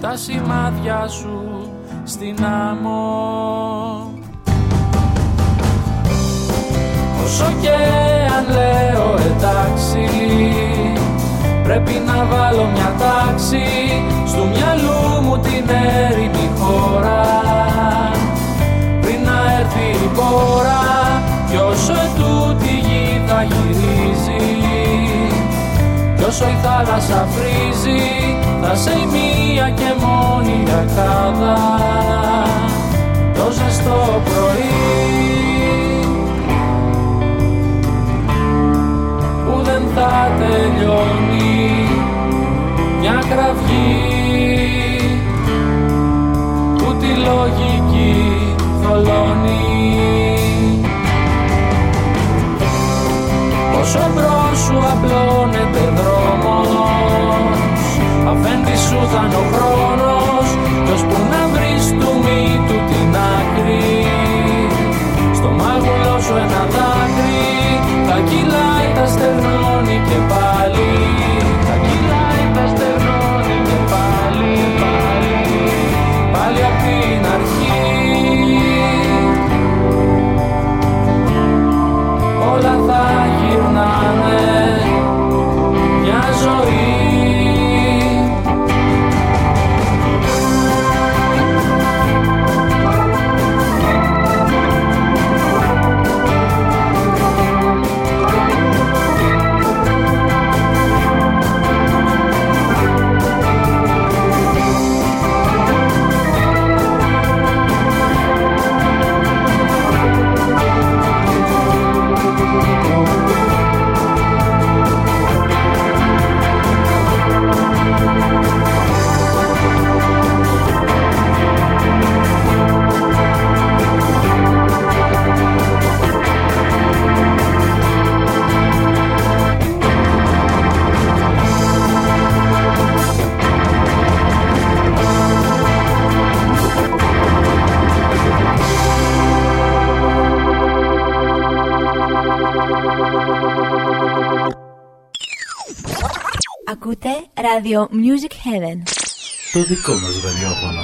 Τα σημάδια σου στην άμμο. Όσο και αν λέω εντάξει Πρέπει να βάλω μια τάξη Στο μυαλού μου την έρημη χώρα. Πριν να έρθει η πόρα κι όσο ετούτη γη θα γυρίζει Κι όσο η θάλασσα φρίζει Θα σε η μία και μόνη λιακάδα. Το ζεστό πρωί. Που δεν θα τελειώνει Μια κραυγή. Που τη λογική θολώνει Όσο μπρος σου απλώνεται δρόμος. Αφέντη σου θα είναι ο χρόνος Κι ώσπου να βρεις του μύτου την άκρη. Στο μάγουλο σου ένα δάκρυ Θα κυλάει, τα στερνώνει και πάλι Ακούτε Radio Music Heaven. Το δικό μας ραδιόφωνο.